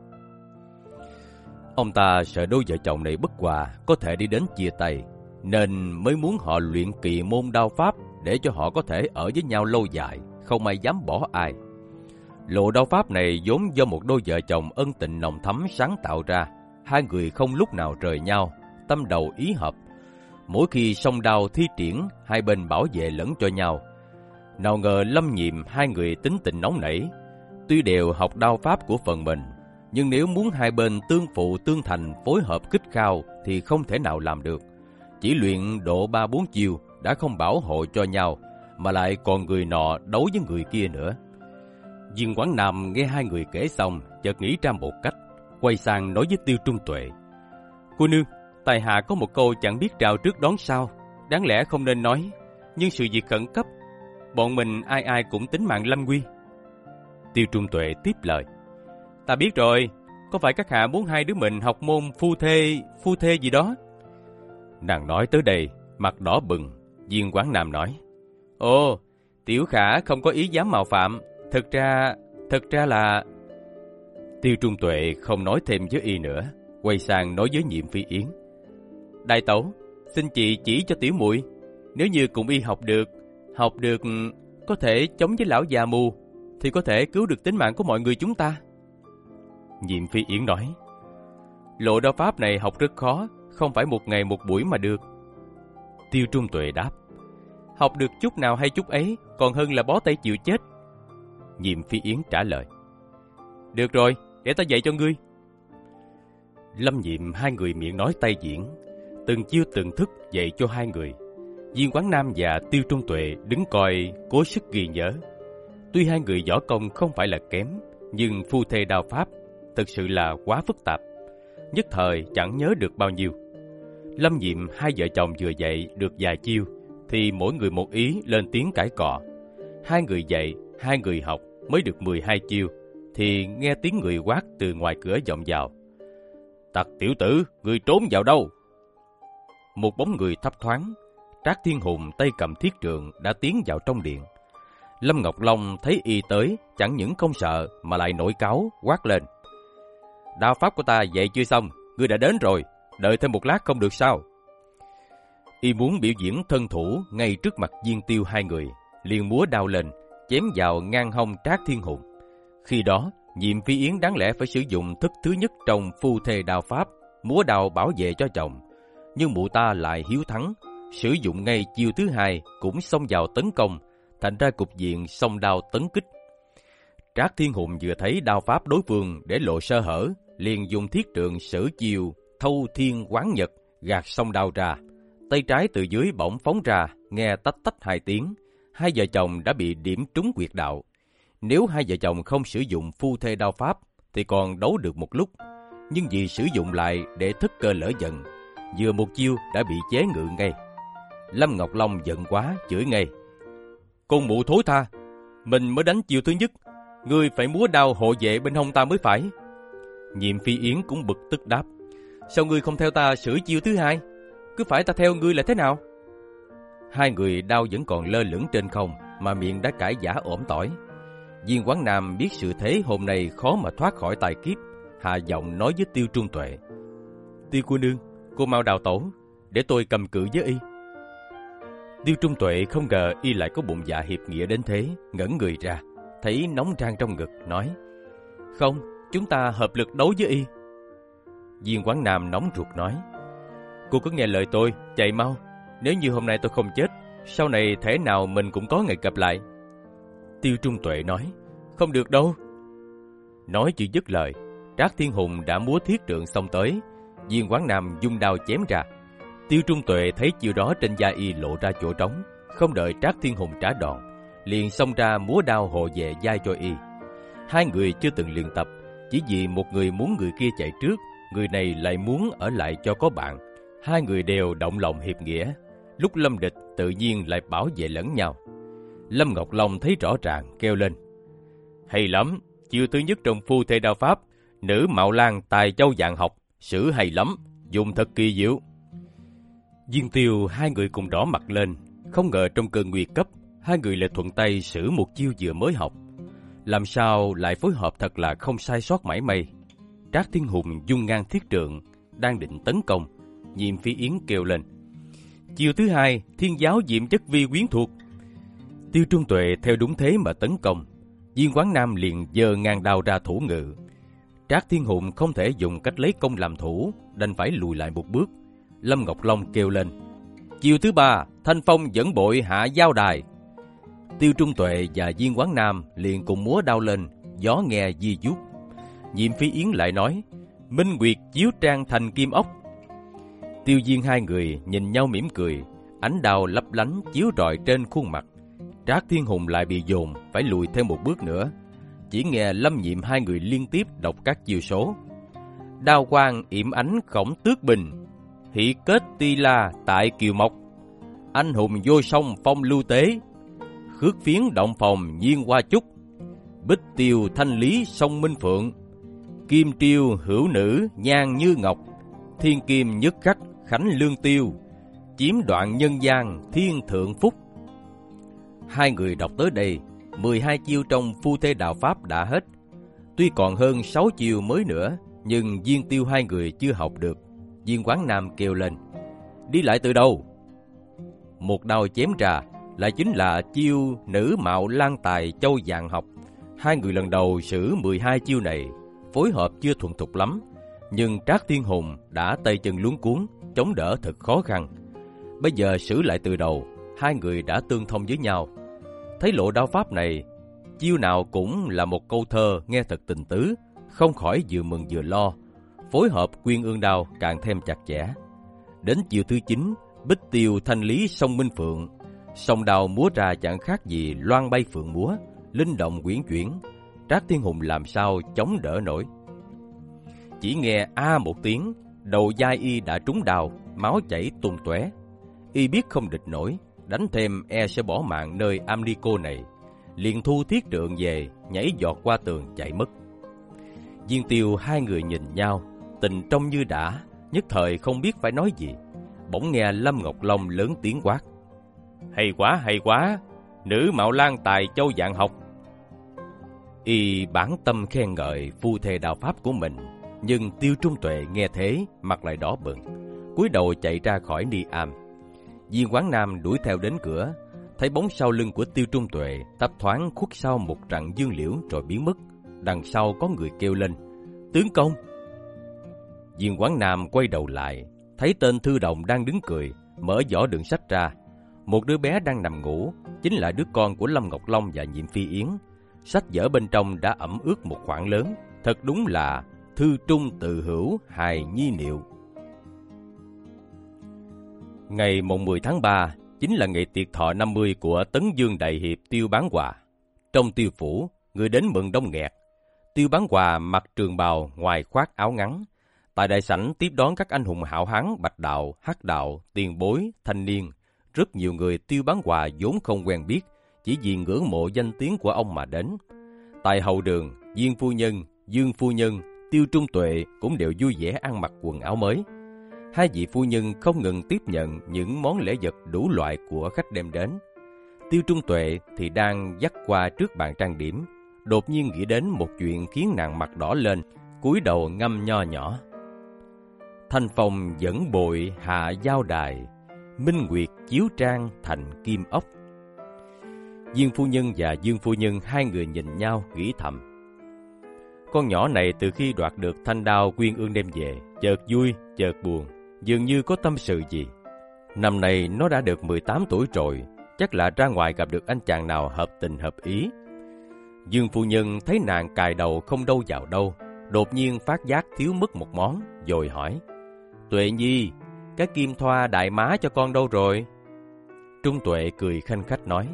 Ông ta sợ đôi vợ chồng này bất hòa, có thể đi đến chia tay, nên mới muốn họ luyện kỳ môn đao pháp để cho họ có thể ở với nhau lâu dài, không ai dám bỏ ai. Lộ đao pháp này vốn do một đôi vợ chồng ân tình nồng thắm sáng tạo ra. Hai người không lúc nào rời nhau, tâm đầu ý hợp. Mỗi khi song đao thi triển, hai bên bảo vệ lẫn cho nhau. Nào ngờ lâm nhiệm hai người tính tình nóng nảy. Tuy đều học đao pháp của phần mình, nhưng nếu muốn hai bên tương phụ tương thành phối hợp kích khao thì không thể nào làm được. Chỉ luyện độ ba bốn chiều đã không bảo hộ cho nhau, mà lại còn người nọ đấu với người kia nữa. Dương Quán Nam nghe hai người kể xong, chợt nghĩ ra một cách, quay sang nói với Tiêu Trung Tuệ. Cô nương, tài hạ có một câu chẳng biết rào trước đón sau, đáng lẽ không nên nói, nhưng sự việc khẩn cấp, bọn mình ai ai cũng tính mạng lâm nguy. Tiêu Trung Tuệ tiếp lời. Ta biết rồi, có phải các hạ muốn hai đứa mình học môn phu thê, phu thê gì đó? Nàng nói tới đây, mặt đỏ bừng, Diên Quán Nam nói. Ồ, Tiểu Khả không có ý dám mạo phạm, thật ra, thật ra là... Tiêu Trung Tuệ không nói thêm với y nữa, quay sang nói với nhiệm phi yến. Đại tẩu, xin chị chỉ cho tiểu muội nếu như cùng y học được, học được ừ, có thể chống với lão già mù, thì có thể cứu được tính mạng của mọi người chúng ta. Nhiệm phi yến nói, lộ đao pháp này học rất khó, không phải một ngày một buổi mà được. Tiêu Trung Tuệ đáp, học được chút nào hay chút ấy, còn hơn là bó tay chịu chết. Nhiệm Phi Yến trả lời. Được rồi, để ta dạy cho ngươi. Lâm Nhiệm hai người miệng nói tay diễn, từng chiêu từng thức dạy cho hai người. diên Quán Nam và Tiêu Trung Tuệ đứng coi cố sức ghi nhớ. Tuy hai người võ công không phải là kém, nhưng phu thê đao pháp thực sự là quá phức tạp. Nhất thời chẳng nhớ được bao nhiêu. Lâm nhiệm hai vợ chồng vừa dạy được vài chiêu, thì mỗi người một ý lên tiếng cãi cọ. Hai người dạy, hai người học mới được 12 chiêu, thì nghe tiếng người quát từ ngoài cửa vọng vào. Tặc tiểu tử, người trốn vào đâu? Một bóng người thấp thoáng, Trác Thiên Hùng tay cầm thiết trượng đã tiến vào trong điện. Lâm Ngọc Long thấy y tới, chẳng những không sợ mà lại nổi cáo, quát lên. Đao pháp của ta dạy chưa xong, ngươi đã đến rồi, đợi thêm một lát không được sao? Y muốn biểu diễn thân thủ ngay trước mặt Diên tiêu hai người, liền múa đao lên, chém vào ngang hông Trác Thiên Hùng. Khi đó, Nhiệm Phi Yến đáng lẽ phải sử dụng thức thứ nhất trong phu thê đao pháp, múa đao bảo vệ cho chồng. Nhưng mụ ta lại hiếu thắng, sử dụng ngay chiêu thứ hai cũng xông vào tấn công, thành ra cục diện song đao tấn kích. Trác Thiên Hùng vừa thấy đao pháp đối phương để lộ sơ hở, liền dùng thiết trượng sử chiêu thâu thiên quán nhật, gạt song đao ra. Tay trái từ dưới bỗng phóng ra, nghe tách tách hai tiếng. Hai vợ chồng đã bị điểm trúng quyệt đạo. Nếu hai vợ chồng không sử dụng phu thê đao pháp, thì còn đấu được một lúc. Nhưng vì sử dụng lại để thức cơ lỡ giận, vừa một chiêu đã bị chế ngự ngay. Lâm Ngọc Long giận quá, chửi ngay. Con mụ thối tha, mình mới đánh chiêu thứ nhất, ngươi phải múa đao hộ vệ bên hông ta mới phải. Nhiệm Phi Yến cũng bực tức đáp. Sao ngươi không theo ta sửa chiêu thứ hai? Cứ phải ta theo ngươi là thế nào? Hai người đau vẫn còn lơ lửng trên không, mà miệng đã cãi giả ổm tỏi. Viên Quán Nam biết sự thế hôm nay khó mà thoát khỏi tài kiếp, hạ giọng nói với Tiêu Trung Tuệ. Tiêu cô nương, cô mau đào tổ, để tôi cầm cự với y. Tiêu Trung Tuệ không ngờ y lại có bụng dạ hiệp nghĩa đến thế, ngẩn người ra, thấy nóng rang trong ngực, nói Không, chúng ta hợp lực đấu với y. Viên Quán Nam nóng ruột nói Cô cứ nghe lời tôi, chạy mau. Nếu như hôm nay tôi không chết, sau này thể nào mình cũng có ngày gặp lại. Tiêu Trung Tuệ nói Không được đâu. Nói chỉ dứt lời, Trác Thiên Hùng đã múa thiết trượng xong tới. Viên Quán Nam dung đao chém ra. Tiêu Trung Tuệ thấy chiều đó trên da y lộ ra chỗ trống, không đợi Trác Thiên Hùng trả đòn, liền xông ra múa đao hộ về vai cho y. Hai người chưa từng luyện tập, chỉ vì một người muốn người kia chạy trước, người này lại muốn ở lại cho có bạn. Hai người đều động lòng hiệp nghĩa, lúc lâm địch tự nhiên lại bảo vệ lẫn nhau. Lâm Ngọc Long thấy rõ ràng, kêu lên. Hay lắm, chiêu thứ nhất trong phu thê đao pháp, nữ mạo lan tài châu dạng học, sử hay lắm, dùng thật kỳ diệu. Diên tiêu hai người cùng đỏ mặt lên, không ngờ trong cơn nguy cấp, hai người lại thuận tay sử một chiêu vừa mới học. Làm sao lại phối hợp thật là không sai sót mảy may. Trác Thiên Hùng dung ngang thiết trượng, đang định tấn công. Nhiệm Phi Yến kêu lên. Chiều thứ hai, thiên giáo diệm chất vi quyến thuộc. Tiêu Trung Tuệ theo đúng thế mà tấn công. diên Quán Nam liền dơ ngang đao ra thủ ngự. Trác Thiên Hùng không thể dùng cách lấy công làm thủ, đành phải lùi lại một bước. Lâm Ngọc Long kêu lên. Chiều thứ ba, Thanh Phong dẫn bội hạ giao đài. Tiêu Trung Tuệ và Diên Quán Nam liền cùng múa đao lên, gió nghe di dút. Nhiệm Phi Yến lại nói, Minh Nguyệt chiếu trang thành kim ốc. Tiêu Diên hai người nhìn nhau mỉm cười, ánh đào lấp lánh chiếu rọi trên khuôn mặt. Trác Thiên Hùng lại bị dồn, phải lùi thêm một bước nữa. Chỉ nghe Lâm Nhiệm hai người liên tiếp đọc các chiêu số. Đao quang yểm ánh khổng tước bình, hỷ kết ti la tại kiều mộc. Anh hùng vô sông phong lưu tế, khước phiến động phòng nhiên qua trúc, Bích tiêu thanh lý sông Minh Phượng, Kim tiêu hữu nữ nhan như ngọc, thiên kim nhất khách khánh lương tiêu, chiếm đoạn nhân gian thiên thượng phúc. Hai người đọc tới đây, 12 chiêu trong phu thê đạo Pháp đã hết. Tuy còn hơn 6 chiêu mới nữa, nhưng viên tiêu hai người chưa học được. Viên quán nam kêu lên, đi lại từ đâu? Một đao chém ra, lại chính là chiêu nữ mạo lan tài châu dạng học. Hai người lần đầu sử 12 chiêu này phối hợp chưa thuận thục lắm, nhưng Trác Thiên Hùng đã tay chân luống cuốn, chống đỡ thật khó khăn. Bây giờ xử lại từ đầu, hai người đã tương thông với nhau. Thấy lộ đao pháp này, chiêu nào cũng là một câu thơ nghe thật tình tứ, không khỏi vừa mừng vừa lo. Phối hợp quyên ương đao càng thêm chặt chẽ. Đến chiều thứ 9, Bích tiêu thanh lý sông Minh Phượng, sông đào múa ra chẳng khác gì loan bay phượng múa, linh động quyển chuyển, Trác Thiên Hùng làm sao chống đỡ nổi. Chỉ nghe a một tiếng, đầu dai y đã trúng đào, máu chảy tung tóe. Y biết không địch nổi, đánh thêm e sẽ bỏ mạng nơi Amnico này. Liền thu thiết trượng về, nhảy giọt qua tường chạy mất. Viên tiêu hai người nhìn nhau, tình trong như đã, nhất thời không biết phải nói gì. Bỗng nghe Lâm Ngọc Long lớn tiếng quát. Hay quá, hay quá, nữ mạo lan tài châu dạng học. Y bản tâm khen ngợi phu thề đạo pháp của mình, nhưng tiêu trung tuệ nghe thế, mặt lại đỏ bừng, cúi đầu chạy ra khỏi ni am. Diên quán nam đuổi theo đến cửa, thấy bóng sau lưng của tiêu trung tuệ tấp thoáng khuất sau một rặng dương liễu rồi biến mất. Đằng sau có người kêu lên, tướng công. Diên quán nam quay đầu lại, thấy tên thư đồng đang đứng cười, mở giỏ đựng sách ra. Một đứa bé đang nằm ngủ, chính là đứa con của Lâm Ngọc Long và Nhiệm Phi Yến. Sách vở bên trong đã ẩm ướt một khoảng lớn, thật đúng là thư trung tự hữu hài nhi niệu. Ngày mùng 10 tháng 3 chính là ngày tiệc thọ 50 của Tấn Dương Đại Hiệp Tiêu Bán Hòa. Trong tiêu phủ, người đến mừng đông nghẹt. Tiêu Bán Hòa mặc trường bào ngoài khoác áo ngắn. Tại đại sảnh tiếp đón các anh hùng hảo hán, bạch đạo, hắc đạo, tiền bối, thanh niên. Rất nhiều người Tiêu Bán Hòa vốn không quen biết, chỉ vì ngưỡng mộ danh tiếng của ông mà đến. Tại hậu đường, Diên Phu Nhân, Dương Phu Nhân, Tiêu Trung Tuệ cũng đều vui vẻ ăn mặc quần áo mới hai vị phu nhân không ngừng tiếp nhận những món lễ vật đủ loại của khách đem đến. Tiêu Trung Tuệ thì đang dắt qua trước bàn trang điểm, đột nhiên nghĩ đến một chuyện khiến nàng mặt đỏ lên, cúi đầu ngâm nho nhỏ. Thanh phong dẫn bội hạ giao đài, minh nguyệt chiếu trang thành kim ốc. Diên phu nhân và Dương phu nhân hai người nhìn nhau nghĩ thầm. Con nhỏ này từ khi đoạt được thanh đao quyên ương đem về, chợt vui, chợt buồn, dường như có tâm sự gì. Năm nay nó đã được 18 tuổi rồi, chắc là ra ngoài gặp được anh chàng nào hợp tình hợp ý. Dương phu nhân thấy nàng cài đầu không đâu vào đâu, đột nhiên phát giác thiếu mất một món, rồi hỏi. Tuệ nhi, cái kim thoa đại má cho con đâu rồi? Trung tuệ cười khanh khách nói.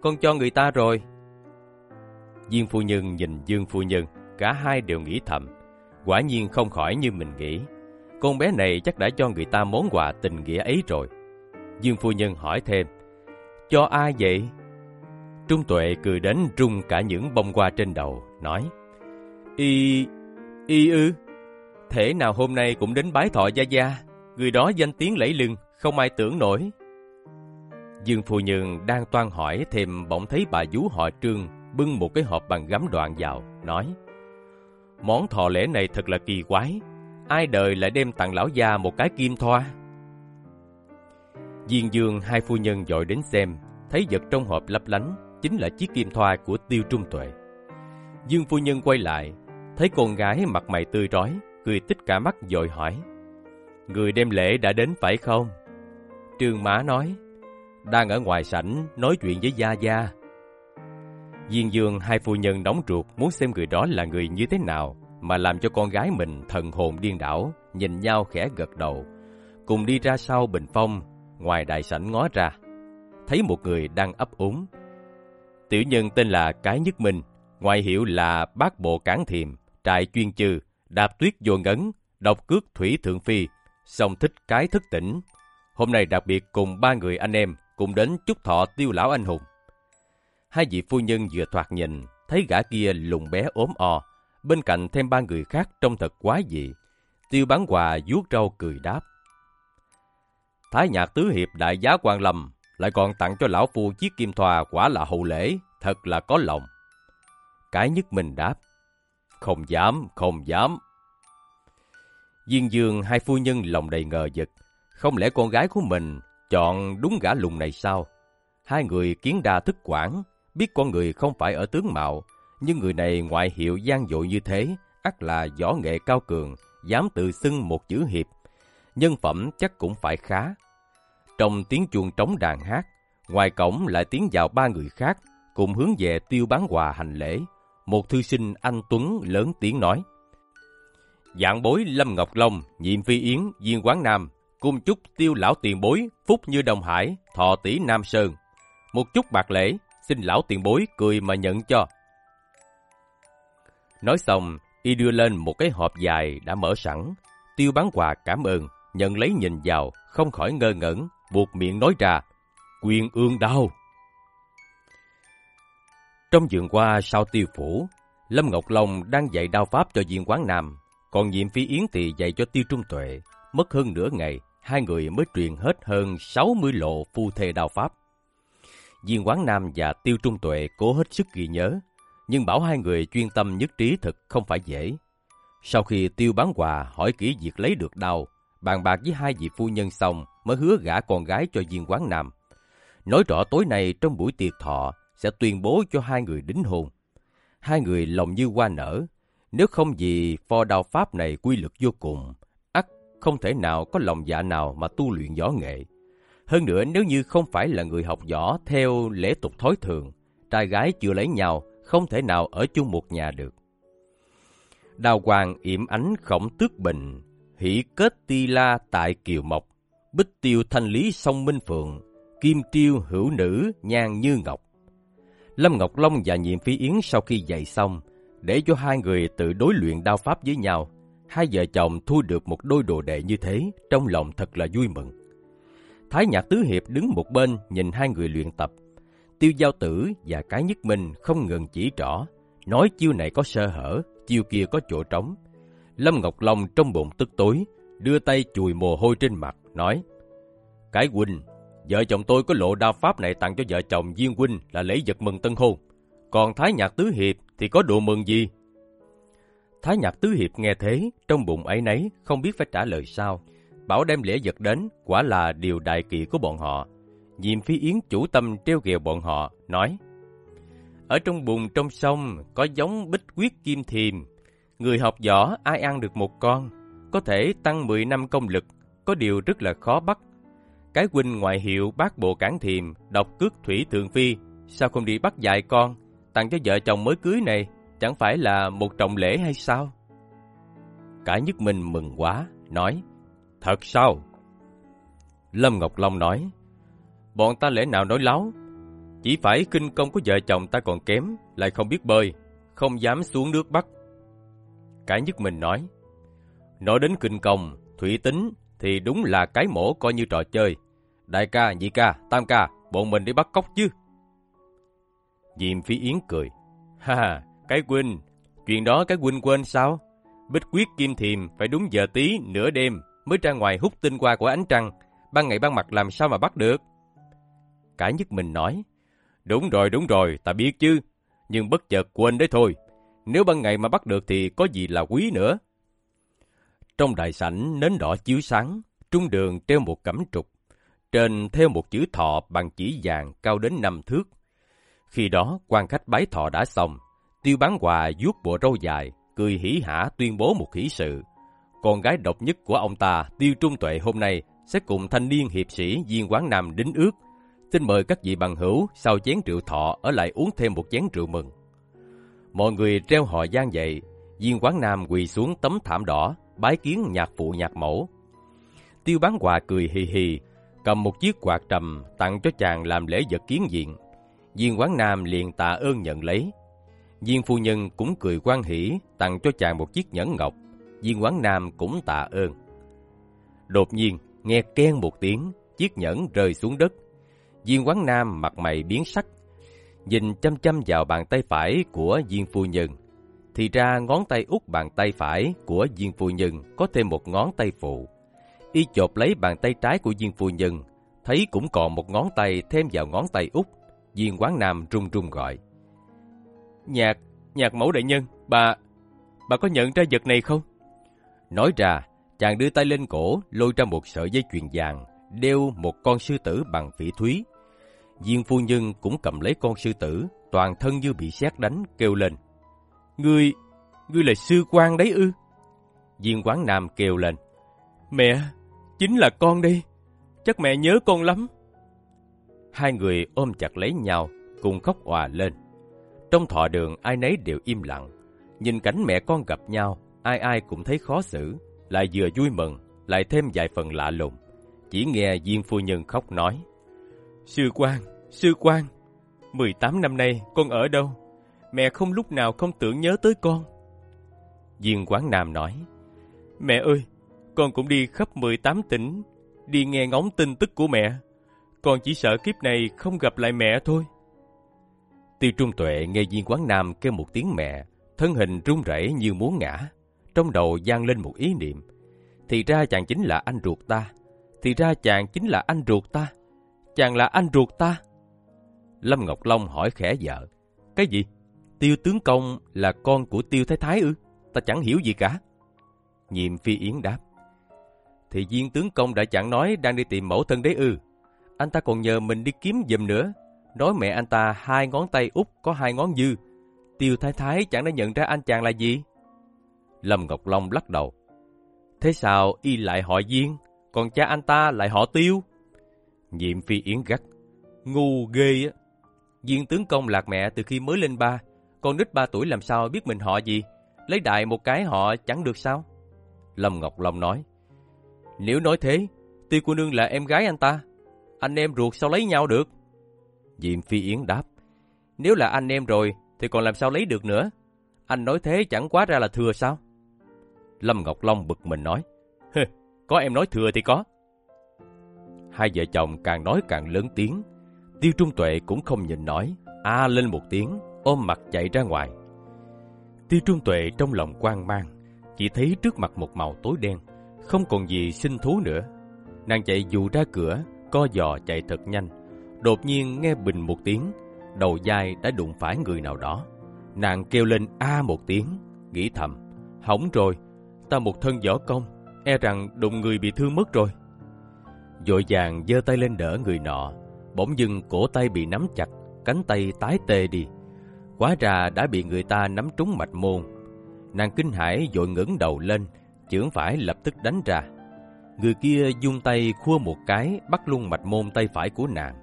Con cho người ta rồi. Dương phu nhân nhìn Dương phu nhân, cả hai đều nghĩ thầm. Quả nhiên không khỏi như mình nghĩ. Con bé này chắc đã cho người ta món quà tình nghĩa ấy rồi. Dương phu nhân hỏi thêm, cho ai vậy? Trung tuệ cười đến rung cả những bông hoa trên đầu, nói, Y... Y ư? Thể nào hôm nay cũng đến bái thọ Gia Gia, người đó danh tiếng lẫy lừng, không ai tưởng nổi. Dương phu nhân đang toan hỏi thêm bỗng thấy bà vú họ trương bưng một cái hộp bằng gấm đoạn vào, nói, Món thọ lễ này thật là kỳ quái, ai đời lại đem tặng lão gia một cái kim thoa. Diên dương hai phu nhân dội đến xem, thấy vật trong hộp lấp lánh, chính là chiếc kim thoa của tiêu trung tuệ. Dương phu nhân quay lại, thấy con gái mặt mày tươi rói, cười tích cả mắt dội hỏi. Người đem lễ đã đến phải không? Trương Mã nói, đang ở ngoài sảnh nói chuyện với Gia Gia. Diên dương hai phu nhân đóng ruột muốn xem người đó là người như thế nào, mà làm cho con gái mình thần hồn điên đảo, nhìn nhau khẽ gật đầu. Cùng đi ra sau bình phong, ngoài đại sảnh ngó ra, thấy một người đang ấp úng. Tiểu nhân tên là Cái Nhất Minh, ngoại hiệu là Bác Bộ Cán Thiềm, trại chuyên chư, đạp tuyết vô ngấn, độc cước thủy thượng phi, song thích cái thức tỉnh. Hôm nay đặc biệt cùng ba người anh em cùng đến chúc thọ tiêu lão anh hùng. Hai vị phu nhân vừa thoạt nhìn, thấy gã kia lùng bé ốm o, bên cạnh thêm ba người khác trông thật quá dị. Tiêu bán quà vuốt râu cười đáp. Thái nhạc tứ hiệp đại giá quan lâm, lại còn tặng cho lão phu chiếc kim thoa quả là hậu lễ, thật là có lòng. Cái nhất mình đáp. Không dám, không dám. Diên dương hai phu nhân lòng đầy ngờ vực. Không lẽ con gái của mình chọn đúng gã lùng này sao? Hai người kiến đa thức quản, biết con người không phải ở tướng mạo, nhưng người này ngoại hiệu gian dội như thế, ắt là võ nghệ cao cường, dám tự xưng một chữ hiệp. Nhân phẩm chắc cũng phải khá. Trong tiếng chuông trống đàn hát, ngoài cổng lại tiến vào ba người khác, cùng hướng về tiêu bán quà hành lễ. Một thư sinh anh Tuấn lớn tiếng nói. Dạng bối Lâm Ngọc Long, Nhiệm Phi Yến, Viên Quán Nam, cung chúc tiêu lão tiền bối, phúc như đồng Hải, thọ tỷ Nam Sơn. Một chút bạc lễ, xin lão tiền bối cười mà nhận cho. Nói xong, y đưa lên một cái hộp dài đã mở sẵn. Tiêu bán quà cảm ơn, nhận lấy nhìn vào, không khỏi ngơ ngẩn, buộc miệng nói ra, quyền ương đau. Trong vườn qua sau tiêu phủ, Lâm Ngọc Long đang dạy đao pháp cho viên quán nam, còn Diệm Phi Yến thì dạy cho Tiêu Trung Tuệ. Mất hơn nửa ngày, hai người mới truyền hết hơn 60 lộ phu thê đao pháp. Viên quán nam và Tiêu Trung Tuệ cố hết sức ghi nhớ, nhưng bảo hai người chuyên tâm nhất trí thật không phải dễ. Sau khi Tiêu bán quà hỏi kỹ việc lấy được đâu, bàn bạc với hai vị phu nhân xong mới hứa gả con gái cho viên quán nam. Nói rõ tối nay trong buổi tiệc thọ sẽ tuyên bố cho hai người đính hôn. Hai người lòng như hoa nở, nếu không vì pho đao pháp này quy lực vô cùng, ắt không thể nào có lòng dạ nào mà tu luyện võ nghệ. Hơn nữa nếu như không phải là người học võ theo lễ tục thói thường, trai gái chưa lấy nhau, không thể nào ở chung một nhà được. Đào hoàng yểm ánh khổng tước bình, hỷ kết ti la tại kiều mộc, bích tiêu thanh lý sông Minh Phượng, kim tiêu hữu nữ nhan như ngọc. Lâm Ngọc Long và Nhiệm Phi Yến sau khi dạy xong, để cho hai người tự đối luyện đao pháp với nhau. Hai vợ chồng thu được một đôi đồ đệ như thế, trong lòng thật là vui mừng. Thái Nhạc Tứ Hiệp đứng một bên nhìn hai người luyện tập. Tiêu Giao Tử và Cái Nhất mình không ngừng chỉ rõ, nói chiêu này có sơ hở, chiêu kia có chỗ trống. Lâm Ngọc Long trong bụng tức tối, đưa tay chùi mồ hôi trên mặt, nói Cái huynh, vợ chồng tôi có lộ đao pháp này tặng cho vợ chồng Duyên huynh là lễ vật mừng tân hôn. Còn Thái Nhạc Tứ Hiệp thì có đồ mừng gì? Thái Nhạc Tứ Hiệp nghe thế, trong bụng ấy nấy, không biết phải trả lời sao. Bảo đem lễ vật đến, quả là điều đại kỵ của bọn họ. Diệm Phi Yến chủ tâm treo ghẹo bọn họ, nói Ở trong bùn trong sông có giống bích quyết kim thiềm. Người học võ ai ăn được một con, có thể tăng 10 năm công lực, có điều rất là khó bắt. Cái huynh ngoại hiệu bác bộ cản thiềm, độc cước thủy thượng phi, sao không đi bắt dạy con, tặng cho vợ chồng mới cưới này, chẳng phải là một trọng lễ hay sao? Cả Nhất Minh mừng quá, nói, thật sao? Lâm Ngọc Long nói, bọn ta lẽ nào nói láo, chỉ phải kinh công của vợ chồng ta còn kém, lại không biết bơi, không dám xuống nước bắt. Cả Nhất mình nói, nói đến kinh công, thủy tính thì đúng là cái mổ coi như trò chơi. Đại ca, nhị ca, tam ca, bọn mình đi bắt cóc chứ. Diệm Phi Yến cười. Ha ha, cái huynh, chuyện đó cái huynh quên sao? Bích quyết kim thiềm phải đúng giờ tí, nửa đêm mới ra ngoài hút tinh qua của ánh trăng. Ban ngày ban mặt làm sao mà bắt được? Cả nhất mình nói. Đúng rồi, đúng rồi, ta biết chứ. Nhưng bất chợt quên đấy thôi. Nếu ban ngày mà bắt được thì có gì là quý nữa. Trong đại sảnh nến đỏ chiếu sáng, trung đường treo một cẩm trục. Trên theo một chữ thọ bằng chỉ vàng cao đến năm thước, khi đó, quan khách bái thọ đã xong, tiêu bán quà vuốt bộ râu dài, cười hỉ hả tuyên bố một hỷ sự. Con gái độc nhất của ông ta, Tiêu Trung Tuệ hôm nay, sẽ cùng thanh niên hiệp sĩ diên quán Nam đính ước. Xin mời các vị bằng hữu sau chén rượu thọ ở lại uống thêm một chén rượu mừng. Mọi người treo họ gian dậy, viên quán Nam quỳ xuống tấm thảm đỏ, bái kiến nhạc phụ nhạc mẫu. Tiêu bán quà cười hì hì, cầm một chiếc quạt trầm tặng cho chàng làm lễ vật kiến diện. Viên quán nam liền tạ ơn nhận lấy. Viên phu nhân cũng cười quan hỷ, tặng cho chàng một chiếc nhẫn ngọc. Viên quán nam cũng tạ ơn. Đột nhiên, nghe khen một tiếng, chiếc nhẫn rơi xuống đất. Viên quán nam mặt mày biến sắc, nhìn chăm chăm vào bàn tay phải của viên phu nhân. Thì ra ngón tay út bàn tay phải của viên phu nhân có thêm một ngón tay phụ. Y chộp lấy bàn tay trái của viên phu nhân, thấy cũng còn một ngón tay thêm vào ngón tay út Viên quán nam run run gọi. Nhạc, nhạc mẫu đại nhân, bà, bà có nhận ra vật này không? Nói ra, chàng đưa tay lên cổ, lôi ra một sợi dây chuyền vàng, đeo một con sư tử bằng phỉ thúy diên phu nhân cũng cầm lấy con sư tử, toàn thân như bị sét đánh, kêu lên. Ngươi, ngươi là sư quan đấy ư? diên quán nam kêu lên. Mẹ, chính là con đây. Chắc mẹ nhớ con lắm. Hai người ôm chặt lấy nhau, cùng khóc òa lên. Trong thọ đường ai nấy đều im lặng. Nhìn cảnh mẹ con gặp nhau, ai ai cũng thấy khó xử, lại vừa vui mừng, lại thêm vài phần lạ lùng. chỉ nghe Diên phu nhân khóc nói. Sư quan, sư quan, 18 năm nay con ở đâu? Mẹ không lúc nào không tưởng nhớ tới con. Diên Quán Nam nói, Mẹ ơi, con cũng đi khắp 18 tỉnh, đi nghe ngóng tin tức của mẹ. Con chỉ sợ kiếp này không gặp lại mẹ thôi. Tiêu Trung Tuệ nghe Diên Quán Nam kêu một tiếng mẹ, thân hình run rẩy như muốn ngã. Trong đầu gian lên một ý niệm. Thì ra chàng chính là anh ruột ta. Thì ra chàng chính là anh ruột ta. Chàng là anh ruột ta. Lâm Ngọc Long hỏi khẽ vợ. Cái gì? Tiêu tướng công là con của Tiêu Thái Thái ư? Ta chẳng hiểu gì cả. Nhiệm Phi Yến đáp. Thì viên tướng công đã chẳng nói đang đi tìm mẫu thân đấy ư. Anh ta còn nhờ mình đi kiếm giùm nữa. Nói mẹ anh ta hai ngón tay út có hai ngón dư. Tiêu Thái Thái chẳng đã nhận ra anh chàng là gì. Lâm Ngọc Long lắc đầu. Thế sao y lại họ Viên, còn cha anh ta lại họ Tiêu? Diệm Phi Yến gắt. Ngu ghê á. Diện tướng công lạc mẹ từ khi mới lên ba, con nít ba tuổi làm sao biết mình họ gì? Lấy đại một cái họ chẳng được sao? Lâm Ngọc Long nói. Nếu nói thế, tuy cô nương là em gái anh ta. Anh em ruột sao lấy nhau được? Diệm Phi Yến đáp. Nếu là anh em rồi, thì còn làm sao lấy được nữa? Anh nói thế chẳng quá ra là thừa sao? Lâm Ngọc Long bực mình nói. có em nói thừa thì có. Hai vợ chồng càng nói càng lớn tiếng. Tiêu Trung Tuệ cũng không nhìn nói. A lên một tiếng, ôm mặt chạy ra ngoài. Tiêu Trung Tuệ trong lòng quan mang, chỉ thấy trước mặt một màu tối đen, không còn gì sinh thú nữa. Nàng chạy dù ra cửa, co giò chạy thật nhanh. Đột nhiên nghe bình một tiếng, đầu dai đã đụng phải người nào đó. Nàng kêu lên a một tiếng, nghĩ thầm, hỏng rồi, ta một thân võ công, e rằng đụng người bị thương mất rồi. Dội vàng giơ tay lên đỡ người nọ, bỗng dưng cổ tay bị nắm chặt, cánh tay tái tê đi. Quá ra đã bị người ta nắm trúng mạch môn. Nàng kinh hãi dội ngẩng đầu lên, chưởng phải lập tức đánh ra. Người kia dung tay khua một cái bắt luôn mạch môn tay phải của nàng.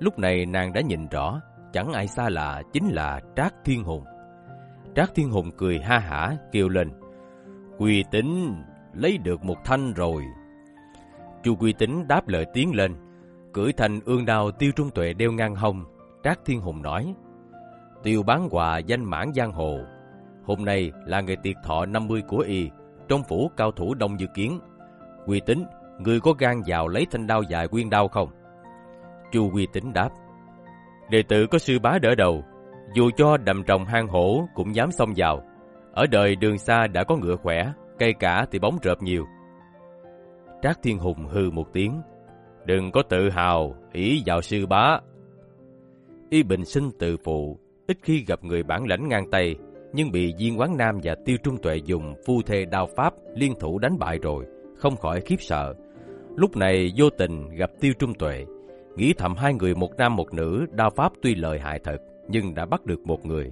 Lúc này nàng đã nhìn rõ, chẳng ai xa lạ chính là Trác Thiên Hùng. Trác Thiên Hùng cười ha hả kêu lên, quỳ tính, lấy được một thanh rồi. Chu Quy tính đáp lời tiến lên, cưỡi thành ương đao tiêu trung tuệ đeo ngang hông. Trác Thiên Hùng nói, Tiêu bán quà danh mãn giang hồ. Hôm nay là ngày tiệc thọ 50 của y, trong phủ cao thủ đông dự kiến. Quy tính, người có gan vào lấy thanh đao dài quyên đao không? Chu Quy tính đáp, Đệ tử có sư bá đỡ đầu, dù cho đầm trồng hang hổ cũng dám xông vào. Ở đời đường xa đã có ngựa khỏe, cây cả thì bóng rợp nhiều. Trác Thiên Hùng hư một tiếng, đừng có tự hào, ý vào sư bá. Y bình sinh tự phụ, ít khi gặp người bản lãnh ngang tay, nhưng bị Diên Quán Nam và Tiêu Trung Tuệ dùng phu thê đao pháp liên thủ đánh bại rồi, không khỏi khiếp sợ. Lúc này vô tình gặp Tiêu Trung Tuệ, nghĩ thầm hai người một nam một nữ đao pháp tuy lợi hại thật, nhưng đã bắt được một người.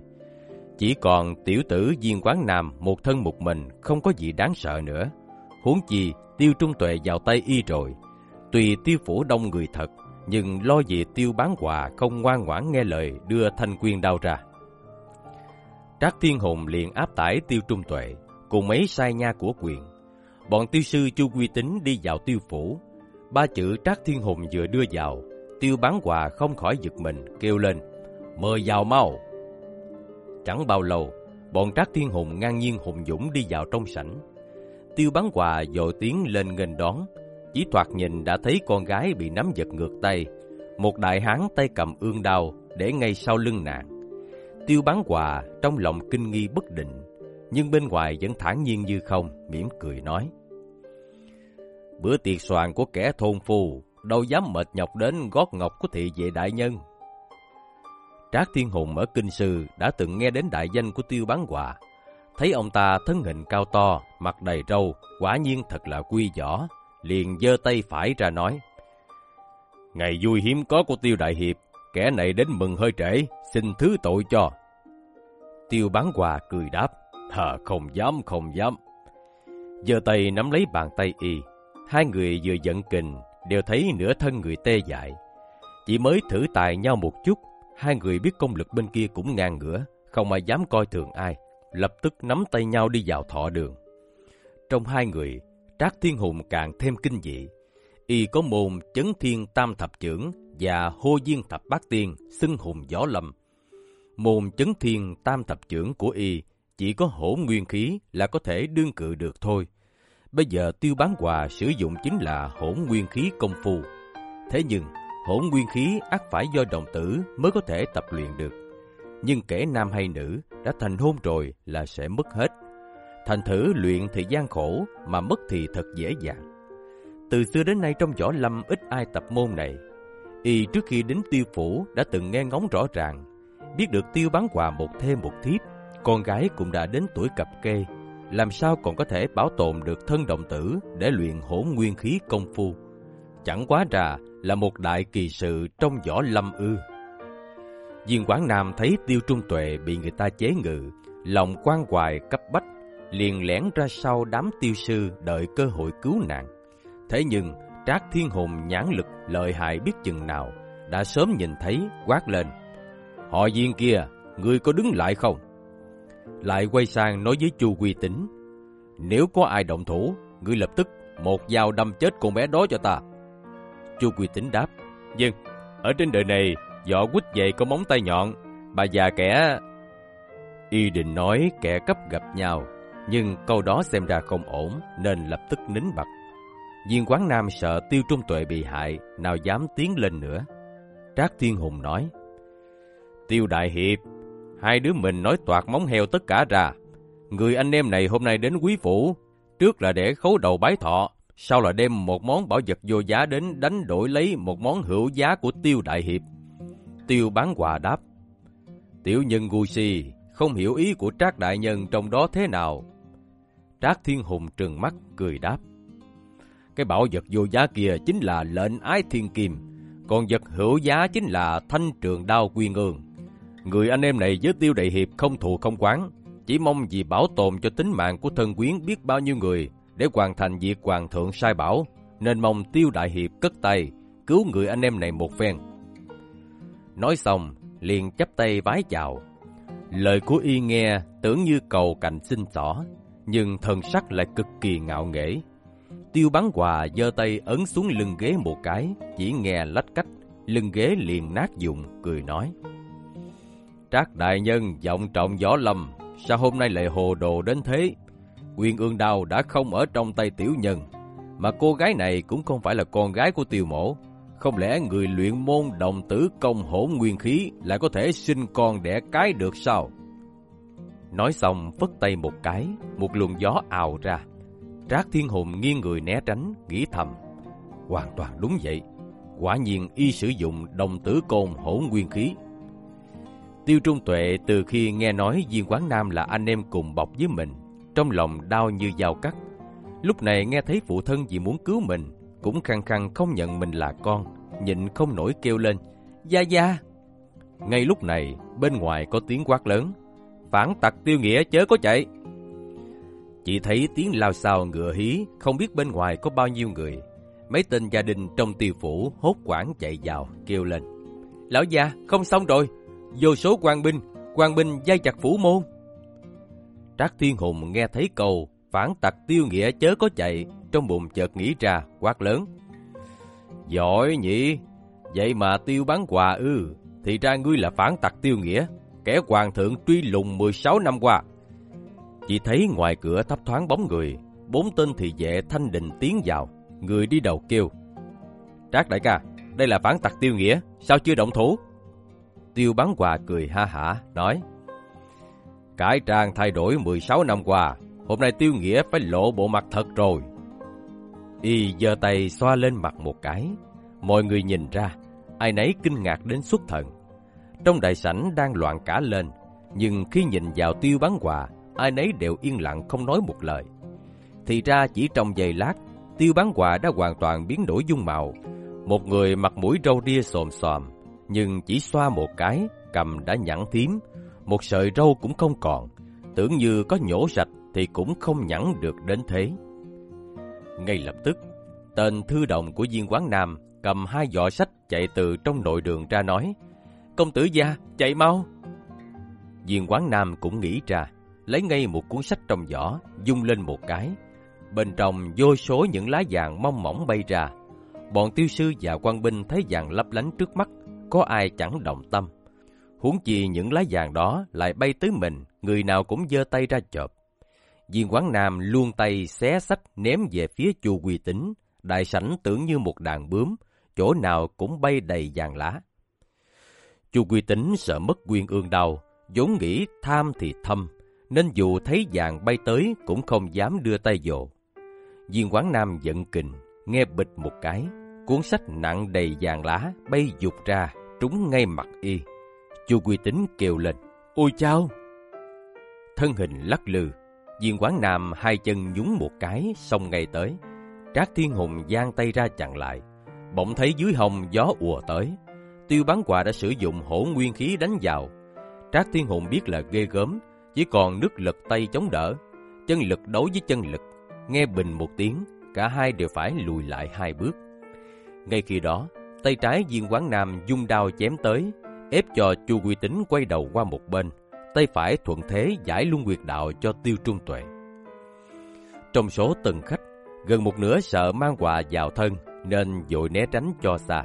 Chỉ còn tiểu tử Diên Quán Nam một thân một mình không có gì đáng sợ nữa. Huống chi Tiêu Trung Tuệ vào tay y rồi. Tùy tiêu phủ đông người thật, nhưng lo gì tiêu bán quà không ngoan ngoãn nghe lời đưa thanh quyên đao ra. Trác Thiên Hùng liền áp tải tiêu trung tuệ, cùng mấy sai nha của quyền. Bọn tiêu sư Chu Quy Tính đi vào tiêu phủ. Ba chữ Trác Thiên Hùng vừa đưa vào, tiêu bán quà không khỏi giật mình, kêu lên, mời vào mau. Chẳng bao lâu, bọn Trác Thiên Hùng ngang nhiên hùng dũng đi vào trong sảnh. Tiêu bán quà dội tiếng lên nghênh đón, chỉ thoạt nhìn đã thấy con gái bị nắm giật ngược tay, một đại hán tay cầm ương đao để ngay sau lưng nàng. Tiêu bán quà trong lòng kinh nghi bất định, nhưng bên ngoài vẫn thản nhiên như không, mỉm cười nói. Bữa tiệc soàn của kẻ thôn phu, đâu dám mệt nhọc đến gót ngọc của thị vệ đại nhân. Trác Thiên Hùng ở Kinh Sư đã từng nghe đến đại danh của tiêu bán quà. Thấy ông ta thân hình cao to, mặt đầy râu, quả nhiên thật là quy võ, liền giơ tay phải ra nói. Ngày vui hiếm có của Tiêu Đại Hiệp, kẻ này đến mừng hơi trễ, xin thứ tội cho. Tiêu bán quà cười đáp, hờ không dám, không dám. Giơ tay nắm lấy bàn tay y, hai người vừa giận kình, đều thấy nửa thân người tê dại. Chỉ mới thử tài nhau một chút, hai người biết công lực bên kia cũng ngang ngửa, không ai dám coi thường ai, lập tức nắm tay nhau đi vào thọ đường. Trong hai người, Trác Thiên Hùng càng thêm kinh dị. Y có môn chấn thiên tam thập trưởng và hô diên thập bát tiên, xưng hùng võ lâm. Môn chấn thiên tam thập trưởng của Y chỉ có hổ nguyên khí là có thể đương cự được thôi. Bây giờ tiêu bán quà sử dụng chính là hỗn nguyên khí công phu. Thế nhưng, hỗn nguyên khí ắt phải do đồng tử mới có thể tập luyện được. Nhưng kẻ nam hay nữ đã thành hôn rồi là sẽ mất hết. Thành thử luyện thì gian khổ mà mất thì thật dễ dàng. Từ xưa đến nay trong võ lâm ít ai tập môn này. Y trước khi đến tiêu phủ đã từng nghe ngóng rõ ràng, biết được tiêu bán quà một thêm một thiếp, con gái cũng đã đến tuổi cập kê, làm sao còn có thể bảo tồn được thân động tử để luyện hỗn nguyên khí công phu. Chẳng quá trà là một đại kỳ sự trong võ lâm ư. Diên Quảng Nam thấy Tiêu Trung Tuệ bị người ta chế ngự, lòng quan hoài cấp bách, liền lẻn ra sau đám tiêu sư đợi cơ hội cứu nạn. Thế nhưng, Trác Thiên Hùng nhãn lực lợi hại biết chừng nào, đã sớm nhìn thấy quát lên. Họ Diên kia, ngươi có đứng lại không? Lại quay sang nói với Chu Quy Tính. Nếu có ai động thủ, ngươi lập tức một dao đâm chết con bé đó cho ta. Chu Quy Tính đáp. dân, ở trên đời này, võ quýt vậy có móng tay nhọn, bà già kẻ... Y định nói kẻ cấp gặp nhau, nhưng câu đó xem ra không ổn nên lập tức nín bặt. Viên quán Nam sợ Tiêu Trung Tuệ bị hại, nào dám tiến lên nữa. Trác Thiên Hùng nói, Tiêu Đại Hiệp, hai đứa mình nói toạc móng heo tất cả ra. Người anh em này hôm nay đến quý phủ, trước là để khấu đầu bái thọ, sau là đem một món bảo vật vô giá đến đánh đổi lấy một món hữu giá của Tiêu Đại Hiệp. Tiêu bán quà đáp, Tiểu nhân ngu si, không hiểu ý của Trác Đại Nhân trong đó thế nào. Trác Thiên Hùng trừng mắt, cười đáp. Cái bảo vật vô giá kia chính là lệnh ái thiên kim, còn vật hữu giá chính là thanh trường đao quyên ương. Người anh em này với tiêu đại hiệp không thù không quán, chỉ mong vì bảo tồn cho tính mạng của thân quyến biết bao nhiêu người để hoàn thành việc hoàng thượng sai bảo, nên mong tiêu đại hiệp cất tay, cứu người anh em này một phen. Nói xong, liền chắp tay vái chào. Lời của y nghe tưởng như cầu cạnh xin xỏ, nhưng thần sắc lại cực kỳ ngạo nghễ. Tiêu bắn quà giơ tay ấn xuống lưng ghế một cái, chỉ nghe lách cách, lưng ghế liền nát dụng, cười nói. Trác đại nhân giọng trọng võ lâm, sao hôm nay lại hồ đồ đến thế? Quyền ương đào đã không ở trong tay tiểu nhân, mà cô gái này cũng không phải là con gái của tiêu mổ. Không lẽ người luyện môn đồng tử công hỗn nguyên khí lại có thể sinh con đẻ cái được sao? Nói xong phất tay một cái, một luồng gió ào ra. Trác Thiên Hùng nghiêng người né tránh, nghĩ thầm. Hoàn toàn đúng vậy. Quả nhiên y sử dụng đồng tử côn hỗn nguyên khí. Tiêu Trung Tuệ từ khi nghe nói Diên Quán Nam là anh em cùng bọc với mình, trong lòng đau như dao cắt. Lúc này nghe thấy phụ thân vì muốn cứu mình, cũng khăng khăng không nhận mình là con, nhịn không nổi kêu lên, Gia Gia! Ngay lúc này, bên ngoài có tiếng quát lớn, phản tặc tiêu nghĩa chớ có chạy. Chỉ thấy tiếng lao xao ngựa hí, không biết bên ngoài có bao nhiêu người. Mấy tên gia đình trong tiêu phủ hốt quảng chạy vào, kêu lên. Lão gia, không xong rồi, vô số quan binh, quan binh dây chặt phủ môn. Trác Thiên Hùng nghe thấy cầu, phản tặc tiêu nghĩa chớ có chạy, trong bụng chợt nghĩ ra, quát lớn. Giỏi nhỉ, vậy mà tiêu bán quà ư, thì ra ngươi là phản tặc tiêu nghĩa, kẻ hoàng thượng truy lùng 16 năm qua. Chỉ thấy ngoài cửa thấp thoáng bóng người, bốn tên thị vệ thanh định tiến vào, người đi đầu kêu. Trác đại ca, đây là phản tặc tiêu nghĩa, sao chưa động thủ? Tiêu bán quà cười ha hả, nói Cải trang thay đổi 16 năm qua, hôm nay tiêu nghĩa phải lộ bộ mặt thật rồi. Y giơ tay xoa lên mặt một cái, mọi người nhìn ra, ai nấy kinh ngạc đến xuất thần. Trong đại sảnh đang loạn cả lên, nhưng khi nhìn vào tiêu bán quà, ai nấy đều yên lặng không nói một lời. Thì ra chỉ trong giây lát, tiêu bán quà đã hoàn toàn biến đổi dung mạo. Một người mặt mũi râu ria xồm xòm, nhưng chỉ xoa một cái, cầm đã nhẵn tím, một sợi râu cũng không còn, tưởng như có nhổ sạch thì cũng không nhẵn được đến thế. Ngay lập tức, tên thư đồng của viên quán Nam cầm hai giỏ sách chạy từ trong nội đường ra nói, Công tử gia, chạy mau! Viên quán Nam cũng nghĩ ra, lấy ngay một cuốn sách trong giỏ, dung lên một cái. Bên trong vô số những lá vàng mong mỏng bay ra. Bọn tiêu sư và quan binh thấy vàng lấp lánh trước mắt, có ai chẳng động tâm. Huống chi những lá vàng đó lại bay tới mình, người nào cũng giơ tay ra chộp. Viên quán Nam luôn tay xé sách ném về phía chu quy tính, đại sảnh tưởng như một đàn bướm, chỗ nào cũng bay đầy vàng lá. Chu quy tính sợ mất quyên ương đau, vốn nghĩ tham thì thâm, nên dù thấy vàng bay tới cũng không dám đưa tay vô. Viên quán Nam giận kình, nghe bịch một cái, cuốn sách nặng đầy vàng lá bay dục ra, trúng ngay mặt y. Chu Quy Tính kêu lên, ôi chao! Thân hình lắc lư, viên quán Nam hai chân nhúng một cái, xông ngay tới. Trác Thiên Hùng giang tay ra chặn lại, bỗng thấy dưới hông gió ùa tới. Tiêu bán quà đã sử dụng hổ nguyên khí đánh vào. Trác Thiên Hùng biết là ghê gớm, chỉ còn nước lực tay chống đỡ. Chân lực đấu với chân lực, nghe bình một tiếng, cả hai đều phải lùi lại hai bước. Ngay khi đó, tay trái viên quán nam dung đao chém tới, ép cho chu quy tính quay đầu qua một bên, tay phải thuận thế giải luân quyệt đạo cho tiêu trung tuệ. Trong số từng khách, gần một nửa sợ mang quà vào thân nên dội né tránh cho xa.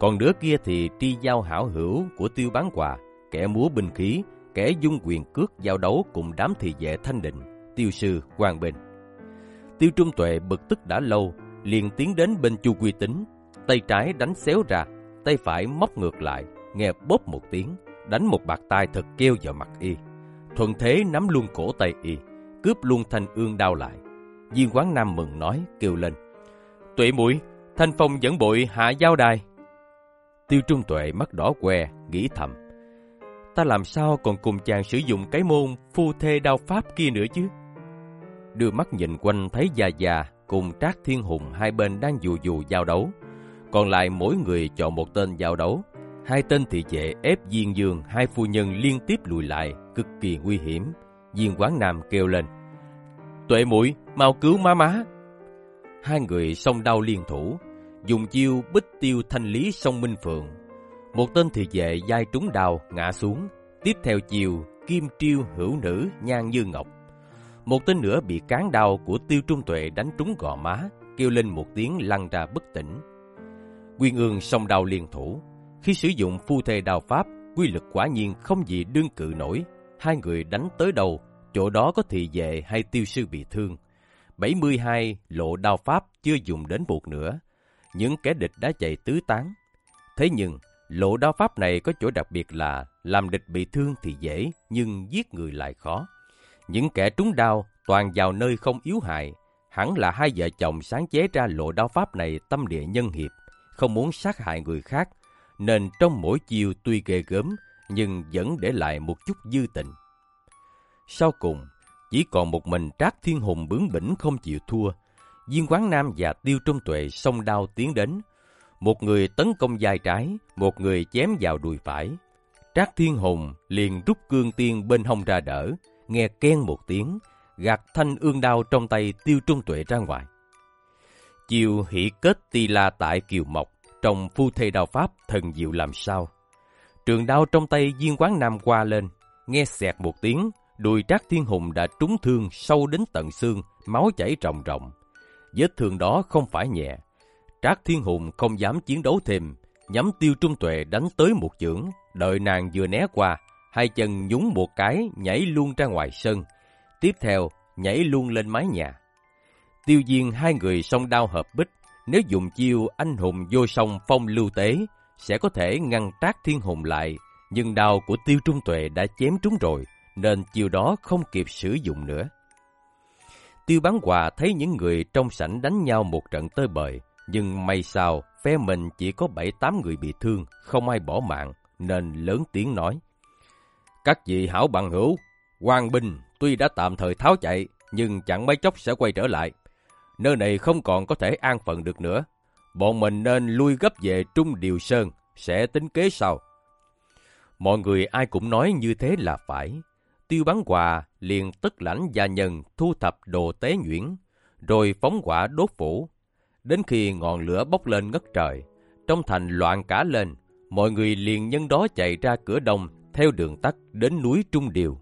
Còn đứa kia thì tri giao hảo hữu của tiêu bán quà, kẻ múa binh khí, kẻ dung quyền cước giao đấu cùng đám thị vệ thanh định, tiêu sư, quan bình. Tiêu Trung Tuệ bực tức đã lâu, liền tiến đến bên Chu Quy Tính, tay trái đánh xéo ra, tay phải móc ngược lại, nghe bóp một tiếng, đánh một bạt tay thật kêu vào mặt y. Thuận thế nắm luôn cổ tay y, cướp luôn thanh ương đao lại. Viên quán Nam mừng nói, kêu lên. Tuệ mũi, thanh phong dẫn bội hạ giao đài. Tiêu Trung Tuệ mắt đỏ que, nghĩ thầm. Ta làm sao còn cùng chàng sử dụng cái môn phu thê đao pháp kia nữa chứ? đưa mắt nhìn quanh thấy già già cùng Trác Thiên Hùng hai bên đang dù dù giao đấu. Còn lại mỗi người chọn một tên giao đấu. Hai tên thị vệ ép Diên Dương hai phu nhân liên tiếp lùi lại, cực kỳ nguy hiểm. Diên Quán Nam kêu lên. Tuệ mũi mau cứu má má. Hai người song đau liên thủ, dùng chiêu bích tiêu thanh lý sông Minh Phượng. Một tên thị vệ dai trúng đào ngã xuống, tiếp theo chiều kim triêu hữu nữ nhan như ngọc một tên nữa bị cán đau của tiêu trung tuệ đánh trúng gò má, kêu lên một tiếng lăn ra bất tỉnh. Quyên ương song đau liên thủ. Khi sử dụng phu thề đào pháp, quy lực quả nhiên không gì đương cự nổi. Hai người đánh tới đầu, chỗ đó có thị vệ hay tiêu sư bị thương. 72 lộ đao pháp chưa dùng đến một nữa. Những kẻ địch đã chạy tứ tán. Thế nhưng, lộ đao pháp này có chỗ đặc biệt là làm địch bị thương thì dễ, nhưng giết người lại khó. Những kẻ trúng đao toàn vào nơi không yếu hại, hẳn là hai vợ chồng sáng chế ra lộ đao pháp này tâm địa nhân hiệp, không muốn sát hại người khác, nên trong mỗi chiều tuy ghê gớm, nhưng vẫn để lại một chút dư tình. Sau cùng, chỉ còn một mình Trác Thiên Hùng bướng bỉnh không chịu thua. Viên Quán Nam và Tiêu Trung Tuệ song đao tiến đến. Một người tấn công vai trái, một người chém vào đùi phải. Trác Thiên Hùng liền rút cương tiên bên hông ra đỡ, nghe ken một tiếng, gạt thanh ương đao trong tay tiêu trung tuệ ra ngoài. Chiều hỷ kết tì la tại kiều mộc, trong phu thê đạo pháp thần diệu làm sao. Trường đao trong tay viên quán nam qua lên, nghe xẹt một tiếng, đùi trác thiên hùng đã trúng thương sâu đến tận xương, máu chảy ròng ròng. Vết thương đó không phải nhẹ. Trác thiên hùng không dám chiến đấu thêm, nhắm tiêu trung tuệ đánh tới một chưởng, đợi nàng vừa né qua, hai chân nhúng một cái nhảy luôn ra ngoài sân. Tiếp theo, nhảy luôn lên mái nhà. Tiêu diên hai người song đao hợp bích, nếu dùng chiêu anh hùng vô song phong lưu tế, sẽ có thể ngăn trác thiên hùng lại, nhưng đao của tiêu trung tuệ đã chém trúng rồi, nên chiêu đó không kịp sử dụng nữa. Tiêu bán quà thấy những người trong sảnh đánh nhau một trận tơi bời, nhưng may sao phe mình chỉ có bảy tám người bị thương, không ai bỏ mạng, nên lớn tiếng nói. Các vị hảo bằng hữu, quan binh tuy đã tạm thời tháo chạy, nhưng chẳng mấy chốc sẽ quay trở lại. Nơi này không còn có thể an phận được nữa. Bọn mình nên lui gấp về Trung Điều Sơn, sẽ tính kế sau. Mọi người ai cũng nói như thế là phải. Tiêu bắn quà liền tức lãnh gia nhân thu thập đồ tế nhuyễn, rồi phóng quả đốt phủ. Đến khi ngọn lửa bốc lên ngất trời, trong thành loạn cả lên, mọi người liền nhân đó chạy ra cửa đông theo đường tắt đến núi Trung Điều.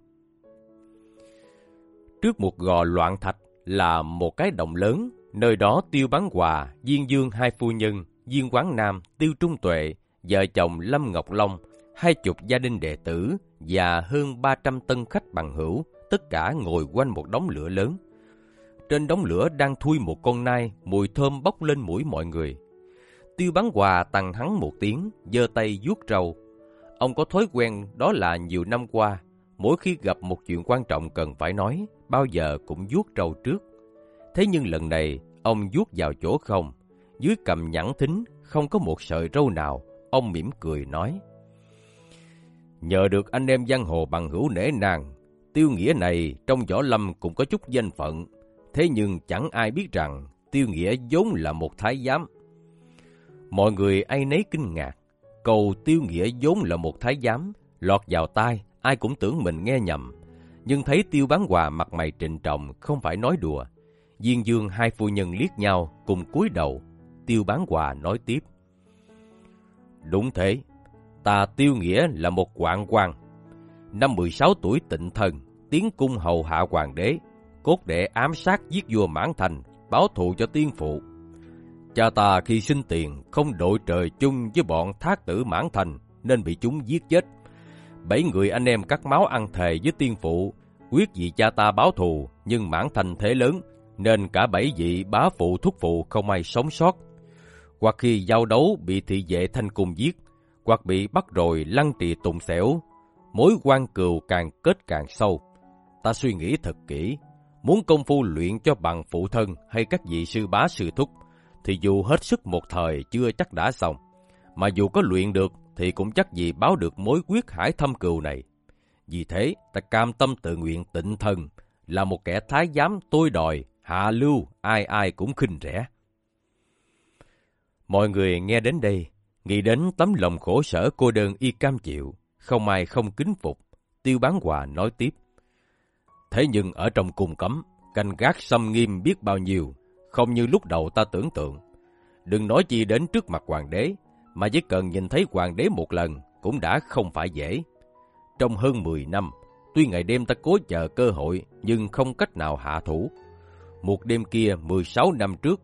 Trước một gò loạn thạch là một cái động lớn, Nơi đó Tiêu Bán Hòa, Diên Dương hai phu nhân, Diên Quán Nam, Tiêu Trung Tuệ, vợ chồng Lâm Ngọc Long, hai chục gia đình đệ tử và hơn 300 tân khách bằng hữu, tất cả ngồi quanh một đống lửa lớn. Trên đống lửa đang thui một con nai, mùi thơm bốc lên mũi mọi người. Tiêu Bán Hòa tặng hắn một tiếng, giơ tay vuốt râu. Ông có thói quen đó là nhiều năm qua, mỗi khi gặp một chuyện quan trọng cần phải nói, bao giờ cũng vuốt râu trước. Thế nhưng lần này, ông vuốt vào chỗ không, dưới cầm nhẵn thính, không có một sợi râu nào, ông mỉm cười nói. Nhờ được anh em giang hồ bằng hữu nể nàng, tiêu nghĩa này trong võ lâm cũng có chút danh phận. Thế nhưng chẳng ai biết rằng tiêu nghĩa vốn là một thái giám. Mọi người ai nấy kinh ngạc. Cầu tiêu nghĩa vốn là một thái giám, lọt vào tai, ai cũng tưởng mình nghe nhầm. Nhưng thấy tiêu bán hòa mặt mày trịnh trọng, không phải nói đùa. Diên dương hai phu nhân liếc nhau, cùng cúi đầu. Tiêu bán hòa nói tiếp. Đúng thế, ta tiêu nghĩa là một quạng quan. Năm 16 tuổi tịnh thần tiến cung hầu hạ hoàng đế, cốt để ám sát giết vua mãn thành, báo thù cho tiên phụ. Cha ta khi sinh tiền không đội trời chung với bọn thác tử mãn thành nên bị chúng giết chết. Bảy người anh em cắt máu ăn thề với tiên phụ, quyết vì cha ta báo thù nhưng mãn thành thế lớn nên cả bảy vị bá phụ thúc phụ không ai sống sót. Hoặc khi giao đấu bị thị vệ thanh cung giết, hoặc bị bắt rồi lăng trì tùng xẻo, mối quan cừu càng kết càng sâu. Ta suy nghĩ thật kỹ, muốn công phu luyện cho bằng phụ thân hay các vị sư bá sư thúc, thì dù hết sức một thời chưa chắc đã xong. Mà dù có luyện được thì cũng chắc gì báo được mối quyết hải thâm cừu này. Vì thế, ta cam tâm tự nguyện tịnh thân, là một kẻ thái giám tôi đòi, hạ lưu, ai ai cũng khinh rẻ. Mọi người nghe đến đây, nghĩ đến tấm lòng khổ sở cô đơn y cam chịu, không ai không kính phục. Tiêu bán quà nói tiếp. Thế nhưng ở trong cung cấm, canh gác xâm nghiêm biết bao nhiêu, không như lúc đầu ta tưởng tượng. Đừng nói chi đến trước mặt hoàng đế, mà chỉ cần nhìn thấy hoàng đế một lần cũng đã không phải dễ. Trong hơn 10 năm, tuy ngày đêm ta cố chờ cơ hội nhưng không cách nào hạ thủ. Một đêm kia 16 năm trước,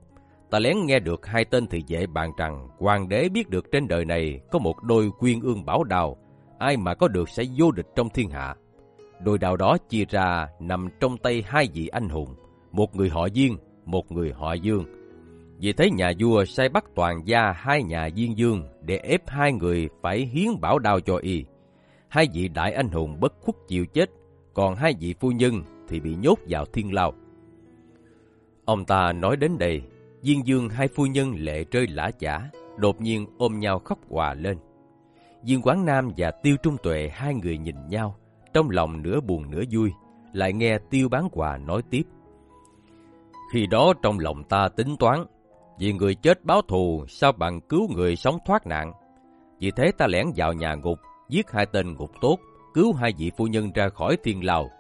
ta lén nghe được hai tên thị vệ bàn rằng hoàng đế biết được trên đời này có một đôi quyên ương bảo đào, ai mà có được sẽ vô địch trong thiên hạ. Đôi đào đó chia ra nằm trong tay hai vị anh hùng, một người họ Diên, một người họ Dương. Vì thế nhà vua sai bắt toàn gia hai nhà Diên Dương để ép hai người phải hiến bảo đao cho y. Hai vị đại anh hùng bất khuất chịu chết, còn hai vị phu nhân thì bị nhốt vào thiên lao. Ông ta nói đến đây, Diên Dương hai phu nhân lệ rơi lã chả, đột nhiên ôm nhau khóc hòa lên. Diên Quán Nam và Tiêu Trung Tuệ hai người nhìn nhau, trong lòng nửa buồn nửa vui, lại nghe Tiêu Bán quà nói tiếp. Khi đó trong lòng ta tính toán, vì người chết báo thù sao bằng cứu người sống thoát nạn. Vì thế ta lẻn vào nhà ngục, giết hai tên ngục tốt, cứu hai vị phu nhân ra khỏi thiên lao.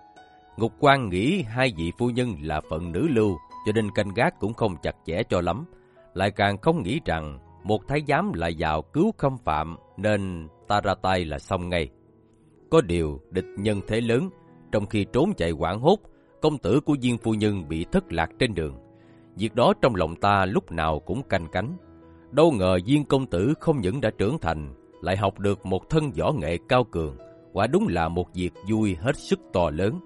Ngục quan nghĩ hai vị phu nhân là phận nữ lưu, cho nên canh gác cũng không chặt chẽ cho lắm. Lại càng không nghĩ rằng một thái giám lại vào cứu khâm phạm, nên ta ra tay là xong ngay. Có điều, địch nhân thế lớn, trong khi trốn chạy quảng hốt, công tử của Diên Phu Nhân bị thất lạc trên đường. Việc đó trong lòng ta lúc nào cũng canh cánh. Đâu ngờ viên công tử không những đã trưởng thành, lại học được một thân võ nghệ cao cường, quả đúng là một việc vui hết sức to lớn.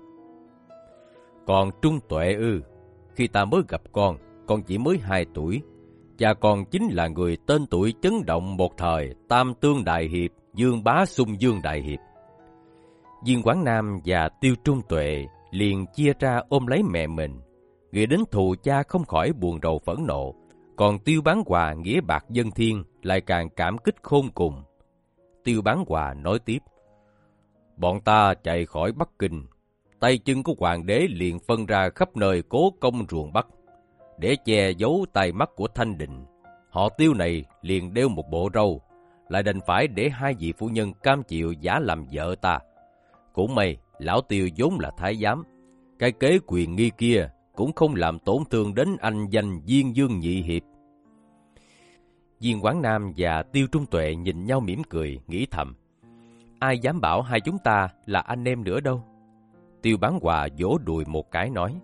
Còn Trung Tuệ ư, khi ta mới gặp con, con chỉ mới 2 tuổi. Cha con chính là người tên tuổi chấn động một thời Tam Tương Đại Hiệp, Dương Bá Xung Dương Đại Hiệp. Diên Quán Nam và Tiêu Trung Tuệ liền chia ra ôm lấy mẹ mình. Nghĩ đến thù cha không khỏi buồn rầu phẫn nộ, còn Tiêu Bán quà nghĩa bạc dân thiên lại càng cảm kích khôn cùng. Tiêu Bán quà nói tiếp, Bọn ta chạy khỏi Bắc Kinh, tay chân của hoàng đế liền phân ra khắp nơi cố công ruộng Bắc, để che giấu tay mắt của Thanh Định. Họ Tiêu này liền đeo một bộ râu, lại đành phải để hai vị phu nhân cam chịu giả làm vợ ta. Cũng may, lão Tiêu vốn là thái giám, cái kế quyền nghi kia cũng không làm tổn thương đến anh danh Diên Dương Nhị Hiệp. Diên Quán Nam và Tiêu Trung Tuệ nhìn nhau mỉm cười, nghĩ thầm. Ai dám bảo hai chúng ta là anh em nữa đâu. Tiêu bán hòa vỗ đùi một cái nói.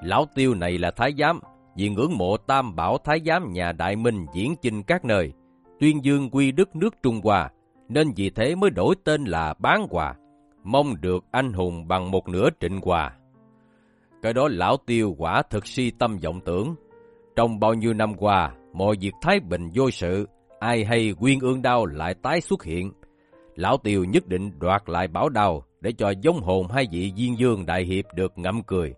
Lão Tiêu này là thái giám, vì ngưỡng mộ tam bảo thái giám nhà Đại Minh diễn chinh các nơi, tuyên dương quy đức nước Trung Hoa, nên vì thế mới đổi tên là Bán Hòa, mong được anh hùng bằng một nửa trịnh hòa. Cái đó lão tiêu quả thực si tâm vọng tưởng. Trong bao nhiêu năm qua, mọi việc thái bình vô sự, ai hay quyên ương đau lại tái xuất hiện. Lão tiêu nhất định đoạt lại bảo đào để cho giống hồn hai vị viên dương đại hiệp được ngậm cười.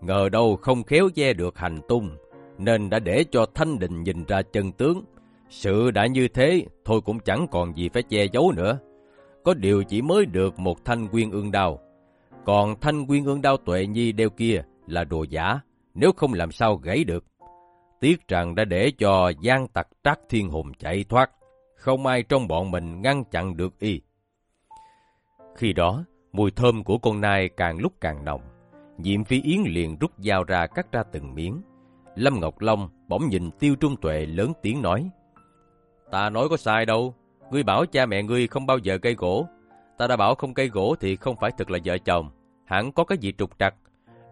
Ngờ đâu không khéo che được hành tung, nên đã để cho Thanh Đình nhìn ra chân tướng. Sự đã như thế, thôi cũng chẳng còn gì phải che giấu nữa. Có điều chỉ mới được một thanh quyên ương đào, còn thanh quyên ương đao tuệ nhi đeo kia là đồ giả, nếu không làm sao gãy được. Tiếc rằng đã để cho gian tặc trác thiên hùng chạy thoát, không ai trong bọn mình ngăn chặn được y. Khi đó, mùi thơm của con nai càng lúc càng nồng. Diệm Phi Yến liền rút dao ra cắt ra từng miếng. Lâm Ngọc Long bỗng nhìn Tiêu Trung Tuệ lớn tiếng nói. Ta nói có sai đâu, ngươi bảo cha mẹ ngươi không bao giờ cây gỗ. Ta đã bảo không cây gỗ thì không phải thật là vợ chồng, hẳn có cái gì trục trặc.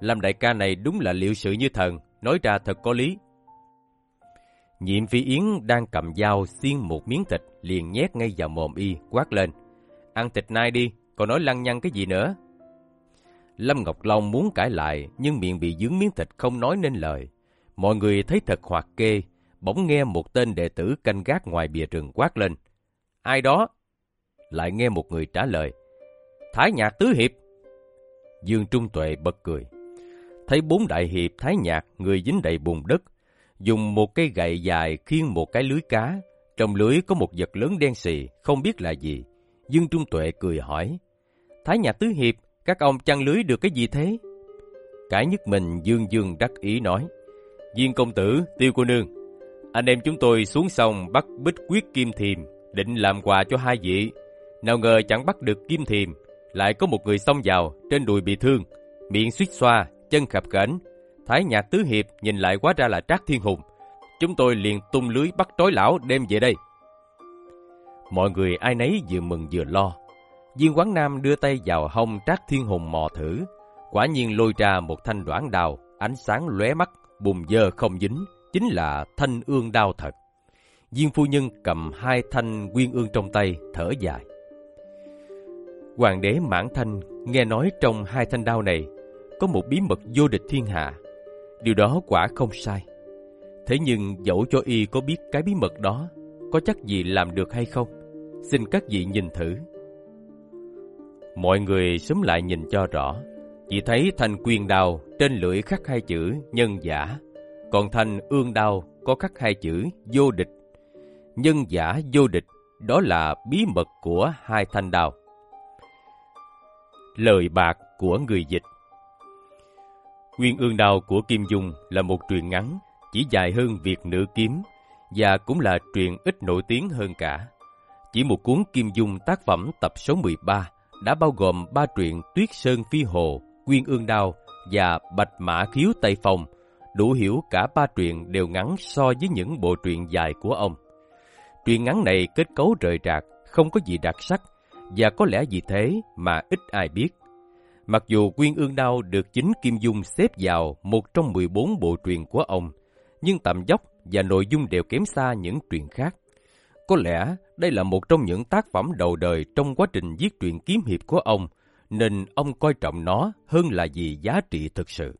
Lâm đại ca này đúng là liệu sự như thần, nói ra thật có lý. Nhiệm Phi Yến đang cầm dao xiên một miếng thịt liền nhét ngay vào mồm y, quát lên. Ăn thịt nai đi, còn nói lăng nhăng cái gì nữa? Lâm Ngọc Long muốn cãi lại, nhưng miệng bị dướng miếng thịt không nói nên lời. Mọi người thấy thật hoạt kê, bỗng nghe một tên đệ tử canh gác ngoài bìa rừng quát lên. Ai đó? Lại nghe một người trả lời. Thái nhạc tứ hiệp. Dương Trung Tuệ bật cười. Thấy bốn đại hiệp thái nhạc, người dính đầy bùn đất, dùng một cây gậy dài khiên một cái lưới cá. Trong lưới có một vật lớn đen xì, không biết là gì. Dương Trung Tuệ cười hỏi. Thái nhạc tứ hiệp, các ông chăn lưới được cái gì thế? Cái nhất mình Dương Dương đắc ý nói. Viên công tử, tiêu cô nương, anh em chúng tôi xuống sông bắt bích quyết kim thiềm, định làm quà cho hai vị. Nào ngờ chẳng bắt được kim thiềm, lại có một người xông vào, trên đùi bị thương, miệng suýt xoa, chân khập khểnh. Thái nhạc tứ hiệp nhìn lại quá ra là Trác Thiên Hùng. Chúng tôi liền tung lưới bắt trói lão đem về đây. Mọi người ai nấy vừa mừng vừa lo. Viên Quán Nam đưa tay vào hông Trác Thiên Hùng mò thử. Quả nhiên lôi ra một thanh đoạn đào, ánh sáng lóe mắt, bùm dơ không dính, chính là thanh ương đao thật. Viên phu nhân cầm hai thanh nguyên ương trong tay, thở dài. Hoàng đế Mãn Thanh nghe nói trong hai thanh đao này có một bí mật vô địch thiên hạ. Điều đó quả không sai. Thế nhưng dẫu cho y có biết cái bí mật đó, có chắc gì làm được hay không? Xin các vị nhìn thử. Mọi người sớm lại nhìn cho rõ. Chỉ thấy thanh quyền đào trên lưỡi khắc hai chữ nhân giả, còn thanh ương đao có khắc hai chữ vô địch. Nhân giả vô địch, đó là bí mật của hai thanh đao. Lời bạc của người dịch Quyên ương Đào của Kim Dung là một truyện ngắn, chỉ dài hơn việc nữ kiếm, và cũng là truyện ít nổi tiếng hơn cả. Chỉ một cuốn Kim Dung tác phẩm tập số 13 đã bao gồm ba truyện Tuyết Sơn Phi Hồ, Quyên ương đao và Bạch Mã Khiếu Tây Phong, đủ hiểu cả ba truyện đều ngắn so với những bộ truyện dài của ông. Truyện ngắn này kết cấu rời rạc, không có gì đặc sắc, và có lẽ vì thế mà ít ai biết. Mặc dù Quyên Ương Đao được chính Kim Dung xếp vào một trong 14 bộ truyện của ông, nhưng tầm dốc và nội dung đều kém xa những truyện khác. Có lẽ đây là một trong những tác phẩm đầu đời trong quá trình viết truyện kiếm hiệp của ông, nên ông coi trọng nó hơn là vì giá trị thực sự.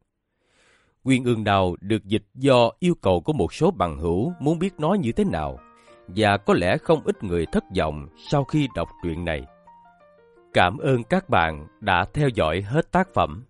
Quyên Ương Đao được dịch do yêu cầu của một số bằng hữu muốn biết nó như thế nào, và có lẽ không ít người thất vọng sau khi đọc truyện này. Cảm ơn các bạn đã theo dõi hết tác phẩm.